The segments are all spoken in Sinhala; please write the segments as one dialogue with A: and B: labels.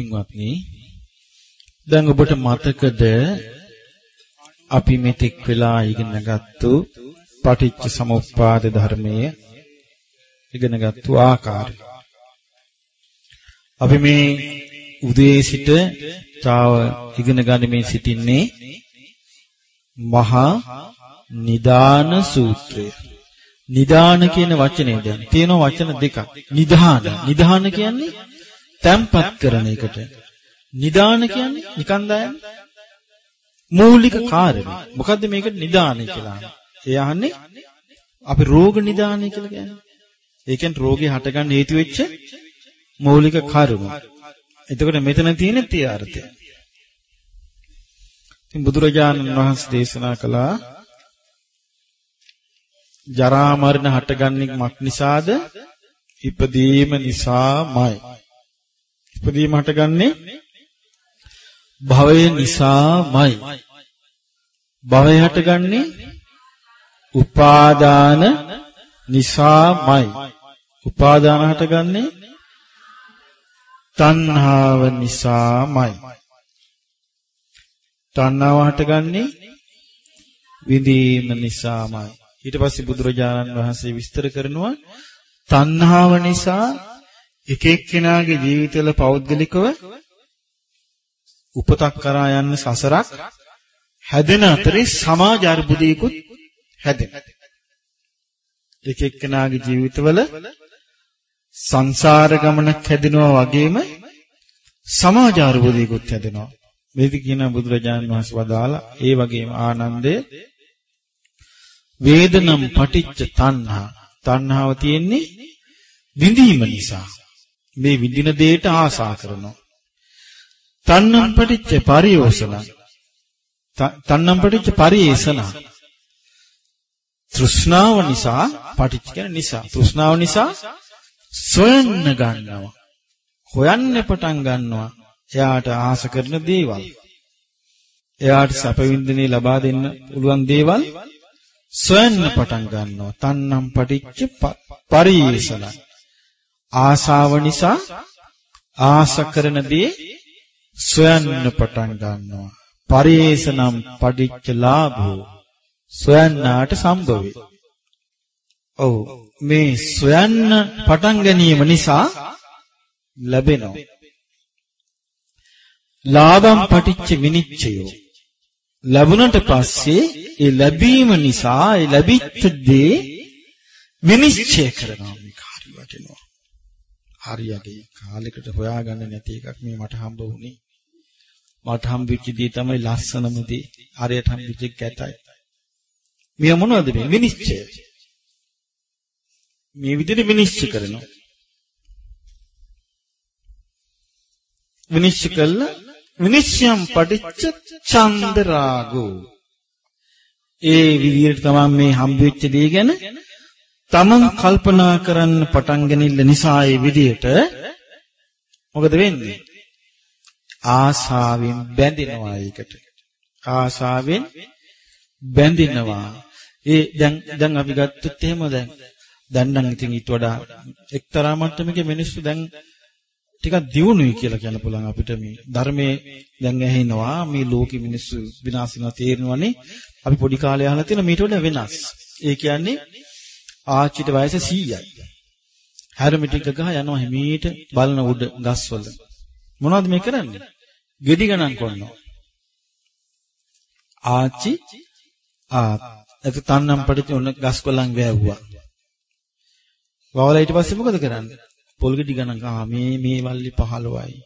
A: පින්වත්නි දැන් ඔබට මතකද අපි මෙතෙක් වෙලා ඉගෙන ගත්තු පටිච්ච සමුප්පාද ධර්මයේ ඉගෙන ගත්තු ආකාරය. අපි මේ උදේ සිට තාව ඉගෙන ගනිමින් සිටින්නේ මහා නිදාන සූත්‍රය. නිදාන කියන වචනේ දැන් තියෙන වචන දෙකක්. නිදාන. නිදාන කියන්නේ තැම්පත් කරන එකට. නිදාන කියන්නේ නිකන් දායන්නේ මූලික කාරණේ. මොකද්ද මේකට නිදානය කියලා? ඒ අහන්නේ අපි රෝග නිදානය කියලා කියන්නේ. ඒ කියන්නේ රෝගේ හටගන්න හේතු වෙච්ච මූලික කර්ම. එතකොට මෙතන තියෙන තිය අර්ථය. ඉතින් බුදුරජාණන් වහන්සේ දේශනා කළා ජරා මරණ හටගන්නේ මක් නිසාද? ඉපදීම නිසාමයි. ඉපදීම හටගන්නේ භවය නිසාමයි. භවය හටගන්නේ උපාදාන නිසාමයි. උපාදාන හටගන්නේ තණ්හාව නිසාමයි. තණ්හාව හටගන්නේ විදීම නිසාමයි. ඊට පස්සේ බුදුරජාණන් වහන්සේ විස්තර කරනවා තණ්හාව නිසා එක එක්කෙනාගේ ජීවිතවල පෞද්ගලිකව උපතක් කරා යන්න සසරක් හැදෙන අතරේ සමාජ අර්බුදයකුත් හැදෙන. එක එක්කෙනාගේ ජීවිතවල සංසාර ගමනක් හැදෙනවා වගේම සමාජ අර්බුදයකුත් හැදෙනවා. මේක කියන බුදුරජාණන් වහන්සේ වදාලා ඒ වගේම ආනන්දය වේදනම් පටිච්ච තණ්හා තණ්හාව තියෙන්නේ විඳීම නිසා මේ විඳින දෙයට ආසා කරනවා. තණ්හම් පටිච්ච පරියෝසන. තණ්හම් පටිච්ච පරියේසන. තෘෂ්ණාව නිසා පටිච්ච කියන්නේ නිසා. තෘෂ්ණාව නිසා සොයන්න ගන්නවා. හොයන්න පටන් ගන්නවා. එයාට ආස කරන දේවල්. එයාට සැප විඳිනේ ලබා දෙන්න පුළුවන් දේවල් සොයන්න පටන් ගන්නවා. තණ්හම් පටිච්ච පරියේසන. ආසාව නිසා ආස කරන දේ සොයන්න පටන් ගන්නවා. පරිේශනම් පටිච්ච ලාභෝ සොයන්නාට සම්භවේ. ඔව් මේ සොයන්න පටන් ගැනීම නිසා ලැබෙනවා. ලාභම් පටිච්ච විනිච්ඡයෝ ලැබුණට පස්සේ ඒ ලැබීම නිසා ඒ ලැබිච්ච දේ විනිශ්චය කරනවා මේක හරි වටිනවා. හරියගේ කාලෙකට හොයාගන්න නැති එකක් මේ මට හම්බ වුණේ. මට හම්බෙච්ච දේ තමයි ලස්සනම දේ. හරියට හම්බෙච්ච කැතයි. මේ මොනවද මේ විනිශ්චය? මේ විදිහට විනිශ්චය කරනවා. විනිශ්චය කළා විනිශ්චයම් පටිච්ච චන්දරාගෝ. ඒ විදිහට තමයි මේ හම්බෙච්ච දේ ගැන තමන් කල්පනා කරන්න පටන් ගැනීම නිසා ඒ විදිහට මොකද වෙන්නේ? ආසාවෙන් බැඳෙනවා ඒකට. ආසාවෙන් බැඳෙනවා. ඒ දැන් දැන් අපි ගත්තොත් එහෙම දැන් දැන් නම් ඉතින් ඊට වඩා එක්තරා මට්ටමක මිනිස්සු දැන් ටිකක් දියුණුයි කියලා කියන්න පුළුවන් අපිට මේ ධර්මයේ දැන් ඇහෙනවා මේ ලෝකෙ මිනිස්සු විනාශ වෙනවා තේරෙනවනේ අපි පොඩි කාලේ අහලා තියෙන මීට වඩා වෙනස්. ඒ කියන්නේ ආච්චිට වයස 100යි. හැරමිටික ගහ යනවා හිමීට බලන උඩ ගස්වල. මොනවද මේ කරන්නේ? ගෙඩි ගණන් කරනවා. ආච්චි ආ ඒක තන්නම් පඩිච්ච උන ගස් කොලන් වැව්වා. වවලා ඊට පස්සේ මොකද කරන්නේ? පොල් ගෙඩි ගණන් ආ මේ මේ වල්ලි 15යි.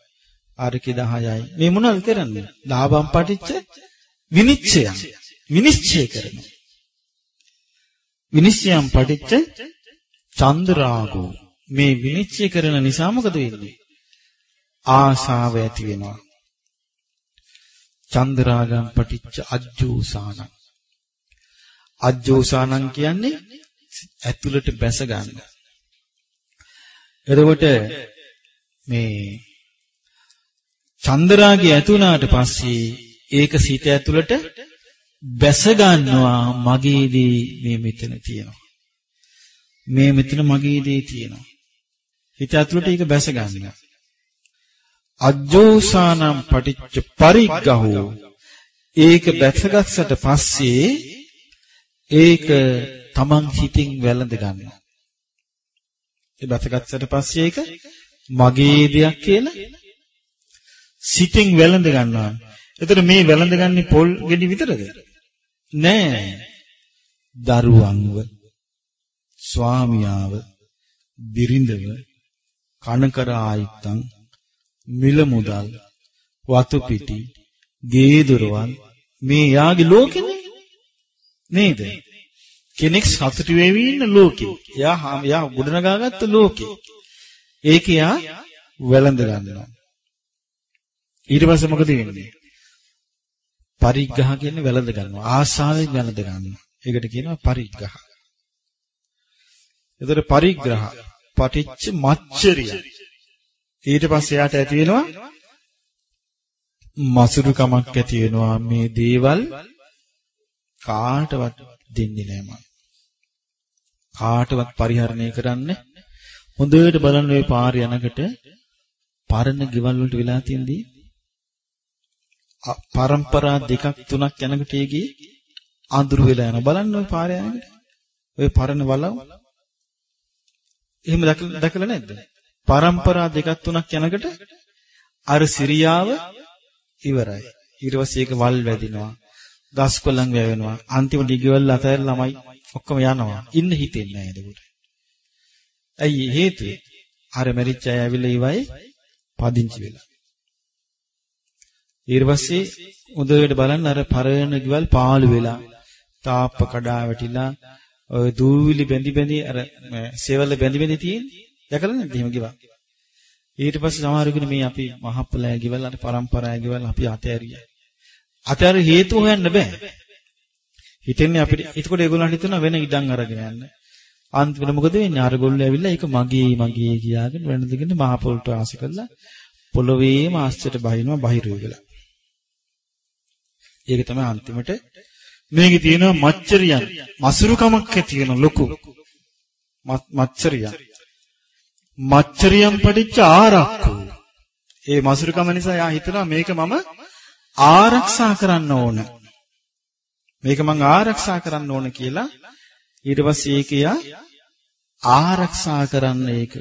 A: අරකි 10යි. මේ මොනවද කරන්නේ? ලාභම් පටිච්ච විනිශ්චය. විනිශ්චය කරනවා. විනිශ්චයම් පටිච්ච චන්ද්‍රාගෝ මේ විනිශ්චය කරන නිසා මොකද වෙන්නේ? ආශාව ඇති වෙනවා. චන්ද්‍රාගම් පටිච්ච අජ්ජෝසානං. අජ්ජෝසානං කියන්නේ ඇතුළට බැස ගන්න. එතකොට මේ චන්ද්‍රාගය ඇතුණාට පස්සේ ඒක සිත ඇතුළට බැස ගන්නවා මගේ දේ මේ මෙතන තියෙනවා. මේ මෙතන මගේ දේ තියෙනවා. හිත ඇතුළට ඒක බැස ගන්නවා. අජ්ජෝසානම් පටිච්ච පරිග්ගහෝ ඒක බැසගත්සට පස්සේ ඒක තමන් හිතින් වැළඳ ගන්නවා. ඒ බැසගත්සට පස්සේ ඒක මගේ දෙයක් කියලා සිතින් වැළඳ ගන්නවා. එතකොට මේ වැළඳගන්නේ පොල් ගෙඩි විතරද? නෑ. දරුවන්ව ස්වාමියාව බිරිඳව කනකර ආයිත්තන් මිල මුදල් වතු පිටි ගේ දොරවල් මේ යාගේ ලෝකෙනේ. නේද? කෙනෙක් සතුටු වෙවි ඉන්න ලෝකේ. එයා එයා ගොඩනගාගත්ත ලෝකේ. ඒක එයා වැළඳ ගන්නවා ඊට පස්සේ මොකද වෙන්නේ? පරිග්‍රහ කියන්නේ වැළඳ ගන්නවා. ආසාවෙන් වැළඳ ගන්නවා. ඒකට කියනවා පරිග්‍රහ එතකොට පරිග්‍රහ පටිච්ච මච්චරිය. ඊට පස්සේ යාට ඇති වෙනවා මසුරුකමක් ඇති වෙනවා. මේ දේවල් කාටවත් දෙන්නේ නැහැ මම. කාටවත් පරිහරණය කරන්න හොඳට බලන්න ওই පාර යනකොට පරණ ගෙවල් වලට වෙලා තියෙනදී පරම්පරා දෙකක් තුනක් යනකොට ඒකේ අඳුර වෙලා යනවා බලන්න ওই පාර යනකොට ওই පරණ වලව එහෙම දැකලා නැද්ද? පරම්පරා දෙකක් තුනක් යනකොට අර සිරියාව ඉවරයි. ඊට පස්සේ ඒක වල් වැදිනවා. ගස් කොළන් වැවෙනවා. අන්තිමට ඩිගවල් අතර ළමයි ඔක්කොම යනවා. ඉන්න හිතෙන්නේ නැහැ එතකොට. ඇයි හේතුව? අර මරිච්ච අය ඇවිල්ලා ඉවයි පදිංචි වෙලා. ඊට පස්සේ උදේට බලන්න අර පරණ ගෙවල් පාළු වෙලා තාප්ප කඩා වැටිලා ඔය දූවිලි බැඳි බැඳි අර සෙවල බැඳි බැඳි තියෙන්නේ දැකලා නැද්ද එහෙම ගෙවල්? ඊට පස්සේ සමහරෙකුනේ මේ අපි මහප්පලෑ ගෙවල් අර පරම්පරාය ගෙවල් අපි අතෑරියා අතෑර හේතු හොයන්න බෑ. හිතෙන්නේ අපිට එතකොට ඒගොල්ලන්ට හිතනවා වෙන ඉඩම් අරගෙන යන්න. අන්තිමට මොකද වෙන්නේ? අර ගොල්ලෝ ඇවිල්ලා ඒක මගේ මගේ කියාගෙන වෙනදගෙන මහ පොළට ආසි කරලා පොළොවේම ආස්තයට බහිනවා බහිරු වෙලා ඒක තමයි අන්තිමට මේකේ තියෙනවා මච්චරියන් මසුරුකමක් ඇති වෙන ලොකු මච්චරියන්. මච්චරියන් පටිච්ච ආරක්කු. ඒ මසුරුකම නිසා යා හිතනවා මේක මම ආරක්ෂා කරන්න ඕන. මේක මං ආරක්ෂා කරන්න ඕන කියලා ඊට පස්සේ ඒක යා ආරක්ෂා කරන්න ඒක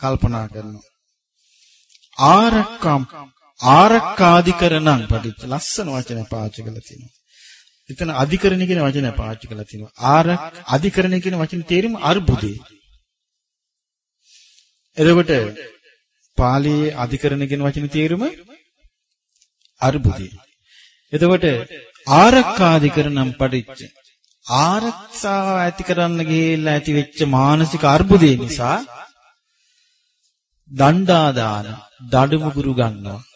A: කල්පනා කරනවා. ආරක්කම් ආරක්කාදිකරණං පටිච්ච ලස්සන වචන පාවිච්චි කරලා තියෙනවා එතන අධිකරණ කියන වචනය පාවිච්චි කරලා තිනවා. ආරක් අධිකරණ කියන වචනේ තේරුම අර්බුදේ. එතකොට පාලියේ අධිකරණ කියන වචනේ තේරුම අර්බුදේ. එතකොට ආරක්කාධිකරණම් පටිච්ච ආරක්ෂාව ඇති කරන්න ගිහිල්ලා ඇති වෙච්ච මානසික අර්බුදේ නිසා දණ්ඩා දාන දඩමුගුරු ගන්නවා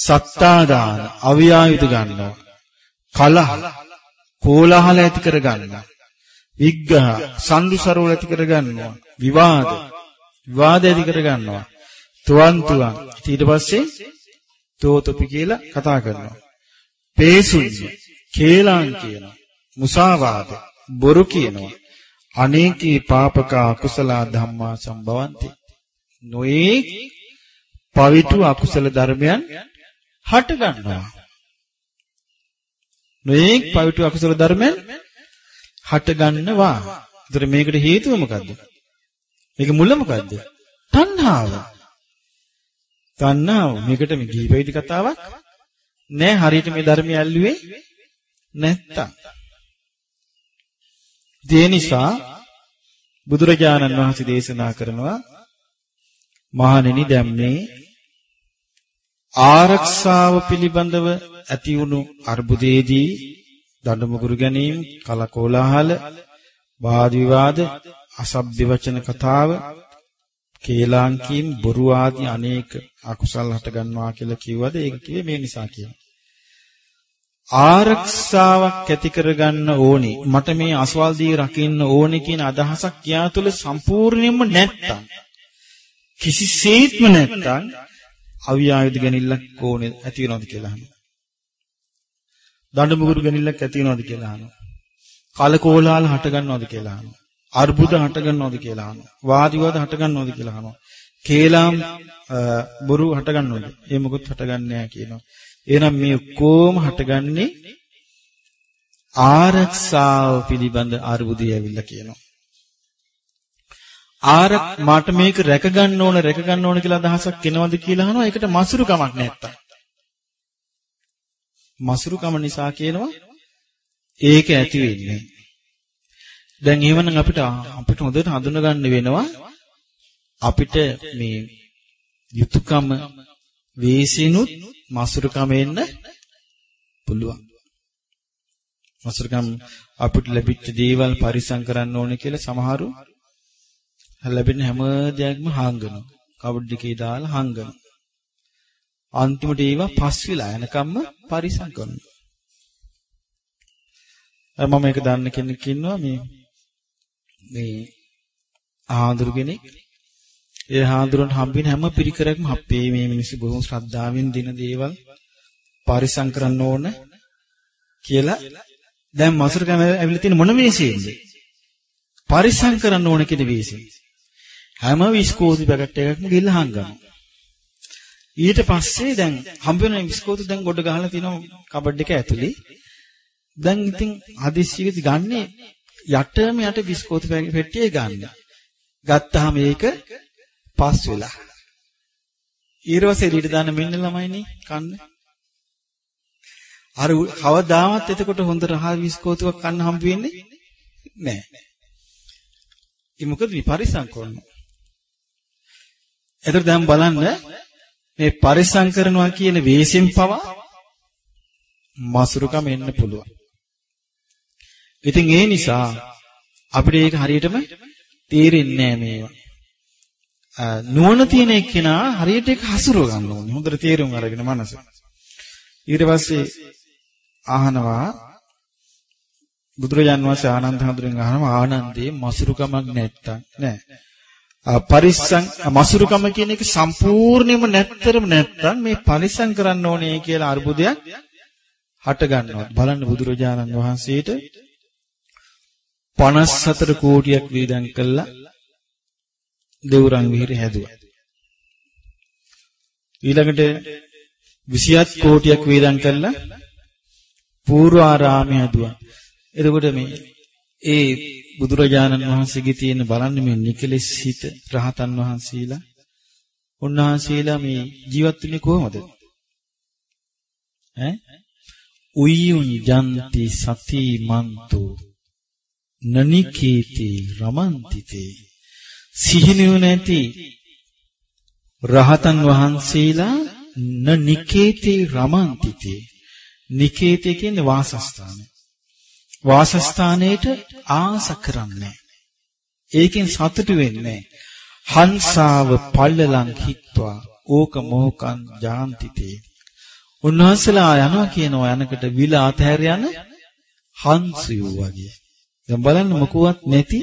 A: සත්තා දාන අවියායුධ ගන්නවා කලහ කෝලාහල ඇති කර ගන්නවා. විග්ඝහ සම්දුසරවල ඇති කර ගන්නවා. විවාද විවාද ඇති කර ගන්නවා. තුවන් තුවන් ඊට පස්සේ තෝතොපි කියලා කතා කරනවා. පේසුඤ්ඤ කේලාන් කියනවා. මුසාවාද බොරු කියනවා. අනේකී පාපක අකුසල ධම්මා සම්භවಂತಿ. නොයේ පවිතු අකුසල ධර්මයන් හට ගන්නවා. නොඑක් පවිතු අකුසල ධර්මයන් හට ගන්නවා. ඒතර මේකට හේතුව මොකද්ද? මේක මුල මොකද්ද? තණ්හාව. තණ්හාව. මේකට මේ ගිහිපෙයිති කතාවක් නෑ හරියට මේ ධර්මය ඇල්ලුවේ නැත්තම්. ඒ නිසා බුදුරජාණන් වහන්සේ දේශනා කරනවා මහණෙනි දැන් මේ ආරක්ෂාව පිළිබඳව ඇති වුණු අර්බුදයේදී දඬුමුගුරු ගැනීම, කලකෝලාහල, වාද විවාද, අසභ්‍ය වචන කතාව, කේලාංකීම්, බොරු ආදී අනේක අකුසල් හට ගන්නවා කියලා කිව්වද ඒක කිව්වේ මේ නිසා කියලා. ආරක්ෂාවක් ඇති කරගන්න ඕනේ. මට මේ අසවල් දී රකින්න ඕනේ කියන අදහසක් යා තුළ සම්පූර්ණයෙන්ම නැත්තම් කිසිසේත්ම නැත්තම් අවියායුධ ගැනීමක් ඕනේ ඇති වෙනවද කියලා අහනවා. දඬු මුගුරු ගැනීමක් ඇති වෙනවද කියලා අහනවා. කලකෝලාහල හට ගන්නවද කියලා අහනවා. අර්බුද හට ගන්නවද කියලා අහනවා. වාද විවාද හට ගන්නවද කියලා අහනවා. කේලාම් බොරු හටගන්නවද? ඒ මොකොත් හටගන්නේ නැහැ කියනවා. එහෙනම් මේ කොහොම හටගන්නේ ආරක්ෂාව පිළිබඳ අරුබුදය ඇවිල්ලා කියනවා. ආරක් මට මේක රැක ගන්න ඕන රැක ගන්න ඕන කියලා අදහසක් එනවද කියලා අහනවා. ඒකට මසුරුකමක් නැත්තම්. මසුරුකම නිසා කියනවා ඒක ඇති වෙන්නේ. දැන් එහෙමනම් අපිට අපිට හොඳට හඳුන ගන්න වෙනවා අපිට මේ යුතුයකම වේසිනුත් මසුරුකම එන්න පුළුවන්. මසුරුකම් අපිට ලැබිච්ච දේවල් පරිසම් කරන්න ඕනේ කියලා සමහරු ලැබෙන හැම දෙයක්ම හාංගනවා. කවුඩ් එකේ දාලා හාංගනවා. අන්තිමට ඒවා පස් විලා යනකම්ම පරිසම් කරනවා. මම මේක දන්න කෙනෙක් ඉන්නවා මේ මේ ආඳුරු කෙනෙක් ඒ හාඳුරන් හම්බෙන හැම පිරිකරක්ම අපේ මේ මිනිස්සු බොහොම ශ්‍රද්ධාවෙන් දින දේවල් පරිසම් කරන්න ඕන කියලා දැන් මසුරුකම ඇවිල්ලා තියෙන මොන වේසෙන්ද පරිසම් කරන්න ඕන කියන වේසෙන් හැම විස්කෝති පැකට් එකක්ම ගිහලා හංගනවා ඊට පස්සේ දැන් හම්බ වෙන විස්කෝති දැන් ගොඩ ගහලා තිනවා කබඩ් එක ඇතුලේ දැන් ඉතින් හදිස්සියකදී ගන්නේ යටම යට විස්කෝති පෙට්ටියේ ගන්න. ගත්තාම ඒක පස් වෙලා. ඊරවසේ එළියට දාන්න මෙන්න ළමයිනේ කන්න. අර කවදාවත් එතකොට හොඳ රහ විස්කෝතුවක් කන්න හම්බ වෙන්නේ නැහැ. ඒ මොකද විපරිසම් කරනවා. එතකොට දැන් බලන්න මේ පරිසම් කරනවා කියන වේසෙන් පවා මසුරුකම එන්න පුළුවන්. ඉතින් ඒ නිසා අපිට ඒක හරියටම තේරෙන්නේ නැහැ මේවා. නුවණ තියෙන එක්කෙනා හරියට ඒක හසුරව ගන්න ඕනේ. හොඳට තේරුම් අරගෙන මනස. ඊට පස්සේ අහනවා බුදුරජාන් වහන්සේ ආනන්ද හඳුරෙන් අහනවා ආනන්දේ මසුරුකමක් නැත්තම් නෑ. පරිස්සම් මසුරුකම කියන එක සම්පූර්ණයෙන්ම නැත්තරම නැත්තම් මේ පරිස්සම් කරන්න ඕනේ කියලා අරුබුදයක් හට ගන්නවා. බලන්න බුදුරජාණන් වහන්සේට 54 කෝටියක් වේදම් කළා දෙවුරන් විහිර හැදුවා. ඊළඟට 27 කෝටියක් වේදම් කළා පූර්වාරාමය හැදුවා. එතකොට මේ ඒ බුදුරජාණන් වහන්සේගේ තියෙන බලන්න මේ නිකලෙස් හිත රහතන් වහන්සේලා. උන්වහන්සේලා මේ ජීවත් වෙන්නේ කොහොමද? ඈ? උයුන් ජන්ති සති මන්තෝ නනිකීති රමන්තිතේ. සිහිනුව නැති රහතන් වහන්සේලා න නිකේති රමන්තිතේ. නිකේතේ කියන්නේ වාසස්ථානය. වාසස්ථානයේට ආස කරන්නේ. ඒකෙන් සතුටු වෙන්නේ හංසාව පල්ලලං හිත්වා ඕක මොහකං ජාන්තිතේ. උන්වහන්සේලා යනවා කියනවා යනකට විල අතහැර යන හංසයෝ වගේ. දැන් බලන්න මොකුවත් නැති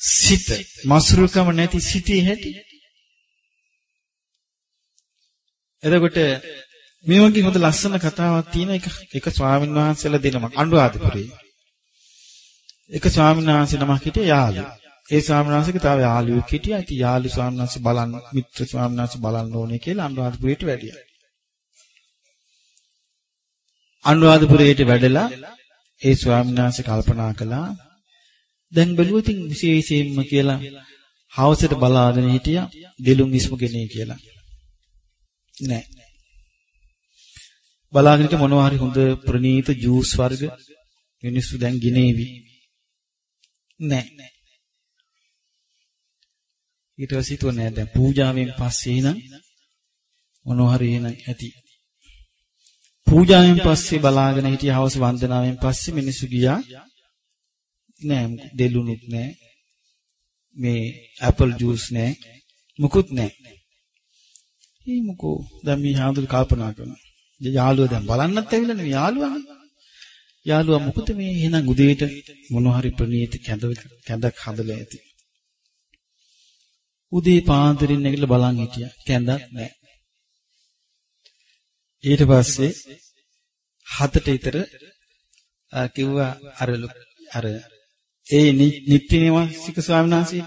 A: සිත මසුරුකම නැති සිටී හැටි. එතකොට මේ වගේ හොඳ ලස්සන කතාවක් තියෙන එක. එක ස්වාමීන් වහන්සේලා දෙනමක් අනුරාධපුරේ. එක ස්වාමීන් වහන්සේ නමක් හිටිය යාළු ඒ ස්වාමීන් වහන්සේගේ තව යාළුවෙක් හිටියා. ඉතින් යාළු ස්වාමීන් වහන්සේ බලන්න මිත්‍ර ස්වාමීන් වහන්සේ බලන්න ඕනේ කියලා අනුරාධපුරේට වැඩියා. අනුරාධපුරේට වැඩලා ඒ ස්වාමීන් වහන්සේ කල්පනා කළා දැන් බැලුවා ඉතින් විශේෂයෙන්ම කියලා හවසට බලාගෙන හිටියා දෙලුම් ඉස්මුගෙනේ කියලා. නෑ. බලාගෙන ඉත මොනවා හරි හොඳ ප්‍රණීත ජූස් වර්ග මිනිස්සු දැන් ගිනේවි. නෑ. ඊට පස්සේ හිතුවා නෑ දැන් පූජාවෙන් පස්සේ නම් මොනවා හරි එන ඇති. පූජාවෙන් පස්සේ බලාගෙන හිටිය හවස වන්දනාවෙන් පස්සේ මිනිස්සු ගියා. නෑ දෙලුණුත් නෑ. මේ ඇපල් ජූස් නෑ. මුකුත් නෑ. ඒ මොකෝ දැන් මේ හාමුදුරු කල්පනා කරනවා. යාළුවා දැන් බලන්නත් ඇවිල්ලා නේ යාළුවා යාළුවා මොකද මේ එහෙනම් උදේට මොන හරි ප්‍රණීත කැඳ කැඳක් හදලා ඇති. උදේ පාන්දරින් නැගිටලා බලන් හිටියා. කැඳක් නෑ ඊට පස්සේ හතට විතර කිව්වා අර අර ඒ නිත්‍ය නිවාසික ස්වාමීන් වහන්සේ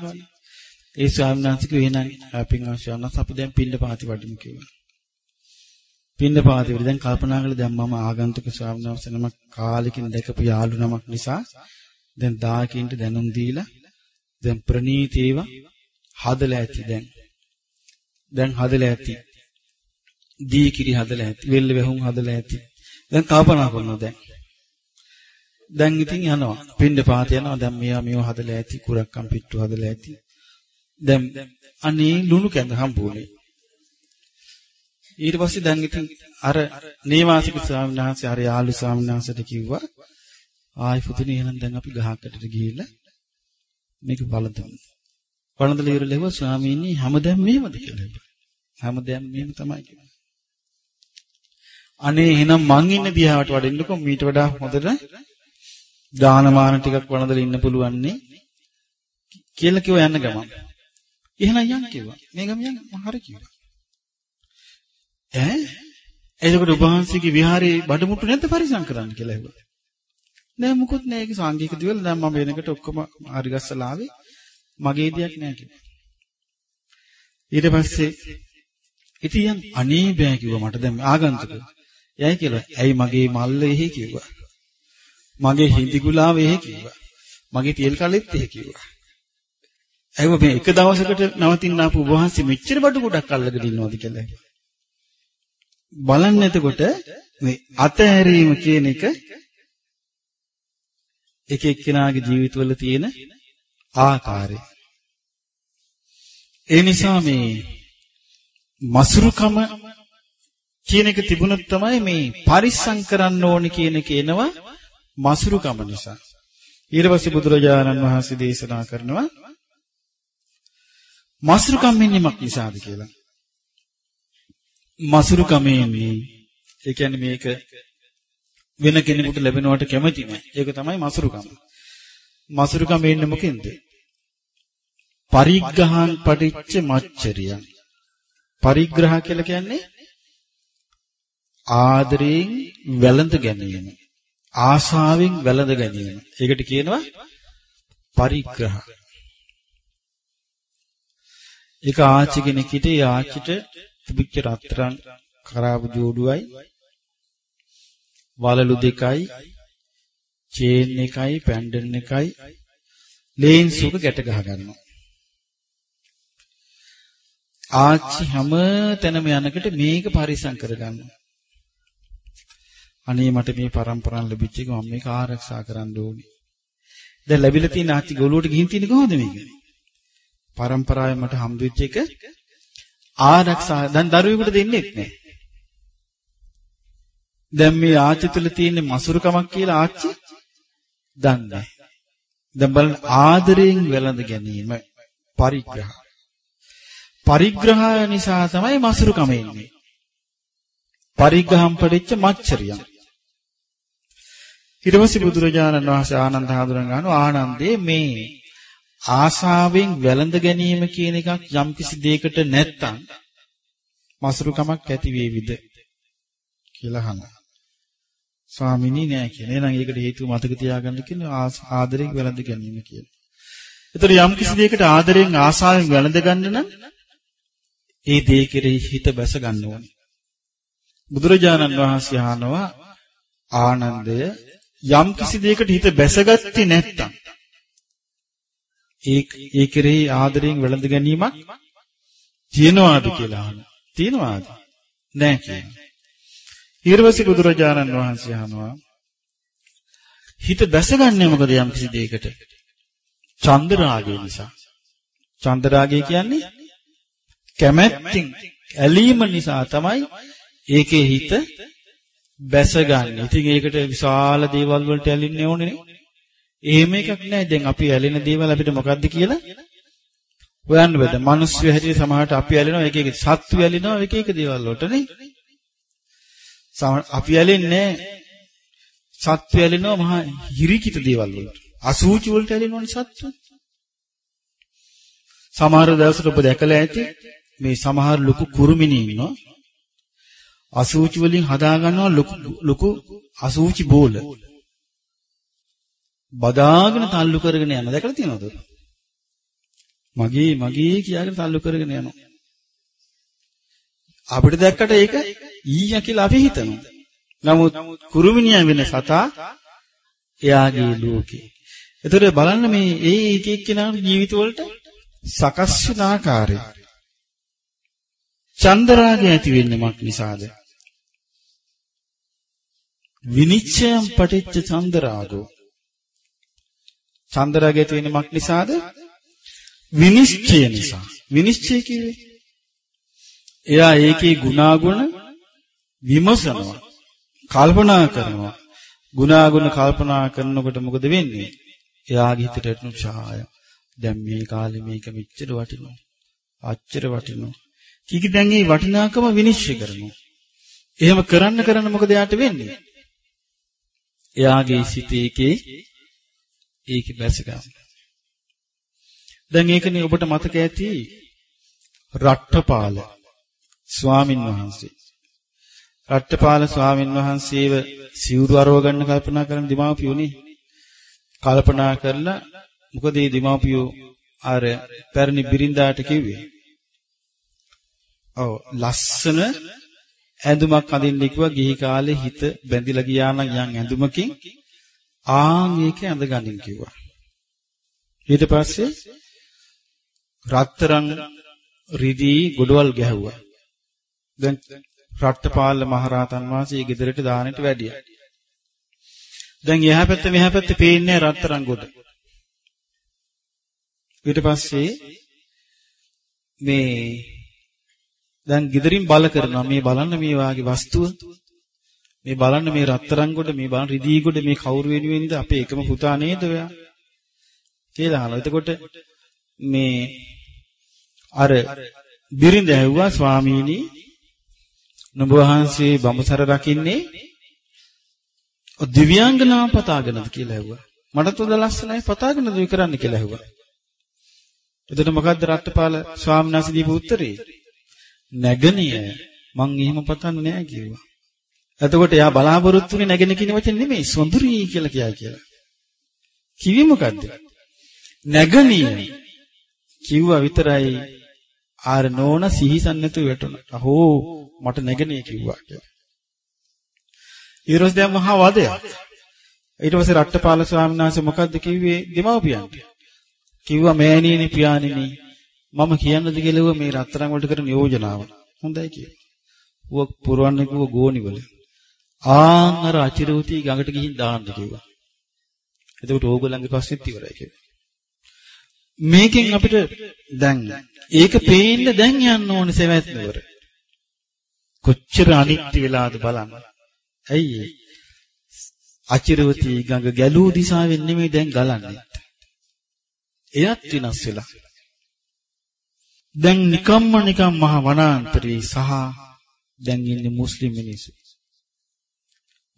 A: ඒ ස්වාමීන් වහන්සේ කිව්වා එහෙනම් පින් අවශ්‍යවනස් අපි දැන් පින්න පාති වඩමු කිව්වා. පින්න පාති වල දැන් කල්පනා කළා දැන් මම ආගන්තුක ස්වාමීන් වහන්සේ නමක් කාලෙකින් දැකපු යාළු නමක් නිසා දැන් දායකින්ට දැනුම් දීලා දැන් ප්‍රනීතේව හදලා ඇති දැන්. දැන් හදලා ඇති. දී කිරි හදලා ඇති. වෙල්ල වැහුම් හදලා ඇති. දැන් කල්පනා කරනවා දැන්. දැන් ඉතින් යනවා. පින්න පාත යනවා. දැන් මේවා මේවා හදලා ඇති. කුරක්කම් පිට්ටු හදලා ඇති. දැන් අනේ ලුණු කැඳ හම්බුනේ. ඊට පස්සේ දැන් ඉතින් අර නේවාසික ස්වාමීන් වහන්සේ අර යාළු ස්වාමීන් වහන්සේට කිව්වා ආයි පුතුනේ එහෙනම් දැන් අපි ගහකටට ගිහිල්ලා මේක බලතමු. වළඳලා ඉවරලෙව ස්වාමීනි හැමදැම් මෙහෙමද කියලා. හැමදැම් මෙහෙම තමයි කියන්නේ. අනේ එහෙනම් මං ඉන්න දිහාවට වඩින්නකො මීට වඩා හොඳට දානමාන ටිකක් වළඳලා ඉන්න පුළුවන් නේ කියලා කිව්ව යන්න ගමන්. එහෙනම් යන් කිව්වා. මේ ගම යන්න මම හරි කිව්වා. ඈ එතකොට ඔබ වහන්සේගේ විහාරේ බඩමුට්ටු නැද්ද පරිසම් කරන්න කියලා ඇහුවා. නෑ මුකුත් නෑ ඒක සාංගික දිවල දැන් මම වෙනකට ඔක්කොම හරි ගස්සලා ආවේ. මගේ දෙයක් නෑ කිව්වා. ඊට පස්සේ ඉතින් අනේ බෑ කිව්වා මට දැන් ආගන්තුක. යයි කියලා. ඇයි මගේ මල්ල එහෙ කිව්වා. මගේ හිඳි ගුලාව එහෙ කිව්වා. මගේ තෙල් කලෙත් එහෙ කිව්වා. ඇයිව මේ එක දවසකට නවතින්න ආපු වහන්සේ මෙච්චර බඩු ගොඩක් අල්ලගෙන ඉන්නවද කියලා. බලන්න එතකොට මේ අතහැරීම කියන එක එක එක්කෙනාගේ ජීවිතවල තියෙන ආකාරය. ඒ නිසා මේ මසුරුකම කියන එක තිබුණොත් තමයි මේ පරිස්සම් කරන්න ඕනේ කියන එක එනවා මසුරුකම නිසා. ඊට පස්සේ බුදුරජාණන් වහන්සේ දේශනා කරනවා මසුරුකම් වෙන්නේමක් නිසාද කියලා. මසුරුකමේ ඉන්නේ ඒ කියන්නේ මේක වෙන කෙනෙකුට ලැබෙනවට කැමති නෑ. ඒක තමයි මසුරුකම. මසුරුකම එන්නේ මොකෙන්ද? පරිග්‍රහං පටිච්ච මච්චරියං. පරිග්‍රහ කියලා කියන්නේ ආදරයෙන් වැළඳ ගැනීම. ආශාවෙන් වැළඳ ගැනීම. ඒකට කියනවා පරිග්‍රහ. ඒක ආච්චි කෙනෙක් හිටියේ ආච්චිට තිබිච්ච රත්තරන් කරාබු ජෝඩුවයි. වලලු දෙකයි. චේන් එකයි පැන්ඩන් එකයි. ලේන්ස් එක ගැට ගහ ගන්නවා. ආච්චි හැම තැනම යනකොට මේක පරිසම් කරගන්නවා අනේ මට මේ પરම්පරාවෙන් ලැබිච්ච එක මම මේක ආරක්ෂා කරන්න ඕනේ. දැන් ලැබිලා තියෙන ආච්චි ගොළුවට ගිහින් තියෙන කොහොමද මේක? පරම්පරාවේ මට හම්බෙච්ච එක ආරක්ෂා දැන් දරුවෙකුට දෙන්නෙත් නැහැ. දැන් මේ ආච්චි තුල තියෙන මසුරුකමක් කියලා ආච්චි දන්නේ. දැන් බලන්න ආදරයෙන් වැළඳ ගැනීම පරිග්‍රහ. පරිග්‍රහය නිසා තමයි මසුරුකම එන්නේ. පරිග්‍රහම් පරිච්ච මච්චරියම්. ඊට පස්සේ බුදුරජාණන් වහන්සේ ආනන්ද හඳුනන ගන්නවා ආනන්දේ මේ ආශාවෙන් වැළඳ ගැනීම කියන එකක් යම්කිසි දෙයකට නැත්තම් මසුරුකමක් ඇති වේවිද කියලා අහනවා. ස්වාමිනී නෑ කියන. එහෙනම් ඒකට හේතුව මතක තියාගන්න කියන්නේ ආදරයෙන් වැළඳ ගැනීම කියලා. ඒතර යම්කිසි දෙයකට ආදරයෙන් ආශාවෙන් වැළඳ ගන්න නම් ඒ දේ කෙරෙහි හිත බැස ගන්න ඕනේ. බුදුරජාණන් වහන්සේ අහනවා ආනන්දය යම්කිසි දෙයකට හිත බැසගත්තේ නැත්තම් ඒ ඒ කෙරෙහි ආදරයෙන් වැළඳ ගැනීමක් තියනවාද කියලා අහනවා. තියනවාද? නැහැ කියනවා. ඊර්වසි බුදුරජාණන් වහන්සේ අහනවා හිත දැසගන්නේ මොකද යම් කිසි දෙයකට? චන්දරාගය නිසා. චන්දරාගය කියන්නේ කැමැත්තෙන් ඇලීම නිසා තමයි ඒකේ හිත බැසගන්නේ. ඉතින් ඒකට විශාල දේවල් වලට ඇලින්න ඕනේ නේ. එහෙම එකක් නැහැ. දැන් අපි ඇලෙන දේවල් අපිට මොකද්ද කියලා හොයන්න බෑ. මිනිස්සු හැටියට සමහරට අපි ඇලෙනවා එක එක සත්තු ඇලෙනවා එක එක දේවල් වලට නේ. අපි ඇලෙන්නේ සත්තු ඇලෙනවා මහා හිරිකිත දේවල් වලට. අසූචි වලට ඇලෙනවනේ සත්තු. සමහර දවසට ඔබ දැකලා ඇති මේ සමහර ලොකු කුරුමිනි ඉන්නවා. අසූචි වලින් හදා ගන්නවා ලොකු ලොකු අසූචි බෝල. බදාගෙන තල්ලු කරගෙන යන දැකලා තියෙනවද? මගේ මගේ කියාගෙන තල්ලු කරගෙන යනවා. අපිට දැක්කට ඒක ඊයා කියලා අපි හිතනවා. නමුත් කුරුමිනියා වෙන සතා එයාගේ ලෝකේ. ඒතර බලන්න මේ ඒ එක එක්කෙනාගේ ජීවිතවලට සකස් වෙන ආකාරය. චන්දරාගය ඇති වෙන්නේ මක් නිසාද? විනිච්ඡයම් පටිච්ච චන්දරාගෝ. චන්දරාගය ඇති වෙන්නේ මක් නිසාද? විනිශ්චය නිසා. විනිශ්චය කිව්වේ එයා ඒකේ ගුණාගුණ විමසනවා. කල්පනා කරනවා. ගුණාගුණ කල්පනා කරනකොට මොකද වෙන්නේ? එයාගේ හිතට එන ඡාය. දැන් මේ කාලේ මේක මෙච්චර වටිනවා. අච්චර වටිනවා. කීකි දැන් මේ වටිනාකම විනිශ්චය කරනවා. එහෙම කරන්න කරන්න මොකද යාට වෙන්නේ? එයාගේ සිතේ ඒකේ ඒකේ බැස ගන්න. දැන් ඒකනේ ඔබට මතක ඇති රට්ටපාල ස්වාමින් වහන්සේ. රට්ටපාල ස්වාමින් වහන්සේව සිවුරු අරව ගන්න කල්පනා කරන දිමාපියෝනේ. කල්පනා කරලා මොකද මේ දිමාපියෝ අර පැරණි බිරින්දාට කිව්වේ. ඔව් ලස්සන ඇඳුමක් අඳින්න කිව්වා ගිහි කාලේ හිත බැඳිලා ගියා නම් යම් ඇඳුමකින් ආන් ඒක ඇඳගනින් කිව්වා. ඊට පස්සේ රත්තරන් රිදී ගොඩවල් ගැහුවා. දැන් රට්ටපාල මහරහතන් වහන්සේ ගෙදරට දානෙට වැඩියා. දැන් එහා පැත්ත මෙහා පැත්ත පේන්නේ රත්තරන් ගොඩ. ඊට පස්සේ මේ දැන් ගෙදරින් බල කරනවා මේ බලන්න මේ වාගේ වස්තුව මේ බලන්න මේ රත්තරන් ගොඩ මේ බලන්න රිදී ගොඩ මේ කවුරු වෙනුවෙන්ද අපේ එකම පුතා නේද ඔයා කියලා අහනවා. එතකොට මේ අර බිරිඳ ඇහුවා ස්වාමීනි නුඹ වහන්සේ බඹසර රකින්නේ දිව්‍යාංගනාව පතාගෙනද කියලා ඇහුවා. මටත් උද ලස්සනයි පතාගෙනද ඔය කරන්න කියලා ඇහුවා. එතකොට මොකද්ද රට්ටපාල ස්වාමීන් වහන්සේ දීපු උත්තරේ? නැගණිය මං එහෙම පතන්නේ නැහැ කිව්වා. එතකොට එයා බලාපොරොත්තු වෙන්නේ නැගෙන කියන වචනේ නෙමෙයි සොඳුරී කියලා කියයි කියලා. කිවි මොකද්ද? නැගණිය කිව්වා විතරයි ආර නෝන සිහිසන් නැතුව වැටුණා. අහෝ මට නැගණිය කිව්වා කියලා. ඊරොස් දැන් මහා වදයක්. ඊට පස්සේ රට්ටපාල ස්වාමීන් වහන්සේ මොකද්ද කිව්වේ දෙමව්පියන්ට? කිව්වා මෑණියනි පියාණෙනි මම කියන්නද කියලා මේ රත්තරන් වලට කරන යෝජනාව. හොඳයි කියලා. ඌව පුරවන්නේ කිව්ව ගෝණිවල. ආන් අර අචිරෝති ගඟට ගිහින් දාන්න කිව්වා. එතකොට ඕගොල්ලන්ගේ ප්‍රශ්නෙත් ඉවරයි කියලා. මේකෙන් අපිට දැන් ඒක පේන්න දැන් යන්න ඕනේ සෙවැත් නුවර. කොච්චර අනිත්‍ය වෙලාද බලන්න. ඇයි අචිරවතී ගඟ ගැලූ දිශාවෙන් නෙමෙයි දැන් ගලන්නේ. එයත් වෙනස් වෙලා. දැන් නිකම්ම නිකම් මහ වනාන්තරේ සහ දැන් ඉන්නේ මුස්ලිම් මිනිස්සු.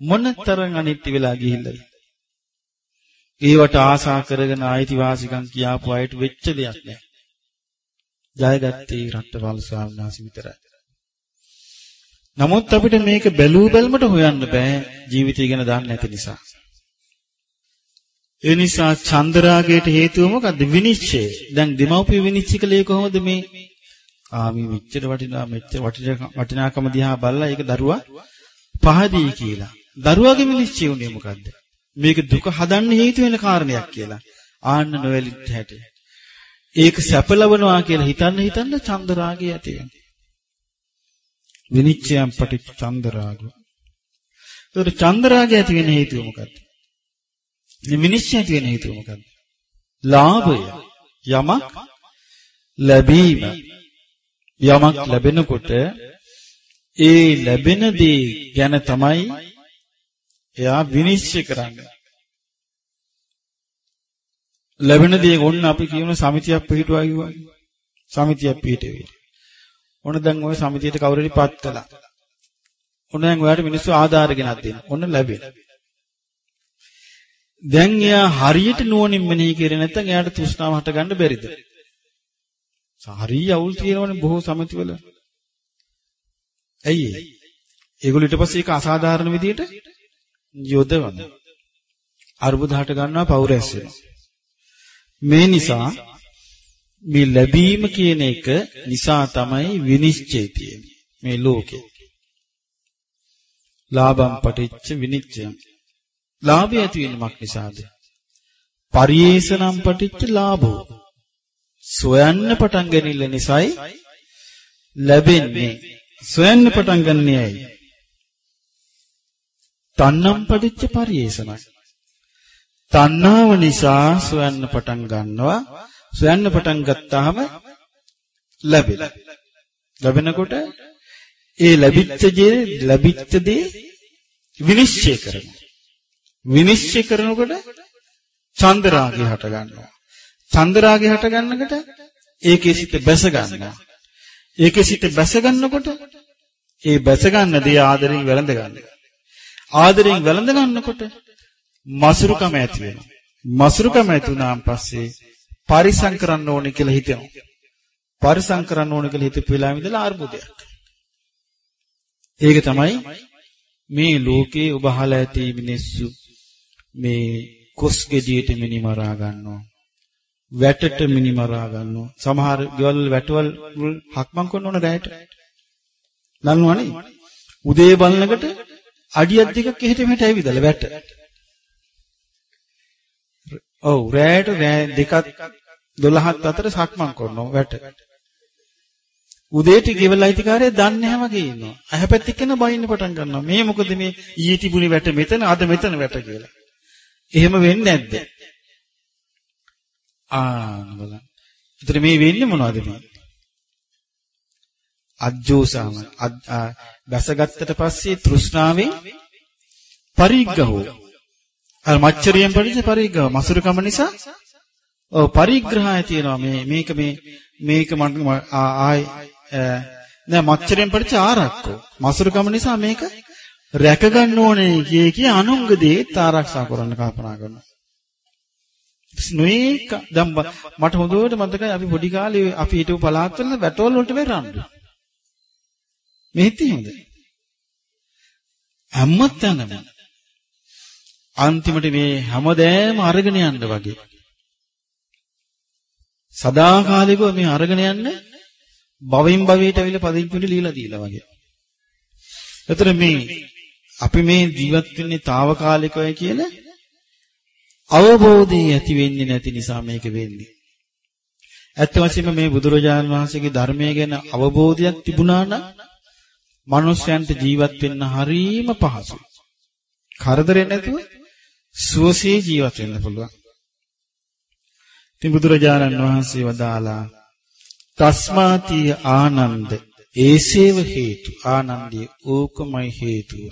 A: මොනතරම් අනිත්‍ය වෙලා ගිහිල්ලාද? ඒවට ආසා කරගෙන ආයිතිවාසිකම් කියාපු අයට වෙච්ච දෙයක් නෑ. ජයගත්තේ රට්ටපාල ස්වාමීන් වහන්සේ විතරයි. නමුත් අපිට මේක බැලූ බැලමට හොයන්න බෑ ජීවිතය ගැන දන්නේ නැති නිසා. ඒ නිසා චන්දරාගයට හේතුව මොකද්ද? විනිශ්චය. දැන් දෙමව්පිය විනිශ්චය කළේ කොහොමද මේ? ආ මේ මෙච්චර වටිනා මෙච්චර වටිනාකම දිහා බලලා ඒක දරුවා පහදී කියලා. දරුවාගේ විනිශ්චය උනේ මොකද්ද? මේක දුක හදන්න හේතු වෙන කාරණයක් කියලා. ආන්න නොවැලිට හැටි. ඒක සැපලවනවා කියලා හිතන්න හිතන්න චන්දරාගය ඇති වෙනවා. විනිච්ඡයන් පටිච්ච චන්දරාගය. ඒතර චන්දරාගය ඇති වෙන හේතුව මොකක්ද? මේ විනිශ්චය ඇති වෙන හේතුව මොකක්ද? ලාභය. යමක් ලැබීම. යමක් ලැබෙනකොට ඒ ලැබෙන දේ ගැන තමයි එයා විනිශ්චය කරන්නේ. ලැබෙන දේ ඔන්න අපි කියන සමිතියක් පිටුවා කිව්වා. සමිතියක් පිටුවේ. ඔන්න දැන් ওই සමිතියට කවුරුරි පත් කළා. ඔන්න දැන් ඔයාලට මිනිස්සු ආධාර ගෙනත් දෙන්න. ඔන්න ලැබෙන. දැන් එයා හරියට නුවණින් මෙනෙහි කරේ නැත්නම් එයාට තෘෂ්ණාව හට ගන්න බැරිද? හරිය අවුල් තියෙනවනේ බොහෝ සමිතිවල. ඇයි ඒ? ඒගොල්ලෝ ඊට පස්සේ ඒක අසාධාරණ විදියට යොදවන. අරුබුද හට ගන්නවා පෞරැස් වෙනවා. මේ නිසා මේ ලැබීම කියන එක නිසා තමයි විනිශ්චය තියෙන්නේ මේ ලෝකේ. ලාභම් පටිච්ච විනිච්ඡයම්. ලාභය ඇති වෙනමක් නිසාද? පරියේසනම් පටිච්ච ලාභෝ. සොයන්න පටන් ගැනීම නිසායි ලැබෙන්නේ. සොයන්න පටන් ගන්නේ ඇයි? තණ්හම් පටිච්ච පරියේසනයි. තණ්හාව නිසා සොයන්න පටන් ගන්නවා. සොයන්න පටන් ගත්තාම ලැබෙනවා. ලැබෙනකොට ඒ ලැබිච්ච දේ ලැබිච්ච දේ විනිශ්චය කරනවා. විනිශ්චය කරනකොට චන්දරාගය හට ගන්නවා. චන්දරාගය හට ගන්නකොට ඒකේ සිට බැස ගන්නවා. ඒකේ සිට බැස ගන්නකොට ඒ බැස ගන්න දේ ආදරෙන් වැළඳ ගන්නවා. ආදරෙන් වැළඳ ගන්නකොට මසුරුකම ඇති වෙනවා. මසුරුකම ඇති වුණාන් පස්සේ පරිසම් කරන්න ඕනේ කියලා හිතෙනවා. පරිසම් කරන්න ඕනේ කියලා හිතපු වෙලාවෙ ඉඳලා අර්බුදයක්. ඒක තමයි මේ ලෝකේ ඔබ අහලා ඇති මිනිස්සු මේ කොස් ගෙඩියට මිනිමරා ගන්නවා. වැටට මිනිමරා ගන්නවා. සමහර ගෙවල් වැටවල් හක්මන් කරන ඕන රැයට. දන්නවනේ. උදේ බලනකොට අඩියක් දෙකක් එහෙට මෙහෙට ඇවිදලා වැට. ඔව් රැයට රෑ දෙකක් 12ත් අතර සක්මන් කරනවා වැට. උදේට ගෙවල් අයිතිකාරය දන්නේ නැහැ වගේ ඉන්නවා. අහපැත්ත එක්කන බයින්න පටන් ගන්නවා. මේ මොකද මේ ඊයේ තිබුණේ වැට මෙතන අද මෙතන වැට කියලා. එහෙම වෙන්නේ නැද්ද? ආ බලන්න. ඒතර මේ වෙන්නේ මොනවද මේ? අජ්ජෝසාම බැසගත්තට පස්සේ තෘෂ්ණාවෙන් පරිග්ගහෝ අර මච්චරියෙන් පරිදි පරිග්ගහ මසුරුකම නිසා ඔව් පරිග්‍රහය තියෙනවා මේ මේක මේ මේක මම ආයි නෑ මච්චරෙන් පරිච්ච ආරක්කෝ. මසුරුකම නිසා මේක රැක ගන්න ඕනේ කිය කිය අනුංගදී ආරක්ෂා කරන්න කල්පනා කරනවා. නොඒක දැන් මට හොඳට මතකයි අපි පොඩි කාලේ අපි හිටපු පළාත්වල වැටවල වලට වෙරන්දු. මෙහෙත් එහෙමද? හැමතැනම අන්තිමට මේ හැමදෑම අරගෙන යන්න වගේ. සදාකාලිකව මේ අරගෙන යන්නේ භවෙන් භවයට ඇවිල්ලා පදිංචිට ලීලා දීලා වගේ. එතන මේ අපි මේ ජීවත් වෙන්නේ తాවකාලිකවයි කියලා අවබෝධය ඇති වෙන්නේ නැති නිසා මේක වෙන්නේ. ඇත්ත වශයෙන්ම මේ බුදුරජාණන් වහන්සේගේ ධර්මය ගැන අවබෝධයක් තිබුණා නම් මිනිස්යන්ට ජීවත් වෙන්න හරීම පහසුයි. කරදරේ නැතුව සුවසේ ජීවත් වෙන්න පුළුවන්. ඉතින් බුදුරජාණන් වහන්සේ වදාලා තස්මාති ආනන්ද ඒසේව හේතු ආනන්දිය ඕකමයි හේතුව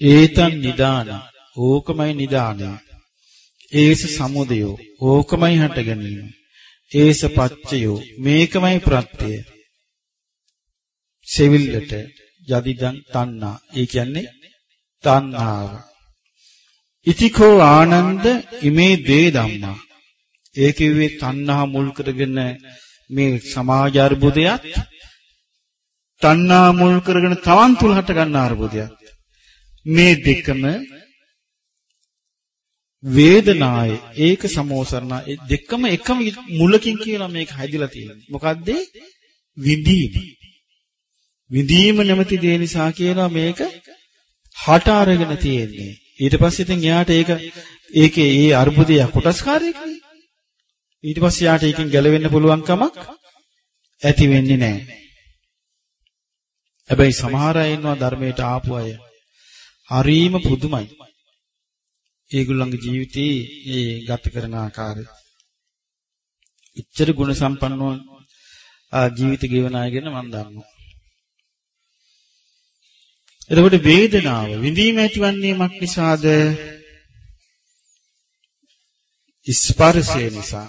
A: ඒතන් නිදාන ඕකමයි නිදානය ඒස සමුදයෝ ඕකමයි හට ගැනීම ඒස පච්චයෝ මේකමයි ප්‍රත්‍යය සෙවිල්ලට යදිදන් තණ්හා. ඒ කියන්නේ තණ්හාව. ඉතිකෝ ආනන්ද ඉමේ දේ ධම්මා. ඒ කිව්වේ තණ්හා මුල් කරගෙන මේ සමාජ අර්බුදයක් තණ්හා මුල් කරගෙන තවන් තුල හට ගන්න අර්බුදයක් මේ දෙකම වේදනාය ඒක සමෝසරණ. ඒ දෙකම එකම මුලකින් කියලා මේක හැදිලා තියෙනවා. මොකද්ද? විඳීම. විඳීම නැමැති දේ නිසා කියනවා මේක හට අරගෙන තියෙන්නේ ඊට පස්සේ ඉතින් එයාට ඒක ඒකේ ඒ අර්බුදය කොටස්කාරයක් නේ ඊට පස්සේ යාට ඒකෙන් ගැලවෙන්න පුළුවන් කමක් ඇති වෙන්නේ නැහැ. හැබැයි සමහර අය ඉන්නවා ධර්මයට ආපු අය. හරීම පුදුමයි. ඒගොල්ලන්ගේ ජීවිතේ ඒ ගත කරන ආකාරය. ඉච්ඡර ගුණ සම්පන්නව ජීවිත ගෙවන අය ගැන මම දන්නවා. එතකොට වේදනාව විඳීම ඇතිවන්නේ මක් නිසාද? ස්පර්ශය නිසා.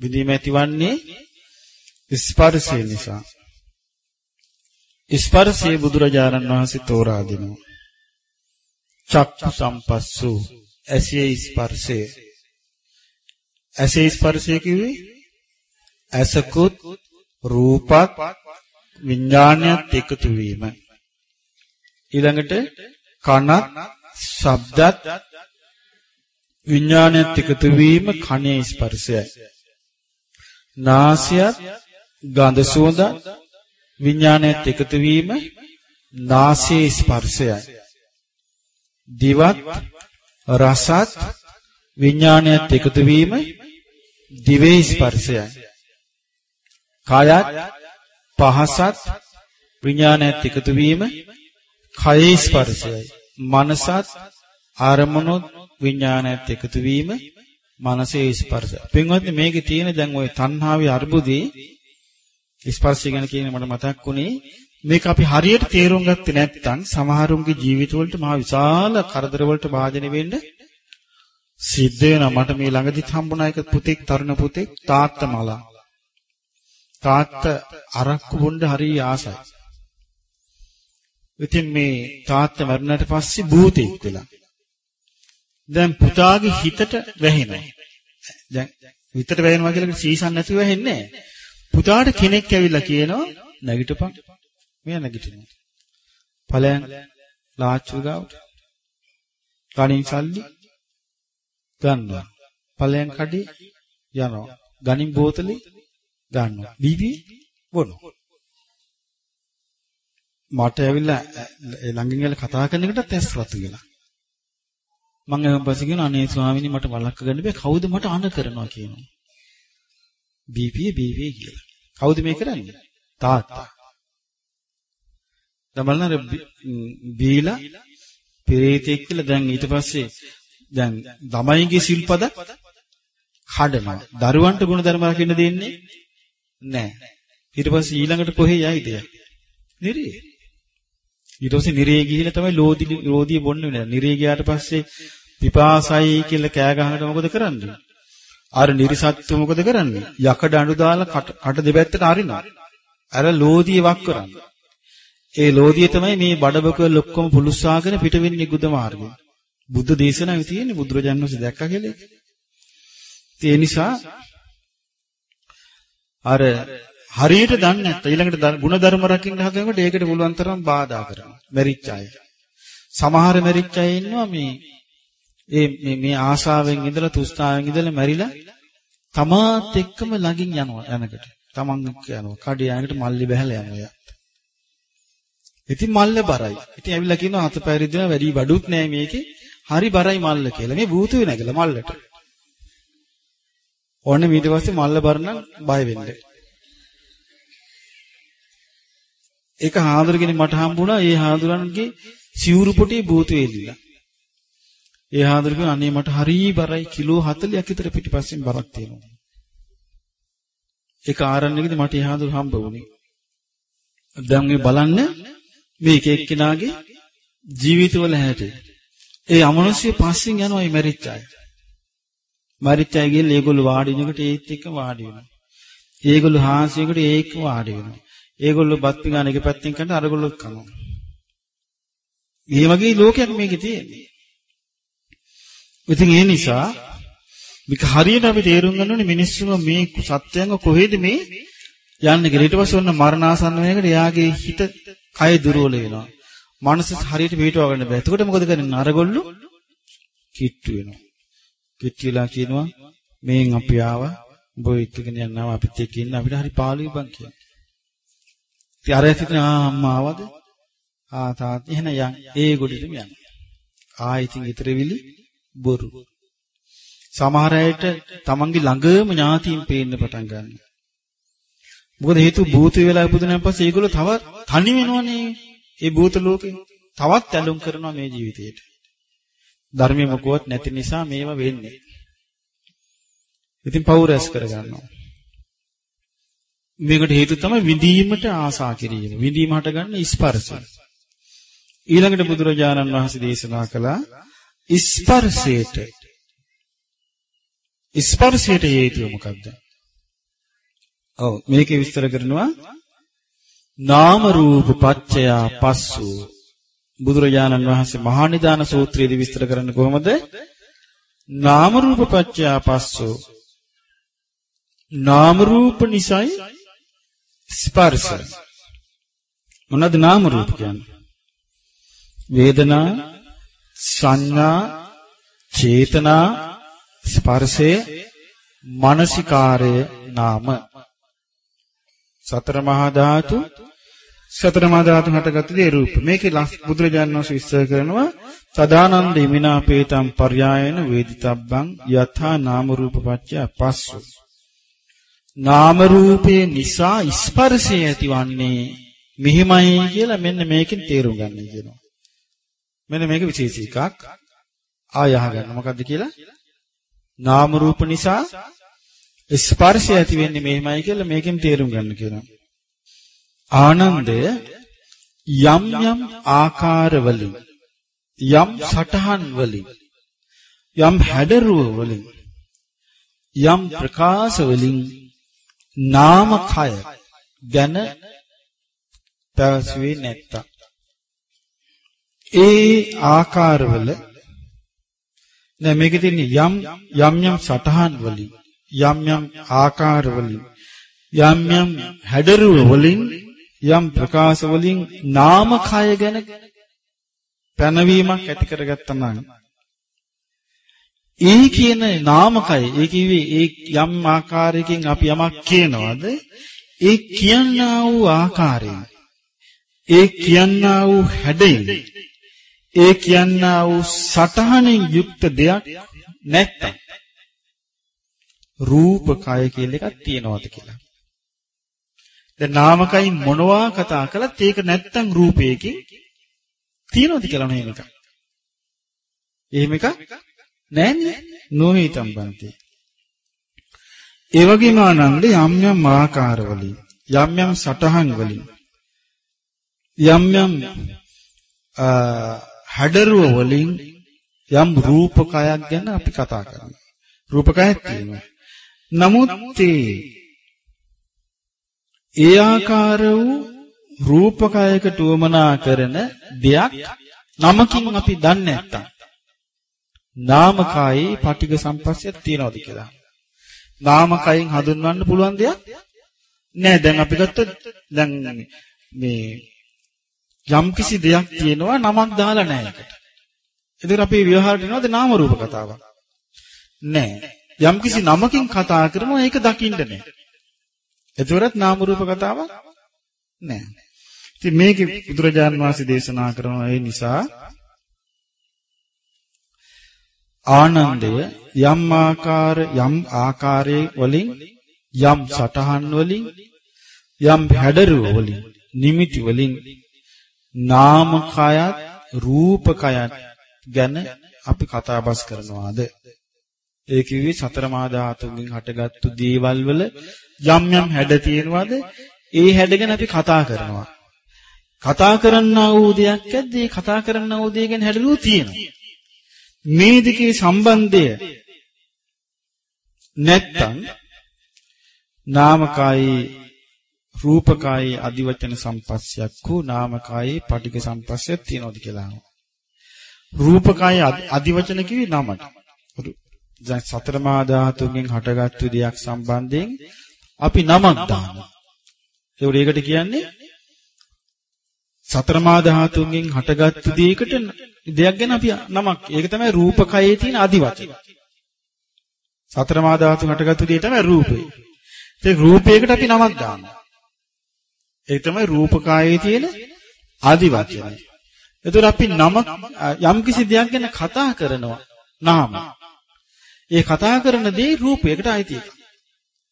A: විඳීම ඇතිවන්නේ ස්පර්ශය නිසා. ස්පර්ශයේ බුදුරජාණන් වහන්සේ තෝරා දෙනවා. චක්කු සම්පස්සු ඇසේ ස්පර්ශය. ඇසේ ස්පර්ශය කිව්වේ ඇසකුත් රූපත් විඥානයත් එකතු වීම. ඊළඟට කනත් ශබ්දත් විඥානයත් එකතු වීම කනේ ස්පර්ශයයි. නාසයත් ගඳ සුවඳ විඥානයත් එකතු වීම නාසයේ ස්පර්ශයයි. දිවත් රසත් විඥානයත් එකතු වීම දිවේ ස්පර්ශයයි. කායත් පහසත් විඥානයත් එකතු වීම කයේ ස්පර්ශයයි. මනසත් ආරමුණොත් විඥානයත් එකතු වීම මනසේ ස්පර්ශය. පින්වත්නි මේකේ තියෙන දැන් ওই තණ්හාවේ අර්බුදේ ස්පර්ශය ගැන කියන මට මතක් වුණේ මේක අපි හරියට තේරුම් ගත්තේ නැත්නම් සමහරුන්ගේ ජීවිතවලට මහ විශාල කරදර වලට භාජනය වෙන්න සිද්ධ වෙනවා. මට මේ ළඟදිත් හම්බුණා එක පුතෙක් තරුණ පුතෙක් තාත්තා මලා. තාත්තා අරක්කු බොන්න හරිය ආසයි. ඉතින් මේ තාත්තා මරුණාට පස්සේ භූතෙක් වෙලා. දැන් පුතාගේ හිතට වැහෙනවා. දැන් හිතට වැහෙනවා කියලා සීසන් නැතුව වැහෙන්නේ නැහැ. පුතාට කෙනෙක් ඇවිල්ලා කියනවා නැගිටපන්. මෙයා නැගිටිනවා. ඵලයන් ලාච්චු ගාවට. කණින් සල්ලි ගන්නවා. ඵලයන් කඩේ යනවා. ගණින් බෝතලේ ගන්නවා. බීබි බොනවා. මට ඇවිල්ලා ළඟින් ගිහලා කතා කරන එකටත් ඇස් රතු වෙලා. මම එහෙම පස්සේ කියනවා අනේ ස්වාමීනි මට වළක්ක ගන්න බෑ කවුද මට අන කරනවා කියනවා. බීපී බීපී කියලා. කවුද මේ කරන්නේ? තාත්තා. තමල්නර බීලා පෙරේතෙක් කියලා දැන් ඊට පස්සේ දැන් ළමයිගේ සිල්පද කඩනවා. දරුවන්ට ගුණධර්ම රකින්න දෙන්නේ නැහැ. ඊට පස්සේ ඊළඟට කොහේ යයිද? නිරේ. ඊට පස්සේ නිරේ ගිහිල්ලා තමයි ලෝදි ලෝදිය බොන්න වෙන්නේ. නිරේ ගියාට පස්සේ පිපාසයි කියලා කෑ ගහනකොට මොකද කරන්නේ? අර නිරිසත්තු මොකද කරන්නේ? යකඩ අඬු දාලා කට දෙපැත්තට අරිනවා. අර ලෝදිය වක් කරන්නේ. ඒ ලෝදිය තමයි මේ බඩබකවල ඔක්කොම පුලුස්සාගෙන පිට වෙන්නේ ගුද මාර්ගය. බුද්ධ දේශනාවේ තියෙන්නේ බුදුරජාණන් වහන්සේ දැක්කා කියලා. ඒ නිසා අර හරියට දන්නේ නැත්නම් ඊළඟට ಗುಣධර්ම රකින්න හදනකොට ඒකට පුළුවන් තරම් බාධා කරනවා. මෙරිච් අය. සමහර මෙරිච් අය ඉන්නවා මේ ඒ මේ මේ ආශාවෙන් ඉඳලා තුස්තාවෙන් ඉඳලා මැරිලා තමාත් එක්කම ළඟින් යනවා යනකට. තමන් එක්ක යනවා. කඩේ යනකට මල්ලි බහැලා යනවා යා. ඉතින් මල්ල බරයි. ඉතින් ඇවිල්ලා කියනවා අතපය රිදෙනවා වැඩි බඩුත් නෑ මේකේ. හරි බරයි මල්ල කියලා. මේ භූතු වෙනගල මල්ලට. ඕනේ ඊට පස්සේ මල්ල බරනම් බය වෙන්නේ. ඒක හාමුදුරගෙන මට හම්බුණා ඒ හාමුදුරන්ගේ සිවුරු පොටේ භූතු වේලිලා. ඒ හාමුදුර කිව්වා අනේ මට හරි බරයි කිලෝ 40ක් විතර පිටිපස්සෙන් බරක් තියෙනවා. ඒක ආරණ්‍යකදී මට ඒ හාමුදුර හම්බ වුණේ. දැන් මේ බලන්න මේ එක එක්කෙනාගේ ජීවිතවල හැටි. ඒ අමනුෂ්‍ය පස්සෙන් යනවා මේ මැරිච්ච අය. මැරිච්ච අය ගිහලා ඒගොල්ලෝ වාඩි වෙනකොට ඒත් එක්ක වාඩි වෙනවා. ඒගොල්ලෝ හාස්‍යයකට ඒක වාඩි වෙනවා. ඒගොල්ලෝ බත් පිඟාන එක පැත්තෙන් කන අරගොල්ලෝ කනවා. මේ වගේ ලෝකයක් මේකේ තියෙන්නේ. ඉතින් ඒ නිසා මේක හරියට අපි තේරුම් ගන්න ඕනේ මිනිස්සුම මේ සත්‍යංග කොහෙද මේ යන්නේ කියලා. ඊට පස්සේ ඔන්න මරණාසන්න වෙනකොට එයාගේ හිත කය දුර්වල වෙනවා. මනස හරියට පිටව ගන්න බෑ. එතකොට මොකද කරන්නේ? අරගොල්ලෝ කිට්ටු වෙනවා. කිට්ටු වෙලා කියනවා මේන් අපි ආවා. උඹ එක්කගෙන යනවා අපිත් එක්ක ඉන්න අපිට හරි පාළුයි බං කියනවා. ඉතින් අර හිතන ආ අම්මා ආවද? ආ තාත්තා එහෙනම් යන්. ඒ ගොඩටම යන්න. ආ ඉතින් ඊතරවිලි බොරු. සමහර අයට තමන්ගේ ළඟම ඥාතීන් පේන්න පටන් ගන්නවා. මොකද හේතුව භූත වෙලා ඉපදුනාන් පස්සේ ඒගොල්ලෝ තව තනි වෙනවනේ. ඒ භූත ලෝකේ තවත් ඇලුම් කරනවා මේ ජීවිතේට. ධර්මයේ මොකවත් නැති නිසා මේවා වෙන්නේ. ඉතින් පව් රැස් කර ගන්නවා. මේකට හේතුව තමයි විඳීමට ආසා කිරීම. විඳීම හටගන්න ස්පර්ශය. ඊළඟට බුදුරජාණන් වහන්සේ දේශනා කළා ස්පර්ශයට ස්පර්ශයට හේතුව මොකක්ද? ඔව් මේකේ විස්තර කරනවා නාම රූප පත්‍ය පස්සු බුදුරජාණන් වහන්සේ මහා නිදාන සූත්‍රයේදී විස්තර කරන්නේ කොහොමද? නාම රූප පත්‍ය පස්සු නාම රූප නිසයි ස්පර්ශ මොනවාද නාම රූප කියන්නේ? වේදනා සංඥා චේතනා ස්පර්ශය මානසිකාරය නාම සතර මහා ධාතු සතර මහා ධාතු හටගත්ත දේ රූප. මේකේ බුදුරජාණන් වහන්සේ විස්තර කරනවා සදානන්ද ඉමිනාපේතම් පර්යායන වේදිතබ්බං යථා නාම රූප පත්‍ය පස්සු. නාම රූපේ නිසා ස්පර්ශය ඇතිවන්නේ මෙහිමයි කියලා මෙන්න මේකෙන් තේරුම් ගන්න කියනවා. මෙන්න මේක විශේෂ එකක්. ආය අහගන්න මොකද්ද කියලා? නාම රූප නිසා ස්පර්ශය ඇති වෙන්නේ මෙහෙමයි කියලා මේකෙන් තේරුම් ගන්න කියනවා. ආනන්දය යම් යම් ආකාරවලින් යම් සටහන් වලින් යම් හැඩරුව වලින් යම් ප්‍රකාශ වලින් නාමකය ගැන පැවසුවේ නැත්තම්. ඒ ආකාරවල දැන් මේකේ තියෙන යම් යම් යම් සටහන් වලින් යම් යම් ආකාර වලින් යම් යම් හැඩරුව වලින් යම් ප්‍රකාශ වලින් නාමකය ගැන පැනවීමක් ඇති කරගත්තා නම් ඒ කියන නාමකය. ඒ කිව්වේ ඒ යම් ආකාරයකින් අපි යමක් කියනවාද? ඒ කියනා වූ ආකාරයෙන්. ඒ කියනා වූ හැඩයෙන්. ඒ කියනා වූ සටහනෙන් යුක්ත දෙයක් නැත්තම්. රූපකය කියලා එකක් තියෙනවද කියලා. දැන් නාමකයින් මොනවා කතා කළත් ඒක නැත්තම් රූපයකින් තියෙනවද කියලා නේද එකක්. එහෙම එකක් නැන්නේ නොහිතම් බන්ති. ඒ වගේම ආනන්ද යම් යම් ආකාරවලින් යම් යම් සටහන් වලින් යම් යම් හැඩරුව වලින් යම් රූපකයක් ගැන අපි කතා කරනවා. රූපකයක් තියෙනවා. නමුත් ඒ ආකාර වූ රූපකයකට උවමනා කරන දෙයක් නමකින් අපි දන්නේ නැත්තම් නාමකයි පටිඝ සම්පස්සයක් තියනවාද කියලා. නාමකයෙන් හඳුන්වන්න පුළුවන් දෙයක් නෑ. දැන් අපි ගත්තොත් දැන් මේ යම්කිසි දෙයක් තියෙනවා නමක් දාලා නෑ ඒකට. එතකොට අපේ ව්‍යවහාරයට එනවද නාම රූප කතාවක්? නෑ. යම්කිසි නමකින් කතා කරනවා ඒක දකින්න නෑ. එතකොටත් නාම රූප කතාවක් නෑ. ඉතින් මේකේ බුදුරජාන් වහන්සේ දේශනා කරන ඒ නිසා ආනන්දය යම් ආකාර යම් ආකාරයේ වලින් යම් සටහන් වලින් යම් හැඩරුව වලින් නිමිති වලින් නාමකයත් රූපකයත් ගැන අපි කතා බස් කරනවාද? ඒ කිව්වේ සතර මා ධාතුන්ගෙන් හටගත්තු දේවල් වල යම් යම් හැඩ තියෙනවාද? ඒ හැඩ ගැන අපි කතා කරනවා. කතා කරන්නා වූ දෙයක් ඇද්ද? ඒ කතා කරන්නා වූ දෙය ගැන හැඩලුව තියෙනවා. මේ දෙකේ සම්බන්ධය නැත්තම් නාමකායි රූපකායි අදිවචන සම්පස්සයක් වූ නාමකායි පටික සම්පස්සයක් තියෙනවද කියලා අහනවා. රූපකායි අදිවචන කිවි නමට. දැන් සතර මා ධාතුන්ගෙන් හටගත්තු දෙයක් සම්බන්ධයෙන් අපි නමක් දානවා. ඒකට කියන්නේ සතර මා ධාතුන්ගෙන් හටගත්තු දෙයකට දෙයක් ගැන අපි නමක්. ඒක තමයි රූපකයේ තියෙන අදිවචන. සතර මා ධාතුන් හටගත්තු දෙය තමයි රූපේ. ඒ රූපයකට අපි නමක් දානවා. ඒ තමයි රූපකායේ තියෙන ආදිවාචනය. එතකොට අපි නම යම්කිසි දෙයක් ගැන කතා කරනවා නාම. ඒ කතා කරන දේ රූපයකට අයිති එක.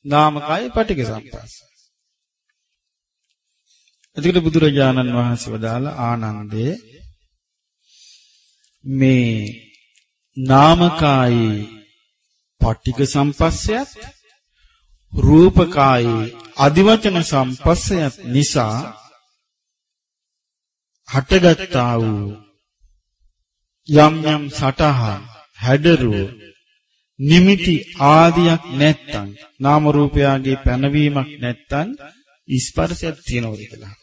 A: නාමකය පටික සම්පස්ස. එතකොට බුදුරජාණන් වහන්සේ වදාළ ආනන්දේ මේ නාමකායේ පටික සම්පස්සයත් රූපකායේ අදිවචන සම්පස්සයත් නිසා හටගත්තා වූ යම් යම් සටහන් හැඩරුව නිමිති ආදියක් නැත්තම් නාම රූපයාගේ පැනවීමක් නැත්තම් ස්පර්ශයක් තියනවද කියලා.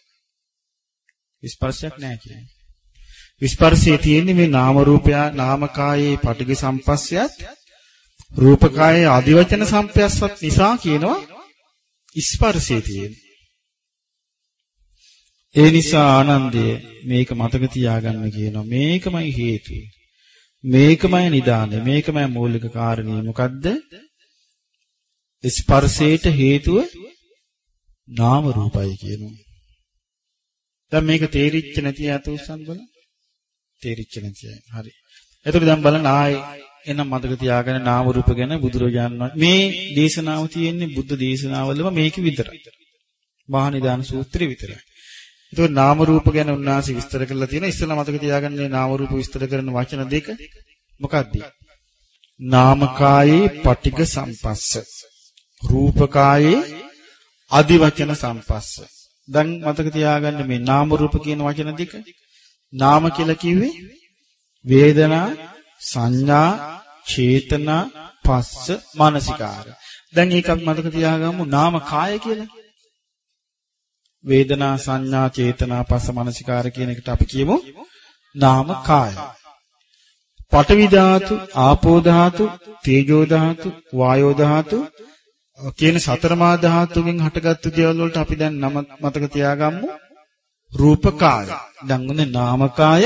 A: ස්පර්ශයක් නැහැ කියන්නේ ස්පර්ශයේ තියෙන්නේ මේ නාම රූපයා නාමකායේ පටිඝ සම්පස්සයත් රූපකායේ ආදිවචන සම්පයස්සත් නිසා කියනවා ස්පර්ශයේ තියෙන. ඒ නිසා ආනන්දය මේක මතක තියාගන්න කියනවා මේකමයි හේතුව. මේකමයි නිදානය මේකමයි මූලික කාරණේ මොකද්ද? ස්පර්ශයට හේතුව නාම රූපයි කියනවා. දැන් මේක තේරිච්ච නැති අතෝසන් බලන්න. තේරිච්ච නැති අය. හරි. එතකොට දැන් බලන්න ආයේ එනම් මතක තියාගන්න නාම රූප ගැන බුදුරජාණන් වහන්සේ මේ දේශනාව තියෙන්නේ බුද්ධ දේශනාවලම මේක විතරයි. මහානිදාන සූත්‍රය විතරයි. ඒතකොට නාම රූප ගැන උන්වහන්සේ විස්තර කරලා තියෙනවා. ඉස්සෙල්ලා මතක තියාගන්න මේ නාම රූප විස්තර කරන වචන දෙක මොකක්ද? නාමකායේ පටිඝ සම්පස්ස. රූපකායේ අදිවචන සම්පස්ස. දැන් මතක තියාගන්න මේ නාම රූප කියන වචන දෙක. නාම කියලා කිව්වේ වේදනා, සංඥා, චේතනා, පස්ස, මානසිකාර. දැන් ඒක අපි මතක තියාගමු නාම කාය කියලා. වේදනා, සංඥා, චේතනා, පස්ස, මානසිකාර කියන එකට අපි කියමු නාම කාය. පඨවි ධාතු, ආපෝ ධාතු, තේජෝ ධාතු, වායෝ ධාතු කියන සතරමා ධාතුවෙන් හටගත්තු දේවල් වලට අපි දැන් නම මතක තියාගමු රූපකාය. දැන් උනේ නාමකාය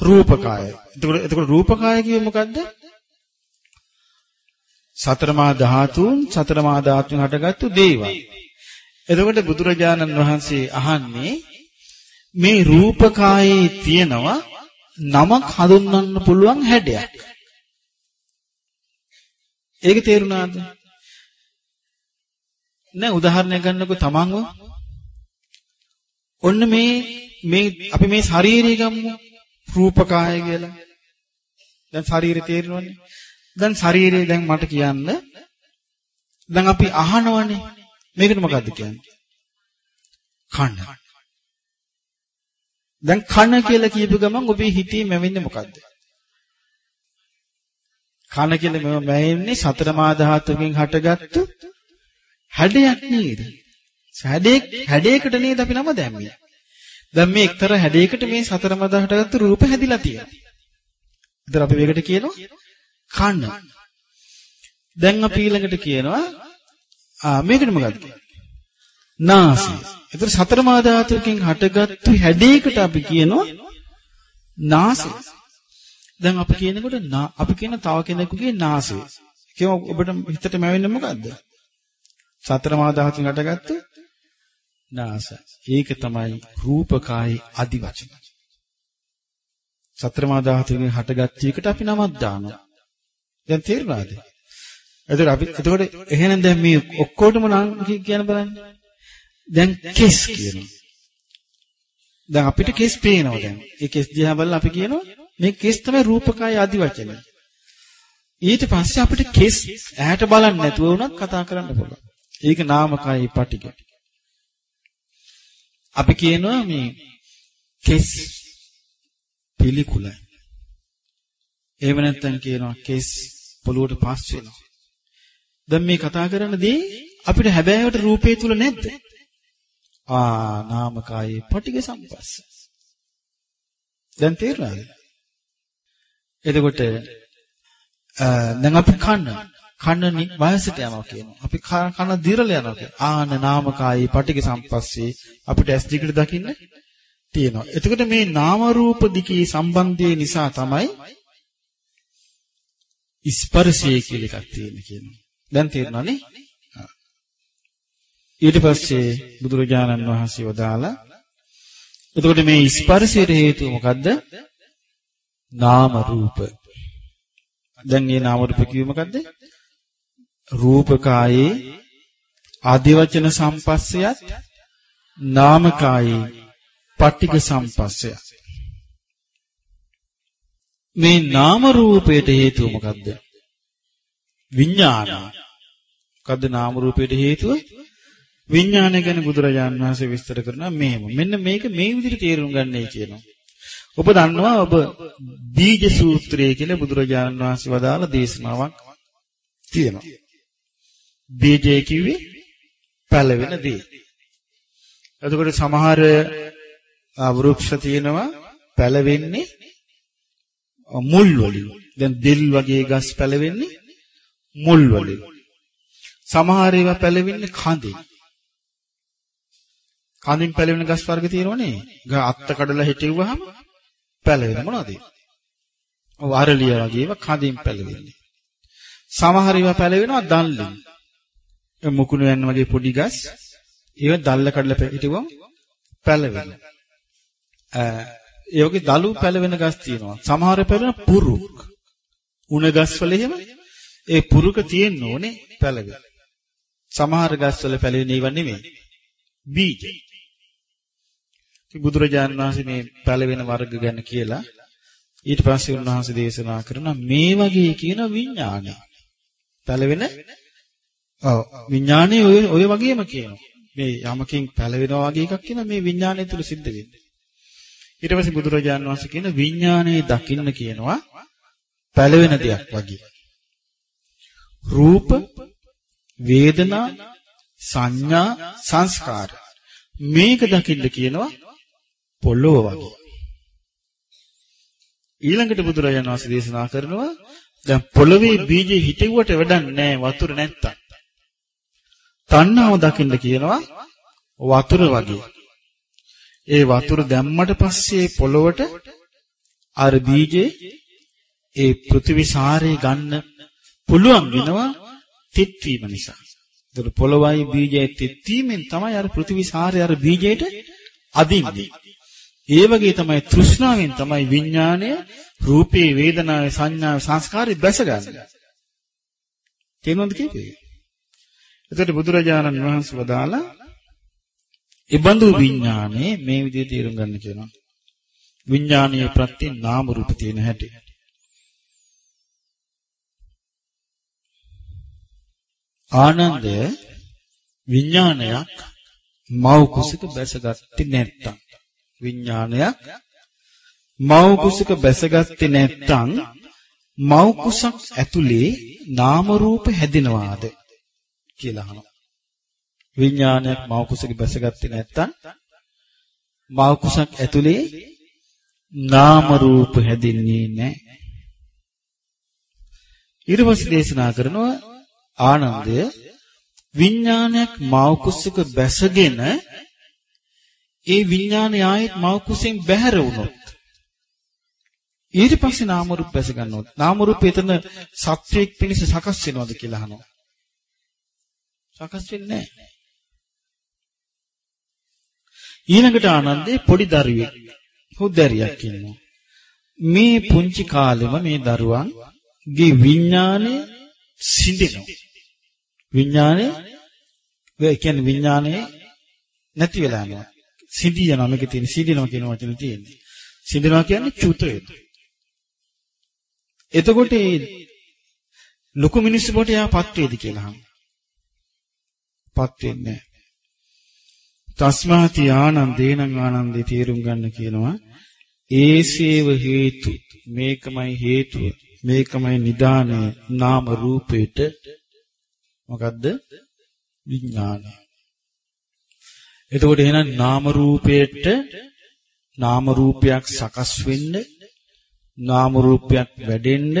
A: රූපකාය. එතකොට එතකොට රූපකාය කියේ මොකද්ද? සතරමා ධාතුන් සතරමා ධාතුන් හටගත්තු දේවල්. එතකොට බුදුරජාණන් වහන්සේ අහන්නේ මේ රූපකායේ තියෙනවා නමක් හඳුන්වන්න පුළුවන් හැඩයක්. ඒක තේරුණාද? නෑ උදාහරණයක් ගන්නකො තමන්ව ඔන්න මේ මේ අපි මේ ශරීරය ගමු රූපකාය කියලා. දැන් ශරීරය තේරෙනවනේ. දැන් ශරීරය දැන් මට කියන්න දැන් අපි අහනවනේ මේකට මොකද්ද කියන්නේ? කන. දැන් කන කියලා කියපු ගමන් ඔබේ හිතේ මැවෙන්නේ මොකද්ද? කන කියලා මම මැවෙන්නේ සතර මා ධාතුකින් හටගත්තු හැඩයක් නේද? හැඩේ හැඩයකට නේද අපි නම දැම්මේ. දැන් මේ එක්තරා හැඩයකට මේ සතර මා ධාතුගත්තු රූප හැදිලා තියෙනවා. ඉතින් අපි මේකට කියනවා කන. දැන් අපි ඊළඟට කියනවා ආ මේකට මොකක්ද කියන්නේ? නාසය. ඒතර සතර මා ධාතුවකින් හටගත්තු හැඩයකට අපි කියනවා නාසය. දැන් අපි කියනකොට අපි කියන තව කෙනෙකුගේ නාසය. කියමු ඔබට හිතට මැවෙන්නේ මොකද්ද? සතර මා ධාතුන් හටගත්තු නාසය. ඒක තමයි රූපකායි අදි වචන. සතර මා ධාතුන්ගෙන් හටගත්තු එකට අපි නමක් දානවා. දැන් තේරුණාද? එතකොට අපි එතකොට එහෙනම් දැන් මේ ඔක්කොටම නම් කියන බලන්න. දැන් කෙස් කියනවා. දැන් අපිට කෙස් පේනවා දැන්. ඒ කෙස් දිහා බලලා අපි කියනවා මේ කෙස් තමයි රූපකාය ආදි වචන. ඊට පස්සේ අපිට කෙස් ඇහැට බලන්න නැතුව වුණත් කතා කරන්න පුළුවන්. ඒක නාමකයි පටික. අපි කියනවා මේ කෙස් පිළිකුලයි. එහෙම නැත්නම් කියනවා කෙස් පොළොවට පස් වෙනවා. දැන් මේ කතා කරන දේ අපිට හැබෑවට රූපේ තුල නැද්ද? ආ නාමකායේ පටිඝ සම්පස්ස. දැන් තේරුණාද? එතකොට දැන් අපි කන්න කන වයසට යනවා කියනවා. අපි කන දිරල යනවා කියනවා. ආන නාමකායේ පටිඝ සම්පස්සේ අපිට ඇස් දිගට දකින්න තියෙනවා. එතකොට මේ නාම රූප දිකේ සම්බන්ධය නිසා තමයි ස්පර්ශය කියලා එකක් තියෙන්නේ කියනවා. දැන් තේරෙනවනේ? ඊට පස්සේ බුදුරජාණන් වහන්සේ වදාලා එතකොට මේ ස්පර්ශයට හේතුව මොකද්ද? නාම රූප. දැන් මේ නාම රූප කිව්වේ මොකද්ද? රූපකායේ ආදිවචන සම්පස්සයත් නාමකායේ පටිඝ සම්පස්සයත් මේ නාම රූපයට හේතුව මොකද්ද? විඥාන. මොකද්ද නාම රූපයට හේතුව? විඥානය ගැන බුදුරජාණන් වහන්සේ විස්තර කරනවා මෙහෙම. මෙන්න මේක මේ විදිහට තේරුම් ගන්නයි කියනවා. ඔබ දන්නවා ඔබ බීජ සූත්‍රය කියලා බුදුරජාණන් වහන්සේ වදාළ දේශනාවක් තියෙනවා. බීජය කිව්වේ පැලවෙන දේ. එතකොට සමහර වෘක්ෂ තියෙනවා පැලවෙන්නේ මුල් වලින්. දැන් දෙල් වගේ ගස් පැලවෙන්නේ මුල් වලින්. සමහර ඒවා පැලවෙන්නේ කඳින්. කඳින් පැලවෙන ගස් වර්ග තියෙනවනේ. ගහ අත්ත කඩලා හිටෙව්වහම පැලවෙන මොනවද? ඔව් අරලිය වගේ ඒවා කඳින් පැලවෙන්නේ. සමහර ඒවා පැලවෙනවා දන්ලින්. මුකුණු යන වගේ පොඩි ගස් ඒව දැල්ල කඩලා හිටුවම පැලවෙනවා. ඒ වගේ දලු පැලවෙන ගස් තියෙනවා. සමහර පැලවෙන පුරුක්. උණ ගස් වල එහෙම ඒ පුරුක තියෙන්න ඕනේ පැලවෙන. සමහර ගස් වල පැලවෙන ඒවා නෙමෙයි. බීජ. බුදුරජාණන් වහන්සේ මේ පැලවෙන වර්ග ගැන කියලා ඊට පස්සේ උන්වහන්සේ දේශනා කරන මේ වගේ කියන විඥානය. පැලවෙන ඔව් විඥානය ඔය ඔය වගේම කියනවා. මේ යමකින් පැලවෙනවා වගේ එකක් කියන මේ විඥානය තුල සිද්ධ වෙන්නේ. ඊට පස්සේ බුදුරජාණන් වහන්සේ කියන විඥානයේ දකින්න කියනවා පැලවෙන දෙයක් වගේ. රූප වේදනා සංඥා සංස්කාර මේක දකින්න කියනවා පොළොව වගේ. ඊළඟට බුදුරජාණන් වහන්සේ දේශනා කරනවා දැන් පොළවේ බීජේ හිටෙව්වට වැඩක් නැහැ වතුර නැත්තම්. තණ්හාව දකින්න කියනවා වතුර වගේ. ඒ වතුර දැම්මට පස්සේ පොළොවට අර බීජේ ඒ පෘථිවි සාරේ ගන්න පුළුවන් වෙනවා තිත් වීම නිසා. ඒතර පොළොවයි බීජයයි තිත් වීමෙන් තමයි අර පෘථිවි සාරේ අර බීජයට අදින්නේ. ඒ වගේ තමයි තෘෂ්ණාවෙන් තමයි විඥාණය රූපේ වේදනාවේ සංඥාවේ සංස්කාරي බැසගන්නේ. තේරුණාද කීපේ? එතකොට බුදුරජාණන් වහන්සේ වදාලා ඉබඳු විඥානේ මේ විදිහට තේරුම් ගන්න කියනවා. විඥානීය ප්‍රත්‍ය නාම රූප තියෙන හැටි. ආනන්දය විඥානයක් මව් කුසක බැසගත්තේ නැත්තම් විඥානයක් මව් කුසක බැසගත්තේ නැත්තම් මව් කුසක් ඇතුලේ නාම රූප හැදෙනවාද කියලා අහනවා. විඥානයක් මව් කුසක බැසගත්තේ නැත්තම් මව් කුසක් ඇතුලේ නාම රූප හැදෙන්නේ නැහැ. ඊර්වස් දේශනා කරනවා ආනන්දය විඥානයක් මව් කුසක බැසගෙන ඒ විඥානය ආයෙත් මව් කුසෙන් බැහැර වුණොත් ඊට පස්සේ නාම රූප බැස ගන්නොත් නාම රූප එතන සත්‍යයක් පිණිස සකස් වෙනවද කියලා අහනවා. සකස් වෙන්නේ නැහැ. ඊළඟට ආනන්දේ පොඩි දරුවෙක් හුදරියක් ඉන්නවා. මේ පුංචි කාලෙම මේ දරුවන්ගේ විඥානය සිඳෙනවා. විඥානය ඒ කියන්නේ විඥානය නැති වෙලා යනවා. සිඳී යනවා මේකේ තියෙන සිඳිනවා කියන වචනේ තියෙන්නේ. සිඳිනවා කියන්නේ චුත වෙනවා. එතකොට ලොකු මිනිස්සු කොට යාපත් වේද කියලා අහනවා. පත් වෙන්නේ නැහැ. තස්මාති ආනන්දේනං ආනන්දේ තේරුම් ගන්න කියනවා. ඒසේව හේතු මේකමයි හේතුව මේකමයි නිදානය නාම රූපේට මොකද්ද විඥානය එතකොට එහෙනම් නාම රූපයට නාම රූපයක් සකස් වෙන්න නාම රූපයක් වැඩෙන්න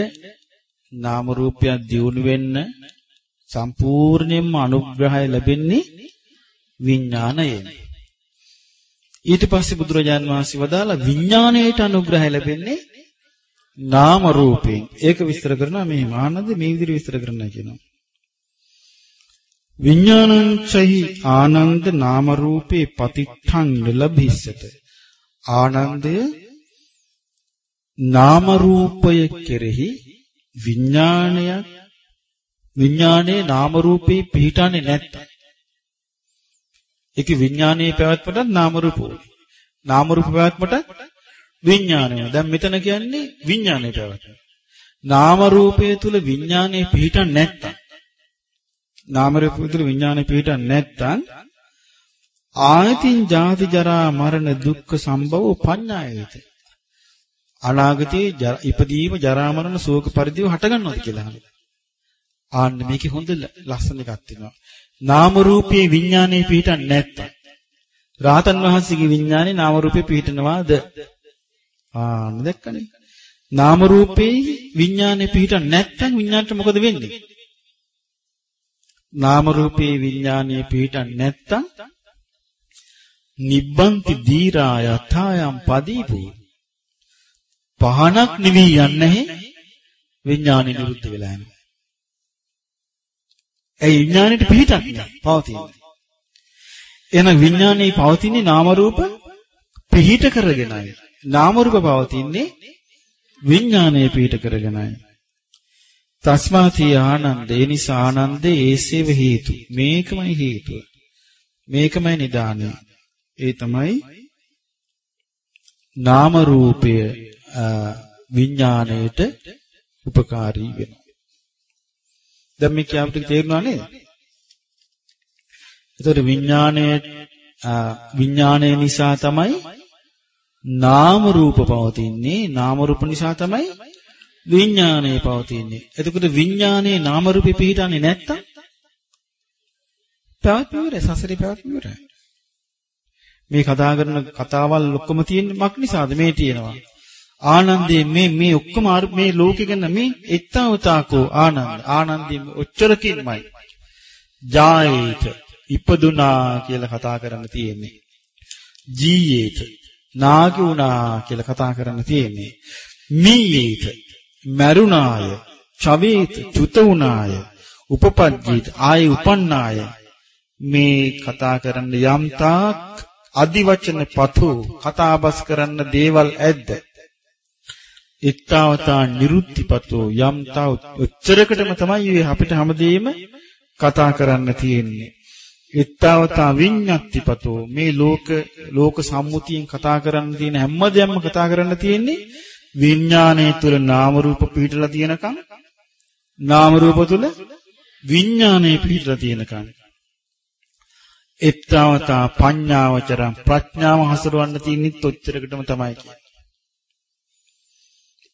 A: නාම රූපයක් දියුණු වෙන්න සම්පූර්ණයෙන්ම අනුග්‍රහය ලැබෙන්නේ විඥාණයෙන්. ඊට පස්සේ බුදුරජාන් වහන්සේ වදාලා විඥාණයට අනුග්‍රහය ලැබෙන්නේ නාම රූපයෙන්. ඒක විස්තර කරනවා මේ මානන්ද මේ විදිහට විස්තර කරනවා කියනවා. විඥානං චහි ආනන්ද නාම රූපේ පතිත්තං නිලභිස්සත ආනන්දය නාම රූපය කෙරෙහි විඥානය විඥානයේ නාම රූපේ පිහිටන්නේ නැත්තම් ඒක විඥානයේ පැවැත්මට නාම රූප නාම රූප පැවැත්මට විඥානය. දැන් මෙතන කියන්නේ විඥානයේ පැවැත්ම. නාම රූපය තුල විඥානයේ පිහිටන්නේ නැත්තම් නාම රූප විතර විඥානේ පිහිටන්නේ නැත්තම් ආයතින් ජාති ජරා මරණ දුක්ඛ සම්භව පඤ්ඤායේත අනාගතයේ ඉපදීම ජරා මරණ ශෝක පරිදේව හට ගන්නවද කියලා අහනවා. ආන්න මේකේ හොඳ ලස්සන එකක් තියෙනවා. නාම රූපේ විඥානේ පිහිටන්නේ නැත්තම් රාතන් වහන්සේගේ විඥානේ නාම රූපේ පිහිටනවාද? ආන්න දැක්කනේ. නාම රූපේ විඥානේ පිහිටන්නේ නැත්තම් විඥාණයට මොකද වෙන්නේ? නාම රූපේ විඥානීය පිහිටන් නැත්තම් නිබ්බන්ති දීරා යථායම් පදීපෝ පහනක් නිවි යන්නේ විඥානෙ නිරුද්ධ වෙලා යනවා. ඒ විඥානෙට පිහිටක් නෑ පවතින. එහෙනම් විඥානේ පවතින්නේ නාම රූප පිහිට කරගෙනයි. නාම රූප පවතින්නේ විඥානයේ පිහිට කරගෙනයි. තස්මාති ආනන්ද ඒ නිසා ආනන්දේ ඒසේව හේතු මේකමයි හේතුව මේකමයි නිදානය ඒ තමයි නාම රූපය විඥාණයට උපකාරී වෙනවා දැන් මේ කියපිට තේරුණා නේද එතකොට විඥාණය විඥාණය නිසා තමයි නාම රූප පවතින්නේ නාම රූප නිසා තමයි විඥානය පවතින්නේ. එතකොට විඥානයේ නාම රූපේ පිහිටන්නේ නැත්තම් පැවැත්ම ඉවරයි සසරේ පැවැත්ම ඉවරයි. මේ කතා කරන කතාවල් ඔක්කොම තියෙන්නේ මක් නිසාද මේ තියෙනවා. ආනන්දේ මේ මේ ඔක්කොම මේ ලෝකෙ ගැන මේ එත්තවතාකෝ ආනන්ද ආනන්දේ ඔච්චරකින්මයි. ජායේත ඉපදුනා කියලා කතා කරන්න තියෙන්නේ. ජීයේත නාගි වුණා කියලා කතා කරන්න තියෙන්නේ. මීයේත මරුණාය චවේත චුත වුණාය උපපජ්ජීත ආයේ උපන්නාය මේ කතා කරන්න යම් තාක් අදිවචන පතු කතාබස් කරන්න දේවල් ඇද්ද ඉත්තාවතා නිරුත්තිපතෝ යම් තා උච්චරකටම තමයි අපිට හැමදේම කතා කරන්න තියෙන්නේ ඉත්තාවතා විඤ්ඤාත්තිපතෝ මේ ලෝක ලෝක සම්මුතියෙන් කතා කරන්න තියෙන හැමදේම කතා කරන්න තියෙන්නේ විඥානය තුල නාම රූප පිහිටලා තියෙනකම් නාම රූප තුල විඥානය පිහිටලා තියෙනකම් එත්තවතා පඤ්ඤාවචරම් ප්‍රඥාව හසුරවන්න තියෙනිත් ඔච්චරකටම තමයි කියන්නේ.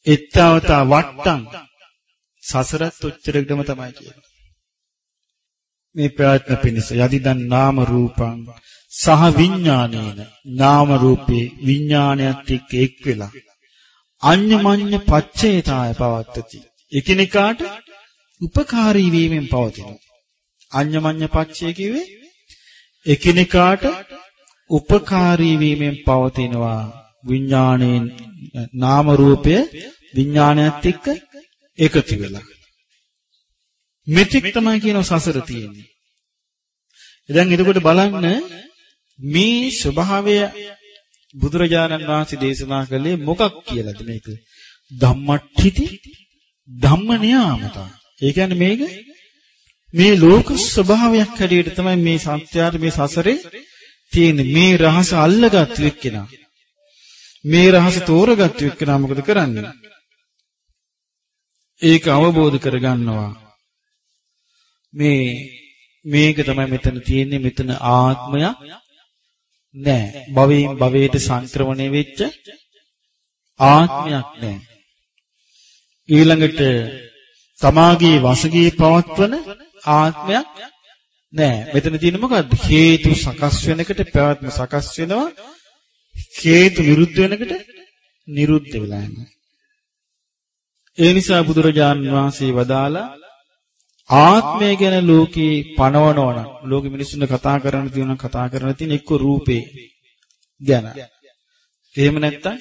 A: එත්තවතා වට්ටම් සසරත් ඔච්චරකටම තමයි කියන්නේ. මේ ප්‍රයත්න පිණිස යදිදන් නාම රූපං සහ විඥානේන නාම රූපේ විඥානයත් එක්ක එක් වෙලා අඤ්ඤමඤ්ඤ පච්චේතාය පවත්තති. එකිනෙකාට උපකාරී වීමෙන් පවතිනවා. අඤ්ඤමඤ්ඤ පච්චය කිව්වේ එකිනෙකාට උපකාරී වීමෙන් පවතිනවා. විඥාණයෙන් නාම රූපය විඥානයත් එක්ක එකතු වෙලා. මෙතික් තමයි කියන සසර තියෙන්නේ. දැන් එතකොට බලන්න මේ ස්වභාවය බුදුරජාණන් වහන්සේ දේශනා කළේ මොකක් කියලාද මේක? ධම්මට්ඨිති ධම්ම නියාමතා. ඒ කියන්නේ මේක මේ ලෝක ස්වභාවයක් හැටියට තමයි මේ සත්‍යයට මේ සසරේ තියෙන මේ රහස අල්ලගත් එක්කෙනා. මේ රහස තෝරගත් එක්කෙනා මොකද කරන්නේ? ඒක අවබෝධ කරගන්නවා. මේ මේක තමයි මෙතන තියෙන්නේ මෙතන ආත්මයක් නෑ. භවයෙන් භවයට සංක්‍රමණය වෙච්ච ආත්මයක් නෑ. ඊළඟට තමාගේ වශගේ පවත්වන ආත්මයක් නෑ. මෙතන තියෙන මොකද්ද? හේතු සකස් වෙනකට පැවැත්ම සකස් වෙනවා. හේතු විරුද්ධ වෙනකට නිරුද්ධ වෙලා යනවා. ඒ නිසා බුදුරජාන් වහන්සේ වදාලා ආත්මය ගැන ලෝකේ පනවනවා නම් ලෝකෙ මිනිස්සුන්ට කතා කරන්න තියෙන කතා කරන්න තියෙන එක්ක රූපේ ගැන. එහෙම නැත්තම්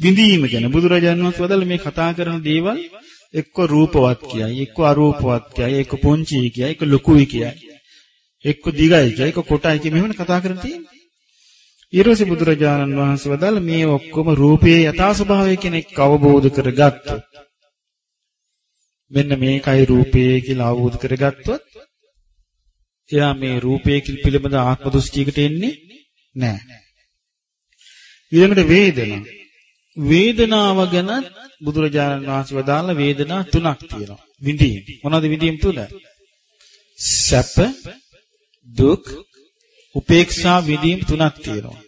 A: විඳීම ගැන බුදුරජාණන් වහන්සේ වදාළ මේ කතා කරන දේවල් එක්ක රූපවත් කියයි, එක්ක අරූපවත් කියයි, එක්ක පොන්චි කියයි, එක්ක ලොකුයි කියයි. එක්ක දිගයි කියයි, එක්ක කොටයි කියයි මෙහෙම කතා කරන් තියෙන්නේ. ඊළඟ බුදුරජාණන් වහන්සේ වදාළ මේ ඔක්කොම රූපයේ යථා ස්වභාවය කෙනෙක් අවබෝධ කරගත්තොත් මෙන්න මේකයි රූපය කියලා අවබෝධ කරගත්තොත් එයා මේ රූපය පිළිබඳ ආත්ම දෘෂ්ටියකට එන්නේ නැහැ. ඊළඟට වේදනා. වේදනාව ගැන බුදුරජාණන් වහන්සේ වදාළ වේදනා තුනක් තියෙනවා. විඳීම්. මොනවද විඳීම් තුන? සැප, දුක්, උපේක්ෂා විඳීම් තුනක් තියෙනවා.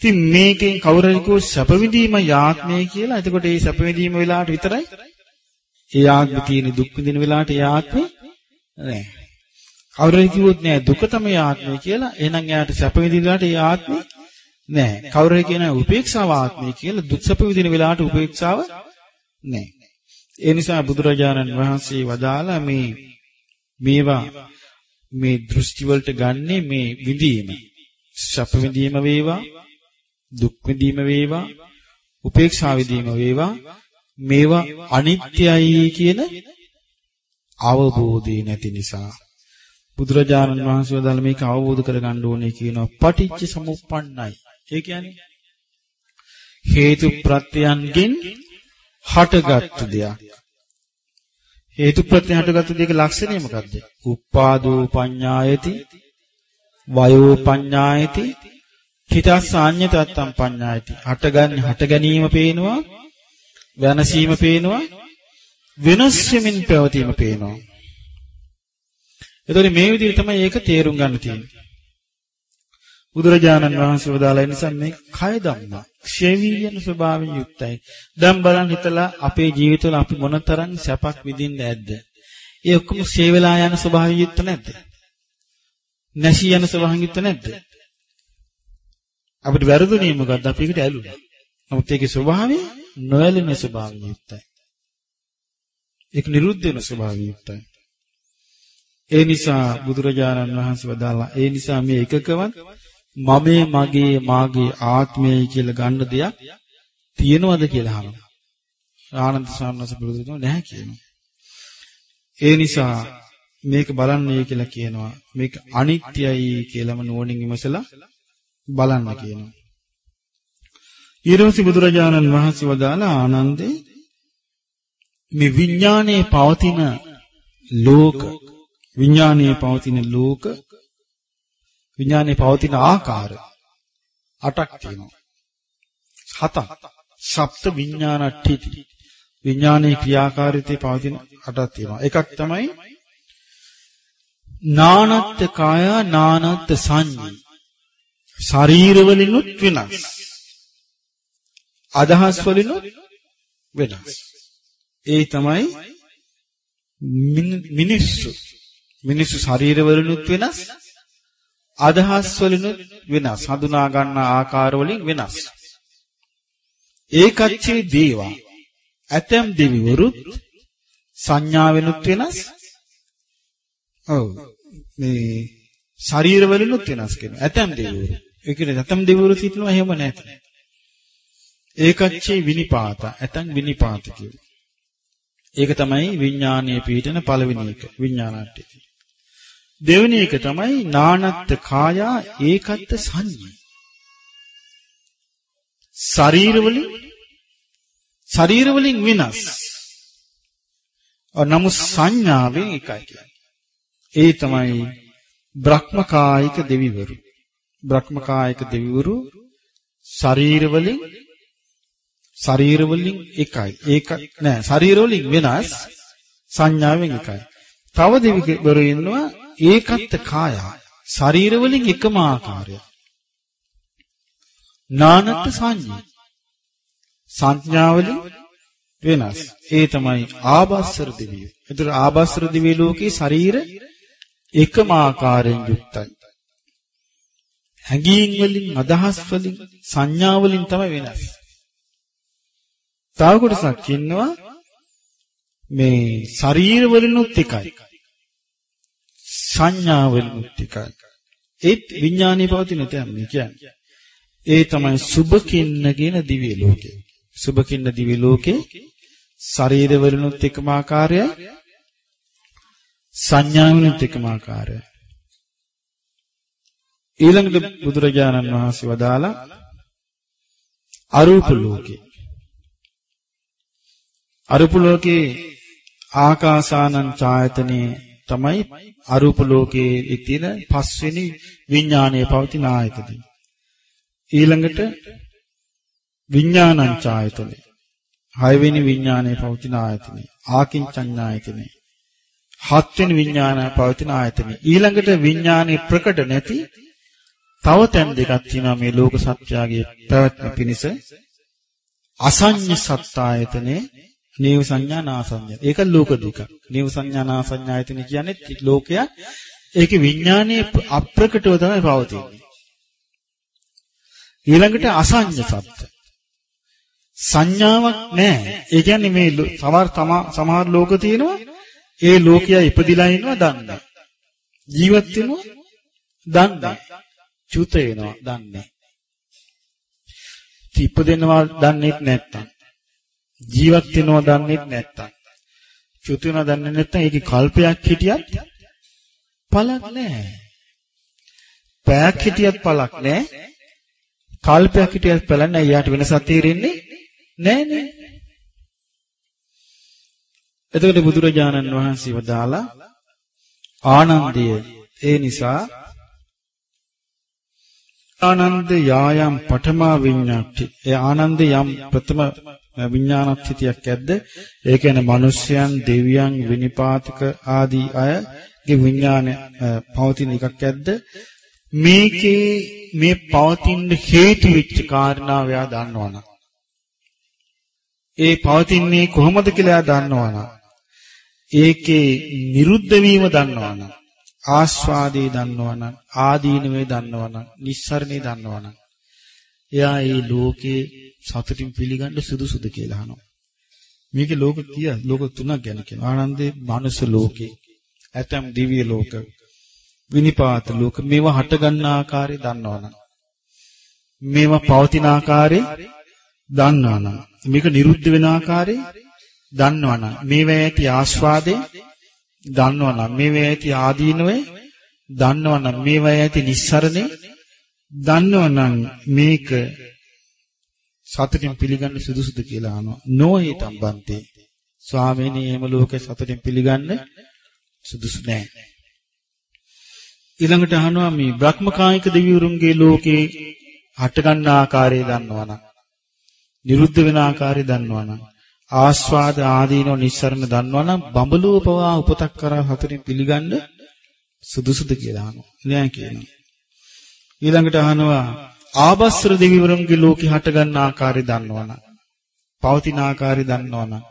A: ඉතින් මේකෙන් කවුරු හරි කිව්වොත් සැප විඳීම යාත්මය කියලා. එතකොට මේ සැප විඳීම වෙලාවට විතරයි ඒ ආත්මේ තියෙන දුක් විඳින වෙලාවට ඒ ආත්මේ නෑ. කවුරුහරි කිව්වොත් නෑ දුක තමයි ආත්මය කියලා. එහෙනම් එයාට සැප විඳින වෙලාවට ඒ ආත්මේ නෑ. කවුරුහරි කියනවා උපේක්ෂාව ආත්මය කියලා. දුක් සැප විඳින වෙලාවට උපේක්ෂාව නෑ. ඒ නිසා බුදුරජාණන් වහන්සේ වදාලා මේ මේවා මේ දෘෂ්ටි වලට ගන්නේ මේ විඳීම. සැප විඳීම වේවා, දුක් විඳීම වේවා, උපේක්ෂා විඳීම වේවා මේවා අනිත්‍යයි කියන අවබෝධය නැති නිසා බුදුරජාණන් වහන්සේ වදාළ මේක අවබෝධ කරගන්න ඕනේ කියනවා පටිච්ච සමුප්පන්නයි. ඒ කියන්නේ හේතු ප්‍රත්‍යයන්ගෙන් හටගත්තු දෙයක්. හේතු ප්‍රත්‍යයන් හටගත්තු දෙයක ලක්ෂණය මොකද්ද? උපාදෝ පඤ්ඤායති වයෝ පඤ්ඤායති හිතස්සාඤ්ඤතත්තම් පඤ්ඤායති. හටගන්නේ හට ගැනීම පේනවා වෙනසීම පේනවා වෙනස් වෙමින් පැවතීම පේනවා. එතකොට මේ විදිහට තමයි ඒක තේරුම් ගන්න තියෙන්නේ. බුදුරජාණන් වහන්සේ වදාළා නිසා මේ කය ධම්මා ක්ෂේවි යන ස්වභාවයෙන් යුක්තයි. දැන් බලන් හිතලා අපේ ජීවිතවල අපි මොනතරම් සැපක් විඳින්නේ නැද්ද? ඒ ඔක්කොම ක්ෂේ වෙලා යන ස්වභාවයෙන් යුක්ත නැද්ද? නැසී යන ස්වභාවයෙන් යුක්ත නැද්ද? අපිට වැරදුනේ මොකද්ද? අපි එකට ඇලුනා. නමුත් ඒකේ ස්වභාවය නොඇලෙන ස්වභාවයෙන් යුක්තයි. ඒක නිරුද්ධ වෙන ස්වභාවයෙන් යුක්තයි. ඒ නිසා බුදුරජාණන් වහන්සේ වදාලා ඒ නිසා මේ එකකවත් මමේ මගේ මාගේ ආත්මය කියලා ගන්න දෙයක් තියෙනවද කියලා අහනවා. ආනන්ද සාමණේර බුදුරජාණන් නැහැ කියනවා. ඒ නිසා මේක බලන්නේ කියලා කියනවා. මේක අනිත්‍යයි කියලාම නුවණින් විමසලා බලන්න කියනවා. ඊළඟට බුදුරජාණන් වහන්සේ වදාළ ආනන්දේ මේ විඥානයේ පවතින ලෝක විඥානයේ පවතින ලෝක විඥානයේ පවතින ආකාර අටක් තියෙනවා. හතක්. සප්ත විඥානට්ඨිති. විඥානයේ ක්‍රියාකාරීත්වයේ පවතින අටක් තියෙනවා. එකක් තමයි නානත්ත් කාය නානත්ත් සංඤී. ශරීරවලිනුත් වෙනස්. අදහස් වලිනුත් වෙනස්. ඒ තමයි මිනිස්සු මිනිස්සු ශරීරවලිනුත් වෙනස් අදහස් වලිනුත් වෙනස් හඳුනා ගන්න ආකාර වලින් වෙනස්. ඒකච්චේ දේවා ඇතම් දෙවිවරුත් සංඥාවෙනුත් වෙනස්. ඔව්. මේ ශරීරවලිනුත් වෙනස් කියනවා ඇතම් දෙවිවරු. ඒ කියන්නේ ඇතම් දෙවිවරු සිටිනවා එහෙම නැත. ඒකච්චේ විනිපාත. ඇතම් විනිපාත කියනවා ඒක තමයි විඥානීය පීඨන පළවෙනි එක. විඥානාට්ටි දෙවෙනි එක තමයි නානත්ත් කායා ඒකත්ත සංඤී. ශරීර වලින් ශරීර වලින් වෙනස්. නමුත් සංඥාවෙන් එකයි කියන්නේ. ඒ තමයි බ්‍රහ්මකායික දෙවිවරු. බ්‍රහ්මකායික දෙවිවරු ශරීර වලින් ශරීර වලින් එකයි. ඒක නෑ ශරීර වලින් වෙනස් සංඥාවෙන් එකයි. තව දෙවිවරු ඉන්නවා ඒකත් කාය ශරීර වලින් එකම ආකාරය නානත් සංඥා සංඥාවලින් වෙනස් ඒ තමයි ආභාස්වර දිවිය. ඒතර ආභාස්වර දිවිය ලෝකේ ශරීර එකම ආකාරයෙන් යුක්තයි. හැඟීම් වලින් අදහස් වලින් සංඥා වලින් තමයි වෙනස්. තව කොටසක් ඉන්නවා මේ ශරීර වලිනුත් එකයි. සංඥාවලිනුත් එකයි. ඒත් විඥානයේ පවතින තැන මේ කියන්නේ. ඒ තමයි සුභකින්න කියන දිව්‍ය ලෝකය. සුභකින්න දිව්‍ය ලෝකේ ශරීරවලිනුත් එකම ආකාරයයි සංඥාවලිනුත් එකම ආකාරයයි. ඊළඟට බුදුරජාණන් වහන්සේ වදාලා අරූප ලෝකේ අරූප ලෝකේ ආකාසානං ඡායතනේ තමයි අරූප ලෝකයේ තියෙන පස්වෙනි විඥානයේ පවතින ආයතනය. ඊළඟට විඥානං ඡායතනෙ. හයවෙනි විඥානයේ පවතින ආයතනය. ආකින්චඤ්ඤායතනෙ. හත්වෙනි විඥානයේ පවතින ආයතනය. ඊළඟට විඥානයේ ප්‍රකට නැති තව තැන් දෙකක් තියෙනවා මේ ලෝක සත්‍යයේ පැවැත්ම පිණිස අසඤ්ඤ සත්තායතනේ නේව සංඥා නාසඤ්ඤා. ඒක ලෝක දෙක. නේව සංඥා නාසඤ්ඤායතන කියන්නේ ලෝකයක්. ඒකේ විඥානයේ අප්‍රකටව තමයි පවතින්නේ. ඊළඟට අසඤ්ඤ සත්‍ය. සංඥාවක් නැහැ. ඒ කියන්නේ මේ සමහර සමහර ලෝක තියෙනවා. ඒ ලෝකයා ඉපදිලා ඉන්නවා දන්නේ. ජීවත් වෙනවා දන්නේ. චුත වෙනවා දන්නේ. ඉපදෙනවා දන්නේ නැත්තම්. ජීවත් වෙනවා දන්නේ නැත්තම් චුත වෙනවා දන්නේ නැත්තම් ඒකේ කල්පයක් හිටියත් පළක් නැහැ. පැයක් හිටියත් පළක් නැහැ. කල්පයක් හිටියත් පළක් නැහැ. යාට වෙනසක් තේරෙන්නේ නැහැ නේ. එතකොට බුදුරජාණන් වහන්සේ වදාලා ආනන්දය ඒ නිසා ආනන්ද යායම් පඨමා විඤ්ඤාති ඒ ආනන්ද යම් ප්‍රථම විඥානස්ථිතියක් ඇද්ද? ඒ කියන්නේ මිනිස්යන් දෙවියන් විනිපාතක ආදී අයගේ විඥාන පවතින එකක් ඇද්ද? මේකේ මේ පවතින හේතු වෙච්ච කාරණාව එයා දන්නවනම්? ඒ පවතින්නේ කොහොමද කියලා එයා දන්නවනම්? ඒකේ නිරුද්ධ වීම දන්නවනම්? ආස්වාදේ දන්නවනම්? ආදීනවේ දන්නවනම්? නිස්සරණේ දන්නවනම්? එයා මේ ලෝකේ සතුටින් පිළිගන්න සුදුසුද කියලා අහනවා. මේකේ ලෝක කිය ලෝක තුනක් ගැන කියනවා. ආනන්දේ මානස ලෝකේ, ඇතම් දිව්‍ය ලෝක, විනිපාත ලෝක මේවා හට ගන්න ආකාරය දන්නවනම් මේවා පවතින ආකාරය දන්නවනම් මේක නිරුද්ධ වෙන ආකාරය දන්නවනම් මේවා ඇති ආස්වාදේ දන්නවනම් මේවා ඇති ආදීනවේ දන්නවනම් මේවා ඇති නිස්සරණේ දන්නවනම් මේක සතුටින් පිළිගන්න සුදුසුද කියලා අහනවා. නොහේ තම්බන්තේ. ස්වාමීනි එහෙම ලෝකේ සතුටින් පිළිගන්න සුදුසු නෑ. ඊළඟට අහනවා මේ බ්‍රහ්මකායික දෙවිවරුන්ගේ ලෝකේ හට ගන්න ආකාරය දන්නවනම්, නිරුද්ධ වෙන ආකාරය දන්නවනම්, ආස්වාද ආදීනෝ නිස්සරණ දන්නවනම් බඹලුව පවා උපතක් කරා සතුටින් පිළිගන්න සුදුසුද කියලා අහනවා. නෑ කියනවා. ඊළඟට අහනවා ආබස්ත්‍ර දෙවිවරුන්ගේ ලෝකේ හට ගන්න ආකාරය දන්නවනම් පවතින ආකාරය දන්නවනම්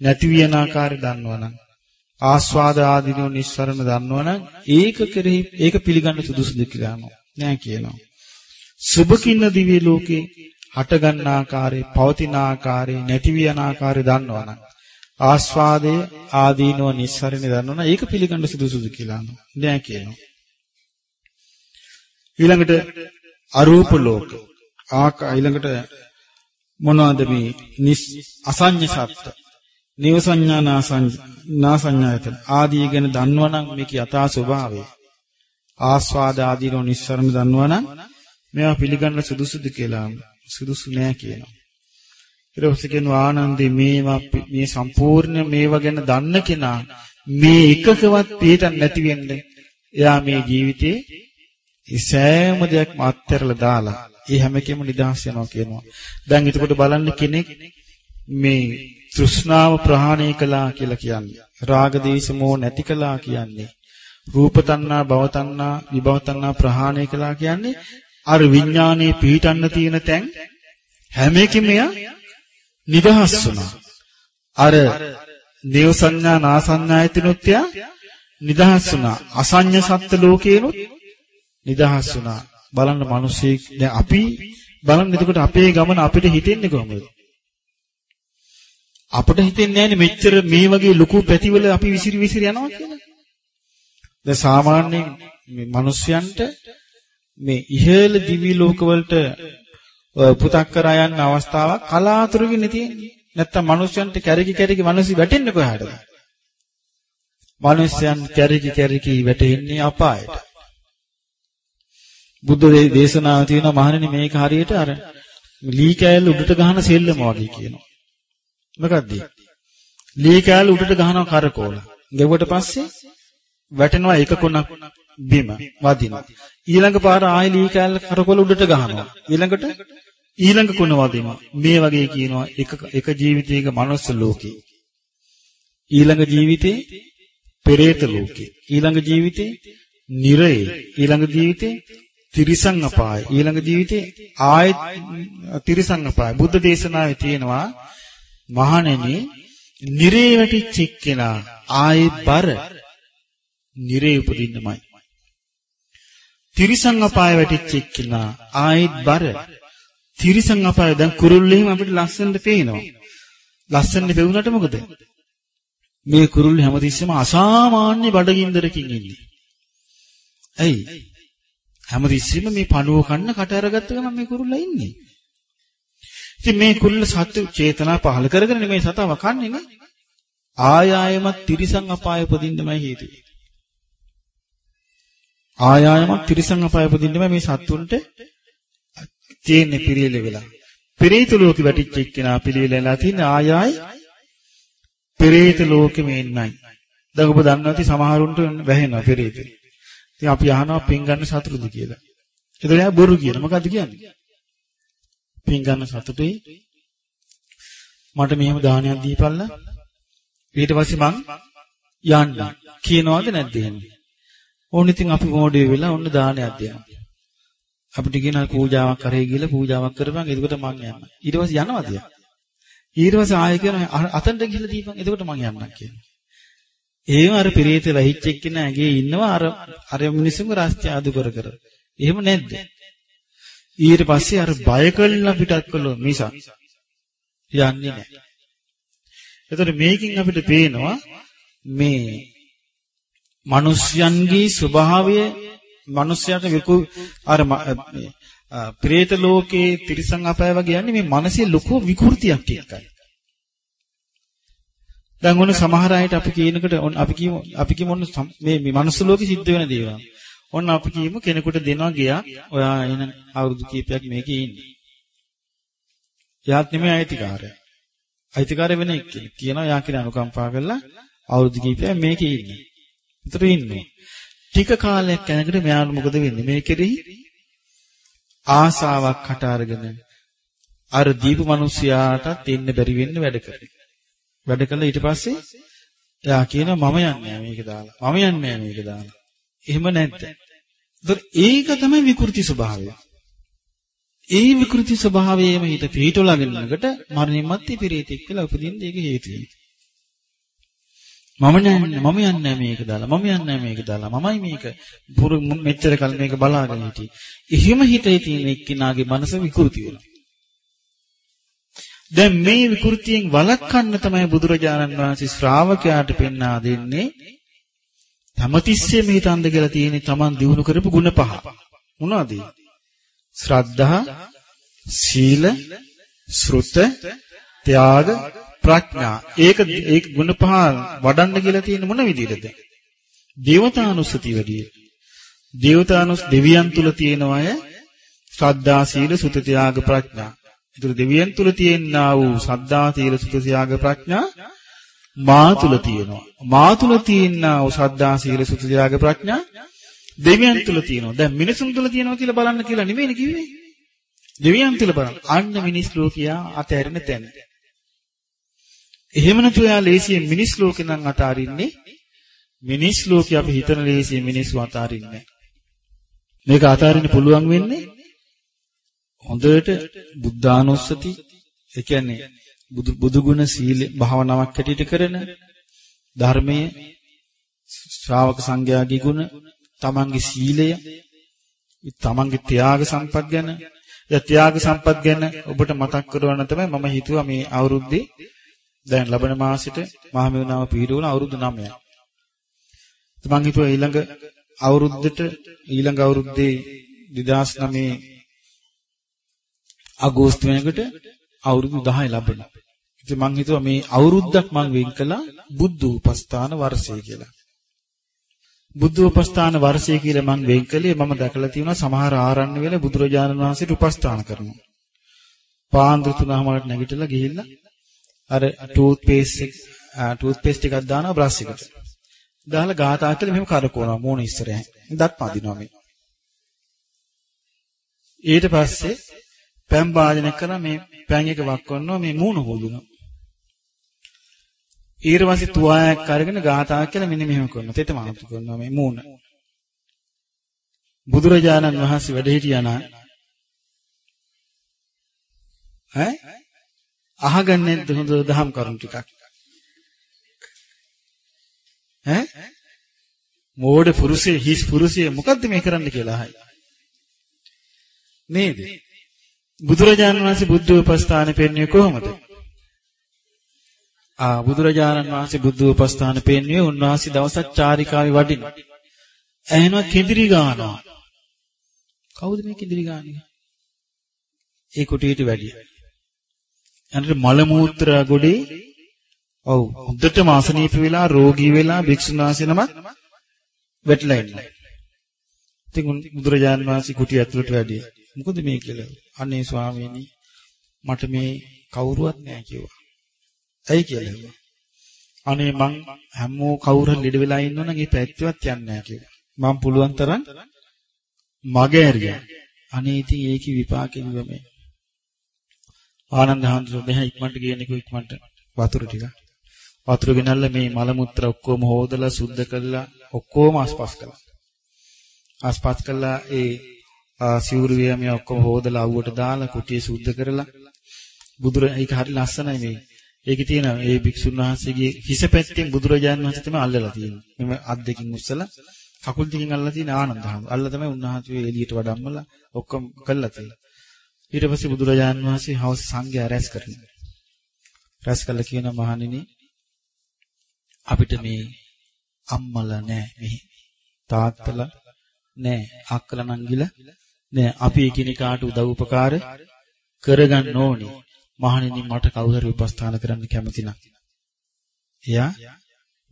A: නැති වියන ආකාරය දන්නවනම් ආස්වාද ආදීනෝ නිස්සරණ දන්නවනම් ඒක කෙරෙහි ඒක පිළිගන්න සුදුසුද කියලා නෑ කියනවා. සුභකින්න දිව්‍ය ලෝකේ හට ගන්න ආකාරය පවතින ආකාරය නැති වියන ආකාරය දන්නවනම් ආස්වාදයේ ආදීනෝ නිස්සරණ දන්නවනම් ඒක පිළිගන්න සුදුසුද කියලා නෑ කියනවා. ඊළඟට අරූප ලෝක. ආකා ඊළඟට මොනවද මේ අසඤ්ඤ සත්ත්ව? නිව සංඥා නාසඤ්ඤායතන ආදී ගැන දන්නවනම් මේක යථා ස්වභාවය. ආස්වාද ආදීනෝ නිස්සරණ දන්නවනම් මේවා පිළිගන්න සුදුසුද කියලා සුදුසු නෑ කියනවා. ඊට පස්සේ කියනවා ආනන්දේ මේවා මේ සම්පූර්ණ මේවා ගැන දන්න කෙනා මේ එකකවත් පිටක් නැති වෙන්නේ. එයා මේ ජීවිතේ ඒ සෑම දෙයක්ම අත්හැරලා දාලා ඒ හැම එකෙම නිදහස් වෙනවා කියනවා. දැන් එතකොට බලන්න කෙනෙක් මේ තෘෂ්ණාව ප්‍රහාණය කළා කියලා කියන්නේ. රාග දේශ මොහ නැති කළා කියන්නේ. රූප තණ්හා භව තණ්හා විභව තණ්හා ප්‍රහාණය කළා කියන්නේ අර විඥානයේ පිහිටන්න තියෙන තැන් හැම එකෙම නිදහස් වුණා. අර දේව සංඥා නාසඤ්ඤායතිනුත් නිදහස් වුණා. අසඤ්ඤ සත්ත්ව ලෝකේනොත් නිදහස් වුණා. බලන්න මිනිස්සෙක් දැන් අපි බලන්න එතකොට අපේ ගමන අපිට හිතෙන්නේ කොහොමද? අපිට හිතෙන්නේ නැහැනේ මෙච්චර මේ වගේ ලොකු පැතිවල අපි විසිරි විසිරි යනවා කියලා. දැන් සාමාන්‍යයෙන් මේ මිනිස්යන්ට මේ ඉහළ දිවි ලෝකවලට පුතක් කරා යන අවස්ථාවක් කලාතුරකින් තියෙන්නේ. නැත්තම් මිනිස්යන්ට කැරකි කැරකි මිනිස්සු වැටෙන්නේ කොහාටද? මිනිස්යන් කැරකි කැරකි වැටෙන්නේ අපායට. බුද්ධ දේශනාව තියෙනවා මහණෙනි මේක හරියට අර ලී කෑල්ල උඩට ගහන සෙල්ලම වගේ කියනවා. මොකද්ද? ලී කෑල්ල උඩට ගහනවා කරකෝල. ගෙවුවට පස්සේ වැටෙනවා එක කොනක් බිම වදිනවා. ඊළඟ පාර ආයෙ ලී කෑල්ල කරකෝල උඩට ගහනවා. ඊළඟට ඊළඟ කොන වදිනවා. මේ වගේ කියනවා එක එක ජීවිතයක මනුස්ස ලෝකේ. ඊළඟ ජීවිතේ පෙරේත ලෝකේ. ඊළඟ ජීවිතේ නිරයේ. ඊළඟ ජීවිතේ තිරිසන් අපාය. ඊළඟ ජීවිතේ ආයෙත් තිරිසන් අපාය. බුද්ධ දේශනාවේ තියෙනවා මහණෙනි නිරේ වැටිච්ච එක්කෙනා ආයෙත් බර නිරේ උපදින්නමයි. තිරිසන් අපාය වැටිච්ච එක්කෙනා ආයෙත් බර තිරිසන් අපාය. දැන් කුරුල්ලෙහිම අපිට ලස්සනට පේනවා. ලස්සනට පෙවුනට මොකද? මේ කුරුල්ලේ හැමතිස්සෙම අසාමාන්‍ය බඩගින්දරකින් ඉන්නේ. ඇයි? හැමතිස්සෙම මේ පණුව කන්න කට අරගත්ත ගමන් මේ කුරුල්ලා ඉන්නේ. ඉතින් මේ කුරුල්ල සත්‍ය චේතනා පහල කරගෙන මේ සතාව කන්නේ නේ. ආය ආයමත් තිරිසන් අපාය උපදින්නමයි හේතුව. ආයායමක් තිරිසන් අපාය උපදින්නම මේ සත්තුන්ට තියෙන පිළිල වෙලා. පෙරේත ලෝකෙ වැටිච්ච එක්කෙනා පිළිලලා තියෙන ආයායි පෙරේත ලෝකෙම එන්නයි. දැන් ඔබ දන්නවා ඇති සමහරුන්ට වැහෙනවා පෙරේත. ඉතින් අපි අහනවා පින් ගන්න සතුටුද කියලා. ඒතකොට එයා බොරු කියන. මොකද්ද කියන්නේ? පින් ගන්න සතුටුයි. මට මෙහෙම දානයක් දීපල්ලා. ඊට පස්සේ මං යන්න කියනවද නැද්ද එහෙම? ඕන ඉතින් අපි මොඩේ වෙලා ඔන්න දානයක් දෙනවා. අපිට කියන පූජාවක් කරේ ගිහලා පූජාවක් කරපන් එතකොට මං යන්න. ඊට පස්සේ යනවද? ඊට පස්සේ ආයෙ කියන අතන්ට ගිහලා දීපන් එතකොට මං යන්නම් කියනවා. එහෙම අර පිරිත වැහිච්ච එක්කෙන ඇගේ ඉන්නවා අර අර මිනිස්සුන්ගේ රාස්ත්‍ය ආදු කර කර. එහෙම නැද්ද? ඊට පස්සේ අර බය කළා පිටත් කළොත් මිසක් යන්නේ නැහැ. එතකොට මේකෙන් අපිට පේනවා මේ මිනිස්යන්ගේ ස්වභාවය මිනිස්යාට විකු අර ප්‍රේත ලෝකේ තිරිසන් අපාය වගේ යන්නේ මේ මනසේ ලොකු විකෘතියක් එක්කයි. දැන් ඔන්න සමහර අයට අපි කියනකොට අපි කියමු අපි කියමු ඔන්න මේ මේ මනුස්ස ලෝකෙ සිද්ධ වෙන දේවල්. ඔන්න අපි කියමු කෙනෙකුට දෙනවා ගියා ඔයා එන අවුරුදු කීපයක් මේකේ ඉන්නේ. එයාත් නෙමෙයි අයිතිකාරයා. අයිතිකාරය වෙන එක්කෙනෙක්. කියනවා යා කියන අනුකම්පා කරලා අවුරුදු කීපයක් මේකේ ඉන්නේ. විතර ඉන්නේ. ටික කාලයක් යනකොට මෙයාට මොකද වෙන්නේ? මේ කෙරෙහි ආසාවක් හට අරගෙන අර දීපු මිනිසයාටත් ඉන්න බැරි වෙන්න වැඩ කරනවා. වැඩ කළා ඊට පස්සේ එයා කියනවා මම යන්නේ මේක දාලා. මම යන්නේ මේක දාලා. එහෙම නැද්ද? ඒතර ඒක තමයි විකෘති ස්වභාවය. ඒ විකෘති ස්වභාවයේම හිත පිටුලගෙනකට මරණින් මත්තේ පෙරේතෙක් කියලා උපදින්න ඒක හේතුයි. මම නෑ මම යන්නේ මේක දාලා මම යන්නේ මේක දාලා මමයි මේක පුරු මෙච්චර කල් මේක බලාගෙන හිටියේ. එහෙම හිතේ තියෙන එක්කිනාගේ මනස විකෘති වෙනවා. දැන් මේ විකෘතියෙන් වළක්වන්න තමයි බුදුරජාණන් වහන්සේ ශ්‍රාවකයාට පෙන්වා දෙන්නේ. තමතිස්සේ මේ තන්ද කියලා තියෙන තමන් දිනු කරපු ගුණ පහ. මොනවද? ශ්‍රද්ධා, සීල, ශ්‍රුත, ත්‍යාග, ප්‍රඥා. ඒක ඒ ගුණ පහ වඩන්න කියලා තියෙන මොන විදිහටද? දේවතානුස්සති වැඩි. දේවතානුස් දෙවියන් තුල තියෙන අය ශ්‍රද්ධා, සීල, සුත, ත්‍යාග, ප්‍රඥා. ඒතර දෙවියන් තුල තියෙනා වූ ශ්‍රද්ධා, සීල, සුත, ත්‍යාග, ප්‍රඥා මා තුල තියෙනවා. මා තුල තියෙනා වූ ශ්‍රද්ධා, සීල, සුත, ත්‍යාග, ප්‍රඥා දෙවියන් තුල තියෙනවා. දැන් මිනිසුන් තුල තියෙනවා කියලා බලන්න කියලා නෙමෙයි කිව්වේ. දෙවියන් තුල බලන්න. අන්න මිනිස් ලෝකියා අතහැරෙන තැන. එහෙම නැතු එයා ලේසියෙන් මිනිස් ලෝකේ නම් අතාරින්නේ මිනිස් ලෝකේ අපි හිතන ලේසියෙන් මිනිස්සු අතාරින්නේ මේක අතාරින්න පුළුවන් වෙන්නේ හොඳට බුද්ධානුස්සති ඒ කියන්නේ බුදු බුදුගුණ සීල භාවනාවක් හැටියට කරන ධර්මයේ ශ්‍රාවක සංඝයාගේ ගුණ තමන්ගේ සීලය තමන්ගේ ත්‍යාග සම්පත් ගැන ත්‍යාග සම්පත් ගැන ඔබට මතක් කරවන්න තමයි මම හිතුවා මේ අවුරුද්දේ දැන් ලබන මාසෙට මහමෙවුනාව පිහිටුවන අවුරුදු 9යි. මම හිතුවා ඊළඟ අවුරුද්දට ඊළඟ අවුරුද්දේ 2009 අගෝස්තු වෙනකොට අවුරුදු 10 ලබනවා. ඉතින් මම හිතුවා මේ අවුරුද්දක් මම වෙන් කළා බුද්ධ උපස්ථාන වර්ෂය කියලා. බුද්ධ උපස්ථාන වර්ෂය කියලා මම වෙන් කළේ මම දැකලා තියෙනවා සමහර ආරණ්‍ය වල බුදුරජාණන් වහන්සේට උපස්ථාන කරනවා. පාන්දර තුනමාරට නැගිටලා ගිහිල්ලා අර ටූත් පේස්ට් එක ටූත් පේස්ට් එකක් දානවා බ්‍රෂ් එකට. දාලා ගාථා කියලා මෙහෙම කරකවනවා මූණ ඉස්සරහින්. දත් පදිනවා මේ. ඊට පස්සේ පැන් වාදනය කරලා මේ පැන් එක වක් කරනවා මේ මූණ හොදනවා. ඊට පස්සේ තුවායක් අරගෙන ගාථා කියලා මෙන්න මෙහෙම කරනවා. තෙත මාතු කරනවා මේ මූණ. බුදුරජාණන් වහන්සේ වැඩ හිටියා නම් ඈ අහගන්නේ නැද්ද හොඳ දහම් කරුණු ටිකක් ඈ මෝඩ පුරුෂය හිස් පුරුෂය මොකද්ද මේ කරන්න කියලා අහයි නේද බුදුරජාණන් වහන්සේ බුද්ධ උපස්ථාන පෙන්වන්නේ කොහොමද? ආ බුදුරජාණන් වහන්සේ බුද්ධ උපස්ථාන පෙන්වන්නේ උන්වහන්සේ දවසක් චාරිකාවේ වඩින. ඇහෙනවා කිඳිරි ගානවා. කවුද මේ කිඳිරි ගාන්නේ? ඒ කුටියට වැඩිය. යනට මල මූත්‍ර ගොඩේ ඔව් හොඳටම අසනීප වෙලා රෝගී වෙලා භික්ෂුන් වහන්සේ නමක් වැටලා ඉන්නවා. ඉතින් බුදුරජාණන් වහන්සේ කුටිය ඇතුළට වැඩි. මොකද මේ කියලා? අනේ ස්වාමීනි මට මේ කවුරුවත් නැහැ කිව්වා. ඇයි කියලා? අනේ මං හැමෝ කවුරු හරි ලෙඩ වෙලා ඉන්නවනම් ඒ පැත්තවත් යන්නේ නැහැ කිව්වා. මං පුළුවන් තරම් මගේ ඇරියා. අනේ ඉතින් ඒකේ විපාකෙ කිව්වමේ. ආනන්ද හාමුදුරුවෝ මෙහා ඉක්මනට ගියනකෝ ඉක්මනට වතුර ටික. වතුර ගෙනල්ලා මේ මල මුත්‍රා ඔක්කොම හොදලා සුද්ධ කරලා ඔක්කොම අස්පස් කළා. අස්පස් කළා ඒ සිවුරු වියමිය ඔක්කොම හොදලා අවුවට දාලා කුටිය සුද්ධ කරලා බුදුර ඒක හරි ලස්සනයි මේ. ඒකේ තියෙන ඒ භික්ෂුන් වහන්සේගේ හිස පැත්තෙන් බුදුරජාණන් වහන්සේ තමයි අල්ලලා තියෙන්නේ. මෙම අත් දෙකින් උස්සලා කකුල් දෙකෙන් අල්ලලා තියෙන ආනන්ද හාමුදුරුවෝ. අල්ල තමයි උන්වහන්සේ එළියට වඩම්මලා ඔක්කොම කළා තියෙන්නේ. ඊට පස්සේ බුදුරජාණන් වහන්සේ හවස සංඝයා රැස් කරනවා. රැස් කළා කියන මහණෙනි අපිට මේ අම්මලා නැහැ මෙහි. තාත්තලා නැහැ. අක්කලා නංගිලා නැහැ. අපි එකිනෙකාට උදව් උපකාර කරගන්න ඕනේ. මහණෙනි මට කවුරු හරි උපස්ථාන කරන්න කැමති නම්. එයා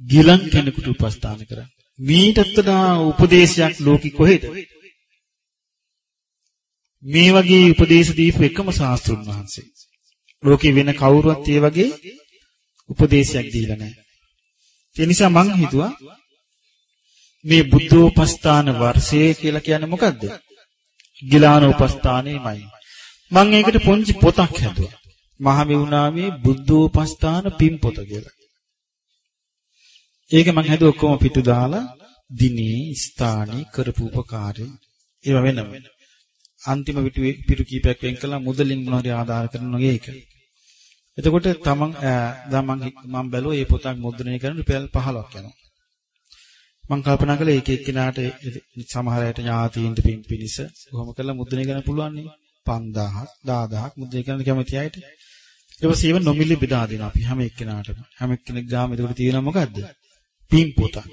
A: ගිලන් කෙනෙකුට උපස්ථාන කරන්න. මීටත් වඩා උපදේශයක් ලෝකෙ කොහෙද? මේ වගේ උපදේශ දීපු එකම ශාස්ත්‍රුන් වහන්සේ. ලෝකේ වෙන කවුරුවත් ඒ වගේ උපදේශයක් දීලා නැහැ. ඒ නිසා මං හිතුවා මේ බුද්ධෝපස්ථාන වර්ෂය කියලා කියන්නේ මොකද්ද? ගිලාන උපස්ථානෙමයි. මං ඒකට පොන්චි පොතක් හැදුවා. මහමෙවුනාමේ බුද්ධෝපස්ථාන පින් පොත කියලා. ඒක මං හැදුවා ඔක්කොම පිටු දාලා දිනේ ස්ථානී කරපු උපකාරය ඒව වෙනම. අන්තිම පිටු පිටු කීපයක් වෙන් කළා මුදලින් මොනවාරි ආධාර කරනවා ඒක. එතකොට තමන් දැන් මම මම බැලුවා මේ පොතක් මුද්‍රණය කරන රුපියල් 15ක් යනවා. මම කල්පනා කළා ඒක එක්කිනාට සමහර අයට ඥාතීන්ට පින් පිනිස කොහොම කළා මුද්‍රණය කරන්න පුළුවන් නේ 5000ක් 10000ක් මුද්‍රණය කරන්න කැමති අයට. ඊට පස්සේ ඒව නොමිලේ බෙදා දෙනවා අපි හැම එක්කිනාටම. හැම එක්කෙනෙක් ගාම ඒකට තියෙනවා මොකද්ද? පින් පොතක්.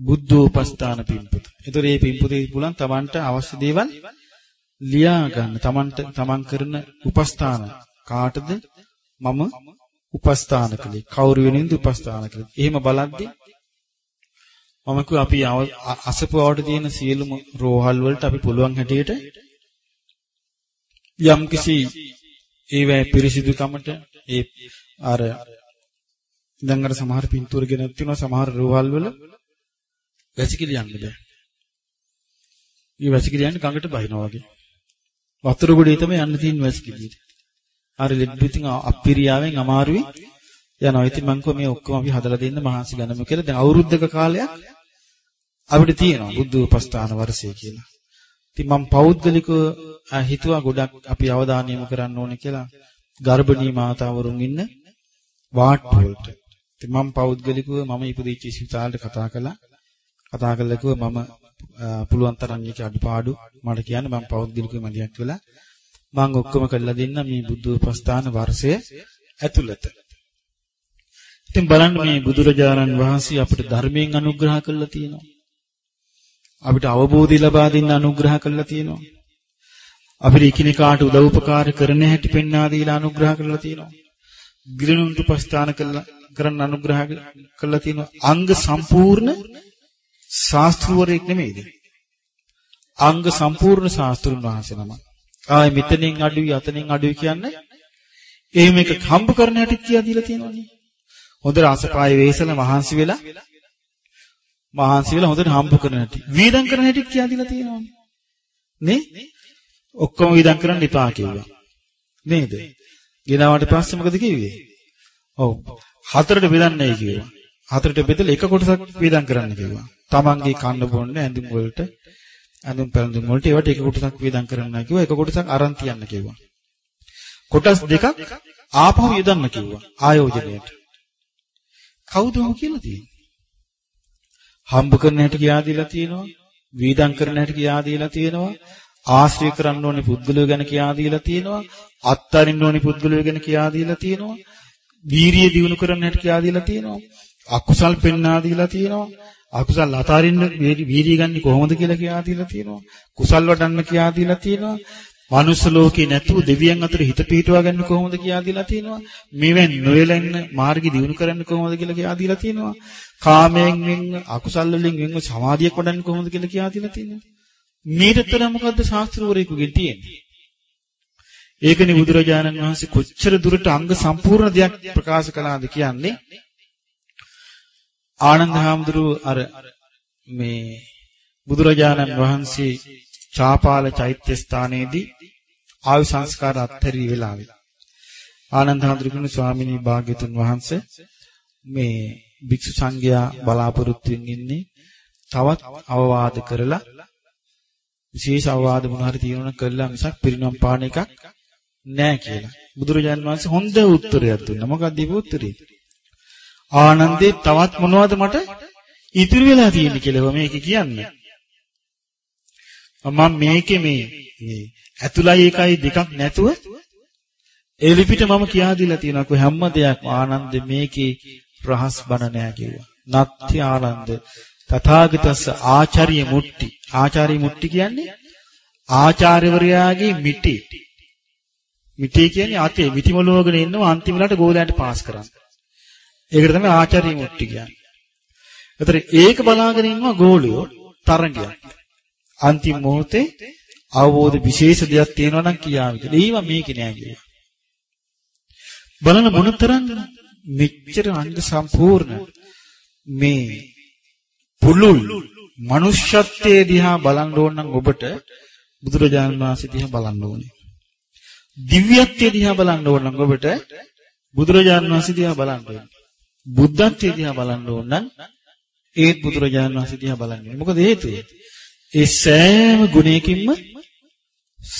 A: බුද්ධෝපස්ථාන පින් පොත. ඒතර මේ පින් පොතේ පුළුවන් තමන්ට අවශ්‍ය දේවල් ලියා ගන්න. තමන්ට තමන් කරන උපස්ථාන කාටද මම උපස්ථාන කළේ කවුරු වෙනින්ද උපස්ථාන කළේ එහෙම බලද්දී මම කිව්වා අපි අසපුවට තියෙන සියලුම රෝහල් වලට අපි පුළුවන් හැටියට යම් කිසි ඒවැ පිරිසිදුකමට ඒ අර දැන් අර සමහර පින්තූර ගෙනත් තියෙනවා සමහර රෝහල් වල වැසිකිලි යන්න බෑ. මේ වැසිකිලි යන්නේ ගඟට බහිනවා වගේ. වතුර ගොඩේ තමයි යන්න තියෙන වැසිකිලියට. අර ලෙඩ්බිතින් අප්පිරියාවෙන් අමාරුයි යනවා. ඉතින් මං කිව්වා මේ ඔක්කොම අපි හදලා දෙන්න මහන්සි ගන්නමු කියලා. දැන් අවුරුද්දක කාලයක් අපිට තියෙනවා බුද්ධ උපස්ථාන වර්ෂය කියලා. ඉතින් මම පෞද්ගලිකව හිතුවා ගොඩක් අපි අවධානය යොමු කරන්න ඕනේ කියලා ගර්භණී මාතාවරුන් ඉන්න වාට්ටු වලට. ඉතින් මම පෞද්ගලිකව මම ඉපදිච්ච ස්පිතාලෙට කතා කළා. කතා කළා කිව්වා මම පුළුවන් තරම් මේක අඩපාඩු මට කියන්න මම පෞද්ගලිකව මැදිහත් වෙලා මම ඔක්කොම කරලා දෙන්න මේ බුද්ධ උපස්ථාන වර්ෂය ඇතුළත. ඉතින් බලන්න මේ බුදුරජාණන් වහන්සේ අපිට ධර්මයෙන් අනුග්‍රහ කළා තියෙනවා. අපිට අවබෝධය ලබා දෙන්න අනුග්‍රහ කළා තියෙනවා. අපිට එකිනෙකාට උදව් උපකාර කරන හැටි පෙන්වා දීලා අනුග්‍රහ කළා තියෙනවා. ගිලනුන්ට උපස්ථාන කළා කරන්න අනුග්‍රහ කළා තියෙනවා. අංග සම්පූර්ණ ශාස්ත්‍රවරයෙක් නෙමෙයිද? අංග සම්පූර්ණ ශාස්ත්‍රුන් වහන්සේ නමක්. ආයි මෙතනින් අඩුයි අතනින් අඩුයි කියන්නේ එහෙම එක හම්බ කරන හැටි කියලා දීලා තියෙනවනේ. හොඳට අසපාය වේසල මහන්සි වෙලා මහන්සි වෙලා හොඳට හම්බ කරන හැටි. වීදම් කරන හැටි කියලා දීලා තියෙනවනේ. නේ? ඔක්කොම වීදම් කරන්න එපා කිව්වා. නේද? ගෙනාවට පස්සේ මොකද කිව්වේ? ඔව්. හතරට බෙදන්නයි කිව්වා. හතරට බෙදලා එක කොටසක් වීදම් කරන්න කිව්වා. තමන්ගේ කන්න බොන්න ඇඳුම් වලට ඇඳුම් පැළඳුම් වලට ඒවට එක කොටසක් වේදම් කරන්න කිව්වා. එක කොටසක් අරන් තියන්න කිව්වා. කොටස් දෙකක් ආපහු යොදන්න කිව්වා ආයෝජනයට. කවුද ඔහු කියලා තියෙන්නේ? හම්බ කරන හැටි කියා දීලා තියෙනවා. වේදම් කරන හැටි කියා දීලා තියෙනවා. ආශ්‍රය කරන්න ඕනේ පුද්ගලයෝ ගැන කියා දීලා තියෙනවා. අත්තරින්න ඕනේ පුද්ගලයෝ ගැන කියා දීලා තියෙනවා. වීරිය දිනු කරන්න හැටි කියා දීලා තියෙනවා. අකුසල් පෙන්වා දීලා තියෙනවා. අකුසල් අතාරින්න වීර්ය ගන්න කොහොමද කියලා කියා දීලා තියෙනවා. කුසල් වඩන්න කියා දීලා තියෙනවා. මනුස්ස ලෝකේ නැතුව දෙවියන් අතර හිත පිහිටුවා ගන්න කොහොමද කියලා දීලා තියෙනවා. මේවෙන් නොයලෙන්න මාර්ගය දියුණු කරන්න කොහොමද කියලා කියලා දීලා තියෙනවා. කාමයෙන් වෙන් අකුසල් වලින් වෙන්ව සමාධියක් වඩන්න කොහොමද කියලා කියලා දීලා තියෙනවා. මේකතර මොකද්ද ශාස්ත්‍රවරයෙකුගෙන් තියෙන්නේ? ඒකනේ බුදුරජාණන් වහන්සේ කොච්චර දුරට අංග සම්පූර්ණ දෙයක් ප්‍රකාශ කළාද කියන්නේ ආනන්ද හාමුදුරුව අර මේ බුදුරජාණන් වහන්සේ චාපාල චෛත්‍ය ස්ථානයේදී ආයු සංස්කාර අත්හැරී වෙලාවේ ආනන්ද හඳුරුකුණු ස්වාමිනී භාග්‍යතුන් වහන්සේ මේ භික්ෂු සංඝයා බලාපොරොත්තු වෙන්නේ තවත් අවවාද කරලා විශේෂ අවවාද මොන හරි තියෙනවා කළා මිසක් පිරිනම් පාන එකක් නෑ කියලා. බුදුරජාන් වහන්සේ හොඳ උත්තරයක් දුන්නා. මොකක්ද ඒ උත්තරේ? ආනන්දේ තවත් මොනවද මට ඉතුරු වෙලා තියෙන්නේ කියලා මේක කියන්නේ. මම මේකේ මේ මේ ඇතුළයි එකයි දෙකක් නැතුව එලිපිට මම කියා දීලා තියෙනවා කො හැම දෙයක්ම ආනන්ද මේකේ රහස් බණ නෑ කිව්වා. නත්ති ආනන්ද තථාගතස්ස ආචාර්ය මුට්ටි. ආචාර්ය මුට්ටි කියන්නේ ආචාර්යවරයාගේ මිටි. මිටි කියන්නේ අතේ මිටි මොලවගෙන ඉන්නවා අන්තිම වෙලාවට ගෝලයන්ට පාස් කරන්න. ඒකට තමයි ආචාර්ය මුට්ටි කියන්නේ. ඒතර ඒක බලාගෙන ඉන්නවා ගෝලියෝ තරංගයක්. අන්තිම මොහොතේ අවබෝධ විශේෂ දෙයක් තියෙනවා නම් කියාවි කියලා. ඒව මේකේ නෑ කියලා. බලන මොනතරම් මෙච්චර අංග සම්පූර්ණ මේ පුලුල් මනුෂ්‍යත්වයේ දිහා බලන්න ඕන නම් ඔබට බුදුරජාණන් වහන්සේ දිහා බලන්න ඕනේ. දිව්‍යත්වයේ දිහා බලන්න ඕන නම් ඔබට බුදුරජාණන් වහන්සේ දිහා බලන්න ඕනේ. බුද්ධත්වයේ දිහා බලන්න ඕන නම් ඒත් බුදුරජාණන් වහන්සේ දිහා බලන්න ඕනේ. මොකද හේතුව? ඒ සෑම ගුණයකින්ම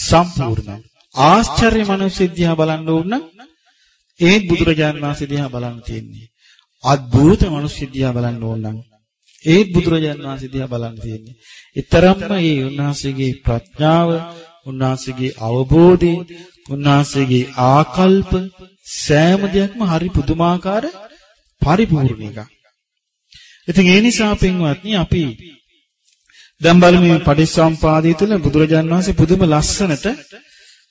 A: සම්පූර්ණ. ආශ්චර්ය මනුෂ්‍ය දිහා බලන්න ඕන නම් ඒත් බුදුරජාණන් වහන්සේ දිහා බලන්න තියෙන්නේ. අద్භූත මනුෂ්‍ය දිහා බලන්න ඕන නම් ඒත් බුදුරජාණන් වහන්සේ දිහා බලන්න තියෙන්නේ. ඊතරම්ම මේ උන්වහන්සේගේ ප්‍රඥාව, උන්වහන්සේගේ අවබෝධය, උන්වහන්සේගේ ආකල්ප සෑම දෙයක්ම හරි පුදුමාකාර පරිපූර්ණ එකක්. ඉතින් ඒ නිසා පින්වත්නි අපි දැන් බලමු මේ පටිච්චසමුපාදය තුළ බුදුරජාණන් වහන්සේ පුදුම ලස්සනට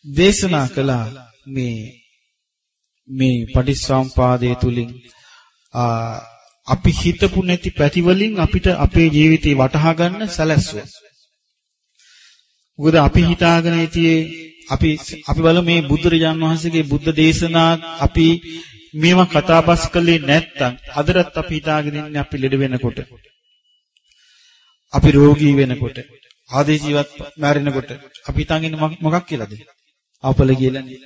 A: දේශනා කළා මේ මේ පටිච්චසමුපාදය තුලින් අපි හිතපු නැති පැති වලින් අපිට අපේ ජීවිතේ වටහා ගන්න සැලැස්සුව. මොකද අපි හිතාගෙන හිටියේ අපි අපි බලමු මේ බුදුරජාණන් වහන්සේගේ බුද්ධ දේශනා අපි මේවා කතාබස් කළේ නැත්තම් අදටත් අපි හිතාගෙන ඉන්නේ අපි ලෙඩ වෙනකොට අපි රෝගී වෙනකොට ආදී ජීවත් මැරෙනකොට අපි හිතන් ඉන්නේ මොකක් කියලාද? අපල කියලා නේ.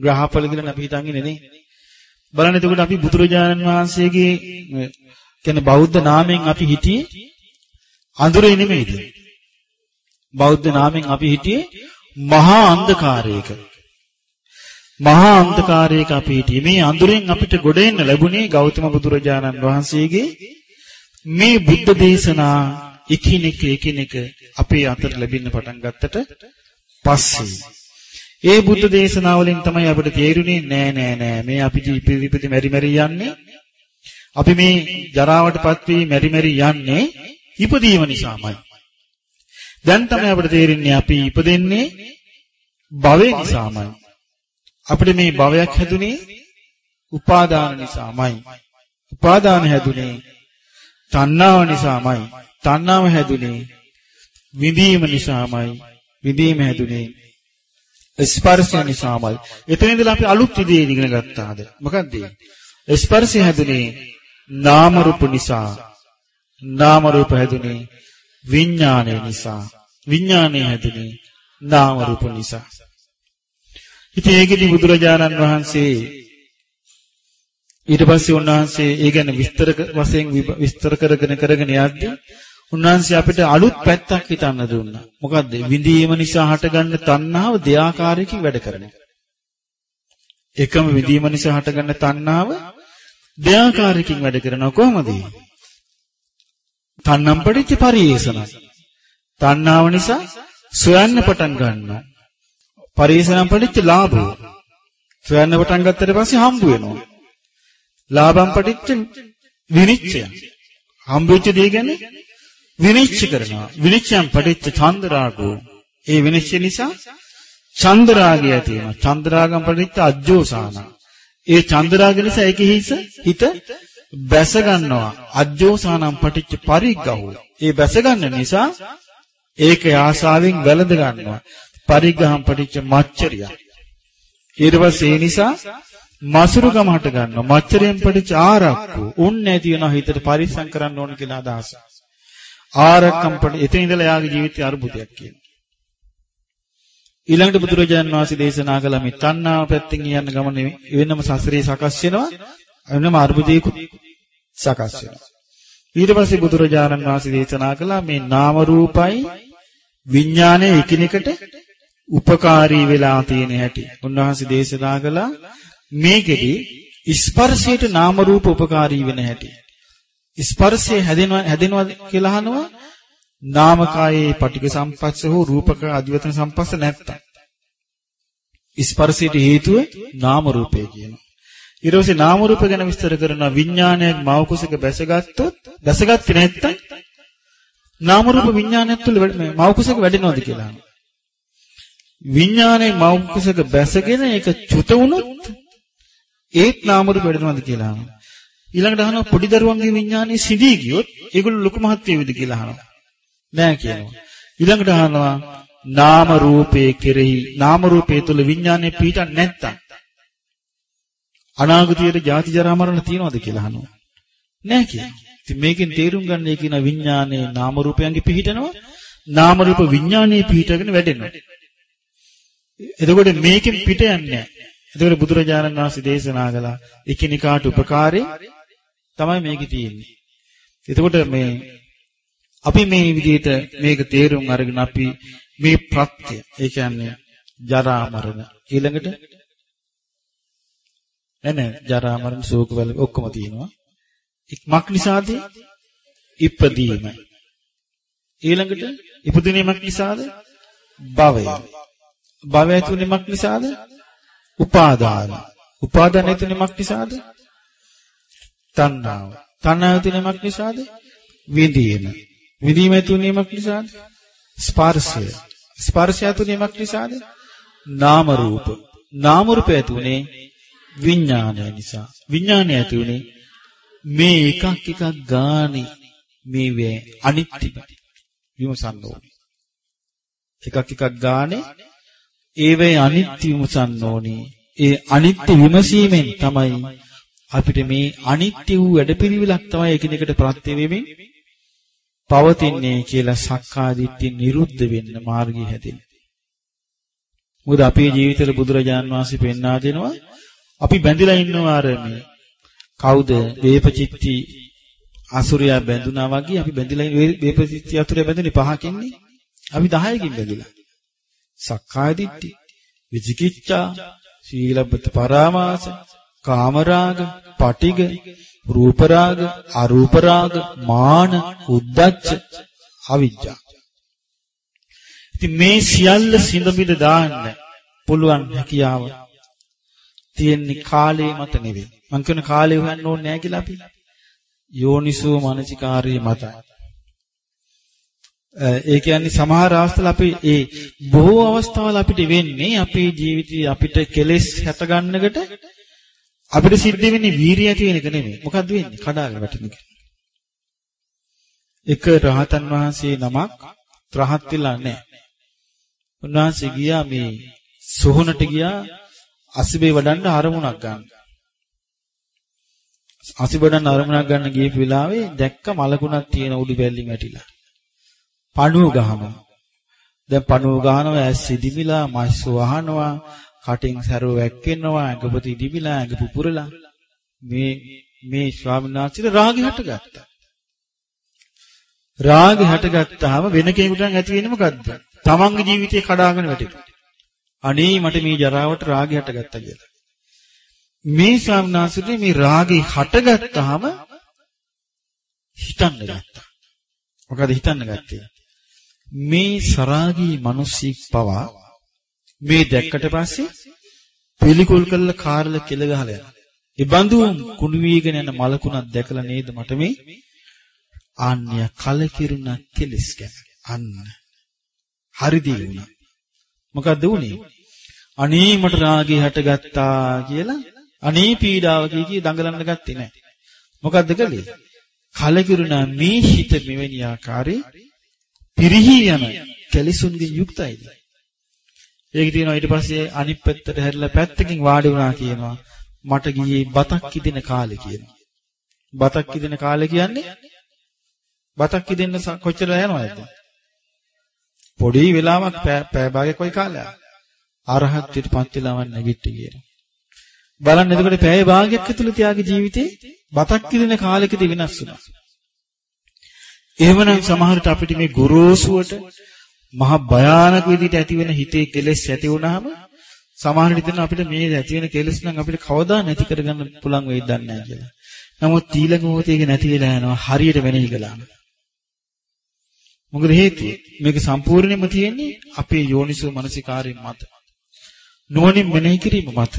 A: ග්‍රහපල කියලා අපි හිතන් ඉන්නේ නේ. බලන්න එතකොට අපි බුදුරජාණන් වහන්සේගේ කියන්නේ බෞද්ධ නාමයෙන් අපි හිටියේ අඳුරේ නෙමෙයිද? බෞද්ධ නාමයෙන් අපි හිටියේ මහා අන්ධකාරයක. මහා අන්ධකාරයක අපි හිටියේ. මේ අඳුරෙන් අපිට ගොඩ එන්න ලැබුණේ ගෞතම බුදුරජාණන් වහන්සේගේ මේ බුද්ධ දේශනා එකිනෙක එකිනෙක අපේ අතර ලැබෙන්න පටන් ගත්තට පස්සේ ඒ බුද්ධ දේශනාවලින් තමයි අපිට තේරුනේ නෑ නෑ නෑ මේ අපි ඉපිදි මෙරි මෙරි යන්නේ අපි මේ ජරාවටපත් වී මෙරි මෙරි යන්නේ ඉපදීම නිසාමයි. දැන් තමයි අපිට තේරෙන්නේ අපි ඉපදෙන්නේ භවය නිසාමයි. අපිට මේ භවයක් හැදුනේ උපාදාන නිසාමයි. උපාදාන හැදුනේ තණ්හාව නිසාමයි. තණ්හාව හැදුනේ විඳීම නිසාමයි. විඳීම හැදුනේ ස්පර්ශය නිසාමයි. එතන ඉඳලා අපි අලුත් විදිහේ ඉගෙන ගත්තාද? මොකක්ද ඒ? ස්පර්ශය හැදුනේ නාම රූප නිසා. නාම රූප හැදුනේ විඥානය නිසා. විඥානය හැදුනේ නාම රූප නිසා. ඉතින් ඒකෙදි බුදුරජාණන් වහන්සේ ඊට පස්සේ උන්වහන්සේ ඒ ගැන විස්තර වශයෙන් විස්තර කරගෙන කරගෙන යද්දී උන්වහන්සේ අපිට අලුත් පැත්තක් හිතන්න දුන්නා. මොකද්ද? විඳීම නිසා හටගන්න තණ්හාව දෙආකාරයකින් වැඩ කරනවා. එකම විඳීම නිසා හටගන්න තණ්හාව දෙආකාරයකින් වැඩ කරනවා කොහොමද? තණ්හම් පටිච්ච පරිේෂණ. තණ්හාව නිසා සොයන්න පටන් ගන්නවා. පරිේෂණම් පටිච්ච ලාභෝ. සොයන්න පටන් ගත්තට පස්සේ හම්බ වෙනවා. ලාභම් පටිච්ච විනිච්ඡය. හම්බෙච්ච දේ ගැන විනිශ්චය කරනවා. විනිශ්චයන් පටිච්ච චන්දරාගෝ. ඒ විනිශ්චය නිසා චන්ද්‍රාගය ඇති වෙනවා. චන්ද්‍රාගම් පරිච්ඡ අජ්ජෝසාන. ඒ චන්ද්‍රාගය නිසා ඒකේ හිස හිත බැස ගන්නවා. අජ්ජෝසානම් පටිච්ච පරිග්ගහෝ. ඒ බැස ගන්න නිසා ඒක ආසාවෙන් වැළඳ ගන්නවා. පරිග්ගහම් පටිච්ච මච්චරිය. ඊට පස්සේ ඒ නිසා මසුරුකම හට ගන්නවා. මච්චරයෙන් පටිච්ච ආරක්කු. උන් නැති වෙනවා හිතට පරිස්සම් කරන්න ඕන කියලා අදහස. ආරක්කම් පටි එතන ඉඳලා යාගේ ජීවිතය අරුබුදයක් කියනවා. ඊළඟට බුදුරජාණන් වහන්සේ දේශනා කළ මේ තණ්හාව පැත්තෙන් යන ගමන වෙනම සසරේ සකස් වෙනවා. වෙනම අරුබුදයකුත් සකස් වෙනවා. ඊට පස්සේ බුදුරජාණන් වහන්සේ දේශනා කළා මේ නාම රූපයි විඥානයේ එකිනෙකට උපකාරී වෙලා තියෙන හැටි. උන්වහන්සේ දේශනා කළා මේකෙදි ස්පර්ශයට නාම රූප උපකාරී වෙන හැටි. ස්පර්ශය හැදෙනවා හැදෙනවා කියලා අහනවා නාමකායේ පටික සම්පස්ස හෝ රූපක අධිවතන සම්පස්ස නැත්තම්. ස්පර්ශයට හේතුව නාම රූපය කියනවා. ඊට පස්සේ නාම රූප ගැන විස්තර කරන විඥානයක් මව කුසක බැසගත්තොත් බැසගත්තේ නැත්තම් නාම රූප විඥානයත් තුළ මව කුසක වැඩෙනවද කියලා. විඥානයේ මව කුසක බැසගෙන ඒක චුත වුණොත් ඒත් නාම රූප වැඩෙනවද කියලා. ඊළඟට අහනවා පොඩි දරුවන්ගේ විඥානයේ සිඳී ගියොත් ඒගොල්ලෝ ලොකු මහත් වේවිද කියලා අහනවා. නෑ කියනවා. ඊළඟට අහනවා නාම රූපේ කෙරෙහි නාම රූපේ තුල විඥානයේ පිහිටක් නැත්තම් අනාගතයේ ජාති ජරා මරණ තියනවද කියලා අහනවා. නෑ කියනවා. ඉතින් මේකෙන් තේරුම් ගන්න කියන විඥානයේ නාම රූපයන්ගේ පිහිටනවා නාම රූප විඥානයේ පිහිටගෙන වැඩෙනවා. එතකොට මේකෙන් පිට යන්නේ නෑ. එතකොට බුදුරජාණන් වහන්සේ දේශනා කළා එකිනෙකාට උපකාරී තමයි මේකේ තියෙන්නේ. එතකොට මේ අපි මේ විදිහට මේක තේරුම් අරගෙන අපි මේ ප්‍රත්‍ය ඒ කියන්නේ ජරා මරණ ඊළඟට නෑ ජරා මරණ ශෝක වල ඔක්කොම තියෙනවා. ඉක්මක් නිසාද ඉපදීමයි. ඊළඟට ඉපදිනීමක් නිසාද භවය. භවය තුනීමක් නිසාද උපාදාන. උපාදාන තුනීමක් නිසාද තණ්හාව. තණ්හාව තුනීමක් නිසාද විඳීම. විඳීම තුනීමක් නිසාද ස්පර්ශය. ස්පර්ශය තුනීමක් නිසාද නාම රූප. නාම රූපය තුනේ විඥානය නිසා. විඥානය තුනේ මේ එකක් එකක් ගානේ මේ වේ අනිත්‍ය විමසන්න ඕනේ. එකක් එකක් ගානේ ඒවේ අනිත්‍ය විමසන්න ඕනේ. ඒ අනිත්‍ය විමසීමෙන් තමයි අපිට මේ අනිත්‍ය වූ වැඩපිළිවෙලක් තමයි එකිනෙකට ප්‍රත්‍ය වෙමින් පවතින්නේ කියලා සක්කාය දිට්ඨිය නිරුද්ධ වෙන්න මාර්ගය හැදෙන්නේ. මොකද අපේ ජීවිතවල බුදුරජාන් වහන්සේ පෙන්වා දෙනවා අපි බැඳිලා ඉන්නවා අර මේ කවුද වේපචිත්ති අසුරයා බැඳුනා වගේ අපි බැඳිලා වේපචිත්ති අසුරයා බැඳුනේ පහකින්නේ අපි 10කින් බැඳිලා සක්කාය දිට්ඨි විචිකිච්ඡා සීලබ්බත පරාමාස කාමරාග පටිග රූපරාග අරූපරාග මාන උද්දච්ච අවිජ්ජා. ඉතින් මේ සියල්ල සිඳමිද දාන්න පුළුවන් හැකියාව තියෙන්නේ කාලේ මත නෙවෙයි. මං කියන කාලේ හොයන්න ඕනේ නැහැ කියලා අපි. යෝනිසෝ මනසිකාරී මතයි. ඒ කියන්නේ සමහර අවස්ථාවල අපි ඒ බොහෝ අවස්ථාවල අපිට වෙන්නේ අපේ ජීවිතේ අපිට කෙලෙස් හැට ගන්නකට අපිට සිද්ධ වෙන්නේ වීරිය ඇති වෙන එක නෙමෙයි. මොකද්ද වෙන්නේ? කඩාගෙන වැටෙන එක. එක රහතන් වහන්සේ නමක් රහත් වෙලා නැහැ. උන්වහන්සේ ගියා මේ සොහනට ගියා අසිබේ වඩන්න අරමුණක් ගන්න. අසිබඩන් අරමුණක් ගන්න ගියපු වෙලාවේ දැක්ක මලකුණක් තියෙන උඩු බැල්ලි වැටිලා. පණුව ගහනවා. දැන් පණුව ගහනවා ඇස් සිදිමිලා මස් වහනවා කටින් සැරව වැක්කෙනවා ඇඟපත ඉදිමිලා ඇඟ පුපුරලා මේ මේ ස්වාමීන් වහන්සේට රාගය හටගත්තා. රාගය හටගත්තාම වෙන කෙනෙකුට ඇති වෙන්නේ මොකද්ද? තමන්ගේ ජීවිතේ කඩාගෙන වැටෙනවා. අනේ මට මේ ජරාවට රාගය හටගත්තා කියලා. මේ ස්වාමීනාසුනේ මේ රාගේ හටගත්තාම හිතන්න ගත්තා. මොකද හිතන්න ගත්තේ? මේ සරාගී මිනිස්සෙක් පවා මේ දැක්කට පස්සේ පිළිකුල් කළ කාර්ල කෙල ගහලා යනවා. ඒ බඳු කුණු වීගෙන යන මලකුණක් දැකලා නේද මට මේ ආන්‍ය කලකිරුණ කෙලස් ගැන අන්න හරි දේ වුණා. මොකද්ද උනේ? අනේ මට රාගය හැටගත්තා කියලා අනේ පීඩාව කී කී දඟලන්න ගත්තේ නැහැ. මොකද්ද කළේ? කලකිරුණා මේ හිත මෙවැනි ආකාරයේ පිරිහි යන කැලිසුන්ගෙන් යුක්තයිද? ඒක තියෙනවා ඊට පස්සේ අනිත් පැත්තට හැරිලා පැත්තකින් වාඩි වුණා කියනවා. මට ගියේ බතක් කිදින කාලේ කියනවා. බතක් කිදින කාලේ කියන්නේ බතක් කිදෙන්න කොච්චර යනවද? පොඩි වෙලාවක් පෑ භාගයක් වගේ කාලයක්. අරහත්ත්වයට පත් වෙලාවක් නැගිට්ටි කියනවා. බලන්න එතකොට පැය භාගයක් ඇතුළත යාගේ ජීවිතේ බතක් කිදින කාලෙකදී වෙනස් වුණා. එහෙමනම් සමහරට අපිට මේ ගොරෝසුවට මහ භයානක විදිහට ඇති වෙන හිතේ කෙලෙස් ඇති වුණාම සමහර විට අපිට මේ ඇති වෙන කෙලෙස් නම් අපිට කවදා නැති කරගන්න පුළුවන් වෙයිද දන්නේ නැහැ කියලා. නමුත් ඊළඟ මොහොතේ ඒක නැති වෙලා යනවා හරියට වෙනෙහි කළාම. මොකද හේතුව? මේක සම්පූර්ණයෙන්ම තියෙන්නේ අපේ යෝනිසෝ මනසිකාරයෙන් මත. නුවණින් මෙනෙහි කිරීම මත.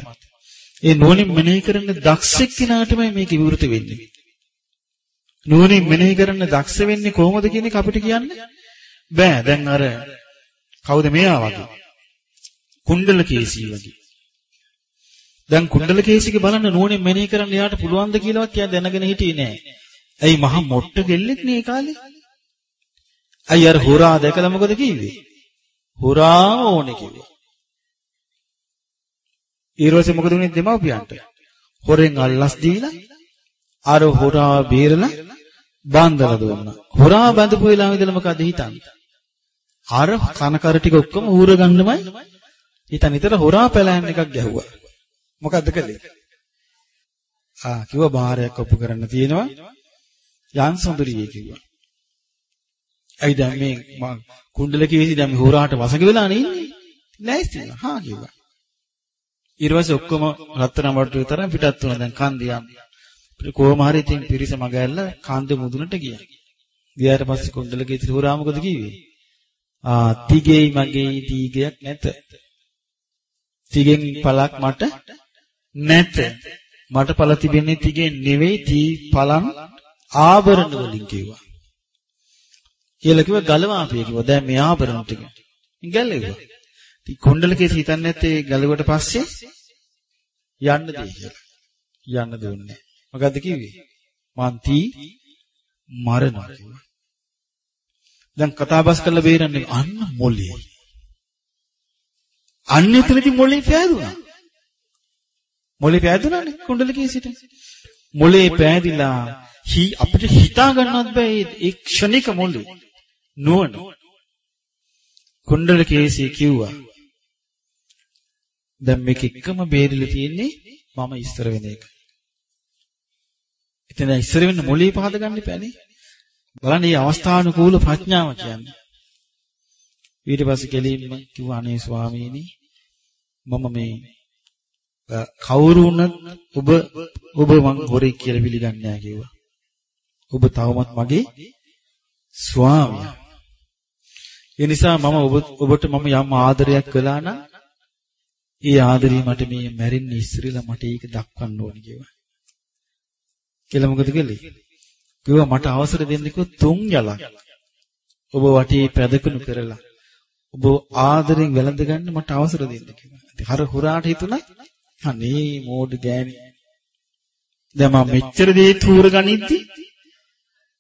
A: ඒ නුවණින් මෙනෙහි කරන දක්ෂ කෙනාටමයි මේක විවෘත වෙන්නේ. නුවණින් මෙනෙහි කරන්න දක්ෂ වෙන්නේ කොහොමද කියන එක අපිට කියන්න බෑ. දැන් අර කවුද මෙයා වගේ? කුණ්ඩල කේසී වගේ. දැන් කුණ්ඩල කේසීගේ බලන්න නුවණින් මෙනෙහි කරන්න එයාට පුළුවන්ද කියලාවත් එයා දැනගෙන හිටියේ නෑ. ඇයි මහා මොට්ට කෙල්ලෙක් නේ කාලේ? ඇයි අර හොරා දැකලා මොකද කිව්වේ? හොරාම ඕනේ කිව්වා. ඊළඟට මොකද වුනේ දෙමව්පියන්ට? හොරෙන් අල්ලස් දීලා අර හොරා බේරලා බන්දලා දුන්නා. හොරා බඳපු වෙලාවෙ ඉඳලා මොකද හිතන්නේ? අර කනකර ටික ඔක්කොම ඌර ගන්නමයි හිතන් විතර හොරා පැලෑන් එකක් ගැහුවා. මොකද්ද කළේ? ආ කිව්වා බාරයක් ඔප්පු කරන්න තියෙනවා. යන් සොඳුරියේ කිව්වා. ඇයි දැන් මේ කුණ්ඩල කීසි දැන් මේ හොරාට වසඟ වෙලා නේ ඉන්නේ? නැයිස් තියෙනවා. හා කිව්වා. ඊට පස්සේ ඔක්කොම රත්තරන් වලට විතර පිටත් වුණා දැන් කන්දියම්. කොහොම හරි ඉතින් පිරිස මග ඇල්ල කාන්ද මුදුනට ගියා. ගියාට පස්සේ කුණ්ඩල කීසි හොරා මොකද කිව්වේ? ආ තිගෙයි මගේයි දීගයක් නැත. තිගෙන් පළක් මට නැත. මට පළ තිබෙන්නේ තිගෙන් නෙවෙයි තී පළන් ආභරණ වලින් කිව්වා. කියලා කිව්වා ගලවාපිය කිව්වා. දැන් මේ ආභරණ ටික. ගල්ලෙව්වා. ඉතින් කොණ්ඩලකේ හිතන්නේ නැත්තේ ගලුවට පස්සේ යන්න දෙයි කියලා. යන්න දුන්නේ. මොකද්ද කිව්වේ? මන්ති මරනවා කිව්වා. දැන් කතාබස් කරලා බේරන්නේ අන්න මොලේ. අන්න එතනදී මොලේ පෑදුනා. මොලේ පෑදුනානේ කුණ්ඩලකේ සිට. මොලේ පෑදිලා හි අපිට හිතා ගන්නවත් බෑ ඒ ක්ෂණික මොලේ. නුවණ. කුණ්ඩලකේසී කිව්වා. දැන් මේක එකම බේරිලා තියෙන්නේ මම ඉස්සර වෙන එක. එතන ඉස්සර වෙන්න මොලේ පහද ගන්න එපානේ. බලන්න මේ අවස්ථානුකූල ප්‍රඥාව කියන්නේ. ඊට පස්සේ කෙලින්ම කිව්වා අනේ ස්වාමීනි මම මේ කවුරු වුණත් ඔබ ඔබ මං හොරෙක් කියලා පිළිගන්නේ නැහැ කිව්වා. ඔබ තවමත් මගේ ස්වාමියා. ඒ නිසා මම ඔබ ඔබට මම යම් ආදරයක් කළා නම් ඒ ආදරේ මට මේ මැරෙන්න ඉස්සෙල්ලා මට ඒක දක්වන්න ඕනේ කිව්වා. කියලා මොකද කළේ? කිව්වා මට අවසර දෙන්නකෝ තුන් යලක්. ඔබ වටේ පැදකුණු කරලා ඔබ ආදරෙන් වැළඳ ගන්න මට අවසර දෙන්න කිව්වා. ඉතින් හර හුරාට හිතුණා අනේ මෝඩ ගෑණි. දැන් මම මෙච්චර දේ තූර ගනිද්දි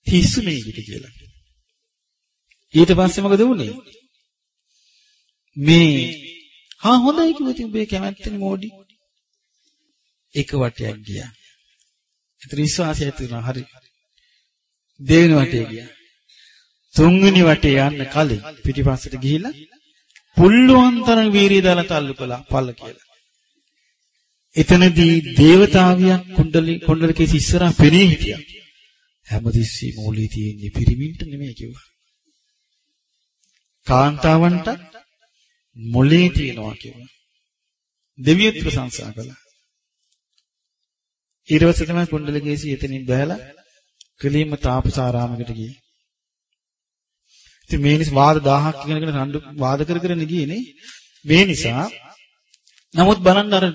A: පිස්සු මේකට කියලා. ඊට පස්සේ මොකද වුනේ? මේ හා හොඳයි කිව්වා ඉතින් ඔබේ කැමැත්තනේ මෝඩි. එක වටයක් ගියා. ඒතර විශ්වාසය ඇති වුණා හරි. දෙවෙනි වටේ ගියා. තුන්වෙනි වටේ යන්න කලින් පිටිපස්සට ගිහිල්ලා පුල්ලුවන් තරම් වීරිය දාලා තල්ලු කළා පල්ල කියලා. එතනදී దేవතාවියක් කුණ්ඩලි කුණ්ඩලකේ ඉස්සරහා පෙනී හිටියා. හැමතිස්සෙම ඕලේ තියෙන්නේ පිරිමින්ට නෙමෙයි කිව්වා. කාන්තාවන්ට මොලේ තියෙනවා කිව්වා. දෙවියොත් ප්‍රශංසා කළා. ඊට පස්සේ තමයි කුණ්ඩලකේසි එතනින් බහැලා කෙලින්ම තාපසාරාමයකට ගියේ. ඉතින් මේ නිසා වාද 1000ක් ඉගෙනගෙන රණ්ඩු වාද කර කර ගියේනේ. මේ නිසා නමුත් බලන්න අර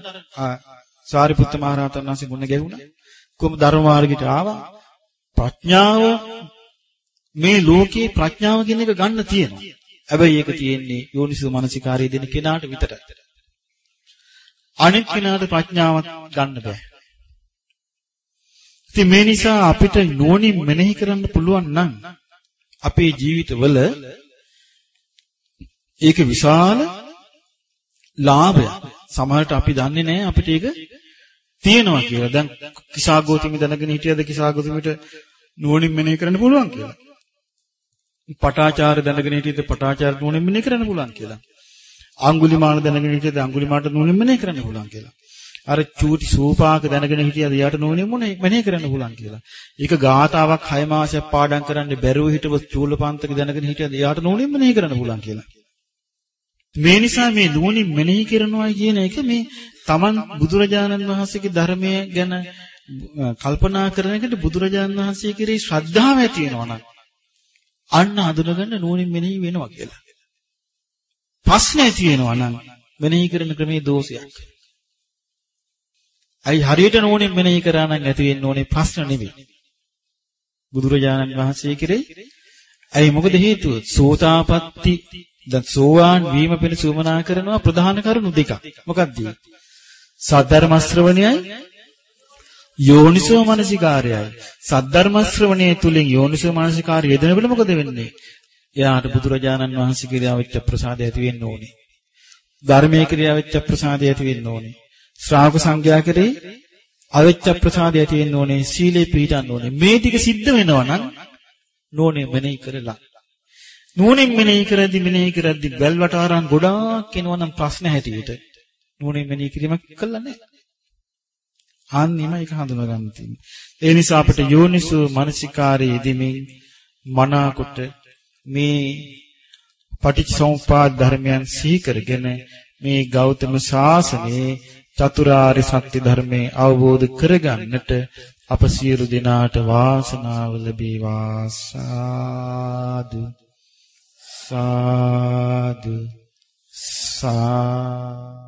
A: සාරිපුත්ත මහ රහතන් වහන්සේ මුණ ගැහුණා. කොහොම ධර්ම මාර්ගයට ආවා. ප්‍රඥාව මේ ලෝකේ ප්‍රඥාව කියන එක ගන්න තියෙනවා. හැබැයි ඒක තියෙන්නේ යෝනිසෝ මනසිකාරය දෙන කෙනාට විතරයි. අනිත් කෙනාට ප්‍රඥාවක් ගන්න බෑ. ඉතින් මේ නිසා අපිට නුවණින් මෙනෙහි කරන්න පුළුවන් නම් අපේ ජීවිතවල ඒක විශාල ලාභයක්. සමහරට අපි දන්නේ නැහැ අපිට ඒක තියෙනවා කියලා. දැන් කිසాగෝතිමි දැනගෙන හිටියද කිසాగෝතිමිට නුවණින් මෙනෙහි කරන්න පුළුවන් කියලා. පටාචාර්ය දැනගෙන හිටියද පටාචාර්ය නුවණින් මෙනෙහි කරන්න පුළුවන් කියලා. අඟුලිමාල දැනගෙන හිටියද අඟුලිමාලට නුවණින් මෙනෙහි කරන්න පුළුවන් කියලා. අර චූටි සූපාක දැනගෙන හිටියද යාට නුවණින් මොනේ මෙනෙහි කරන්න පුළුවන් කියලා. ඒක ගාතාවක් 6 මාසයක් පාඩම් කරන්න බැරුව හිටව චූලපන්තක දැනගෙන හිටියද යාට නුවණින් මෙනෙහි කරන්න පුළුවන් කියලා. මේ නිසා මේ නුවණින් මෙනෙහි කරනවා කියන එක මේ Taman බුදුරජාණන් වහන්සේගේ ධර්මය ගැන කල්පනා කරන එකට බුදුරජාණන් වහන්සේ කෙරෙහි ශ්‍රද්ධාව ඇති වෙනවා නම් අන්න හඳුනගන්න නුවණින් මෙනෙහි වෙනවා කියලා. ප්‍රශ්න ඇති වෙනවා නම් මෙනෙහි කරන ක්‍රමේ දෝෂයක්. අයි හරියට නුවණින් මෙනෙහි කරා නම් ඇති වෙන්න ඕනේ ප්‍රශ්න නෙවෙයි. බුදුරජාණන් වහන්සේ කෙරෙහි අයි මොකද හේතුව? සෝතාපට්ටි දැන් සෝවාන් වීම පිණිස උමනා කරනවා ප්‍රධාන කරුණු දෙකක්. මොකක්ද? සද්ධර්ම ශ්‍රවණයයි යෝනිසෝ මනසිකාරයයි. සද්ධර්ම ශ්‍රවණයේ තුලින් යෝනිසෝ මනසිකාරය යෙදෙනකොට මොකද වෙන්නේ? එයාට බුදුරජාණන් වහන්සේ කියලා වෙච්ච ප්‍රසාදය ඇති වෙන්න ඕනේ. ධර්මයේ කියලා වෙච්ච ප්‍රසාදය ඇති වෙන්න ඕනේ. ශ්‍රාවක සංඝයා කෙරෙහි අවෙච්ච ප්‍රසාදය ඇති වෙන්න ඕනේ. සීලේ පිළිටන්න ඕනේ. මේ ටික සිද්ධ වෙනවා නම් නෝනේ මෙනෙහි කරලා නුවණින් මෙනෙහි කරද්දි මෙනෙහි කරද්දි වැල්වට ආරන් ගොඩාක් එනවා නම් ප්‍රශ්න හැටියට නුවණින් මෙනෙහි කිරීමක් කළා නැහැ. අන්නිම ඒක හඳුනා ගන්න තියෙන්නේ. ඒ නිසා අපිට යෝනිසෝ මනසිකාරයේ යෙදෙමින් මනාකොට මේ පටිච්චසමුප්පාද ධර්මයන් සිහි කරගෙන මේ ගෞතම ශාසනයේ චතුරාර්ය සත්‍ය ධර්මයේ අවබෝධ කරගන්නට අප සියලු දෙනාට වාසනාව ලැබේවා. සාදු. සාදු. සා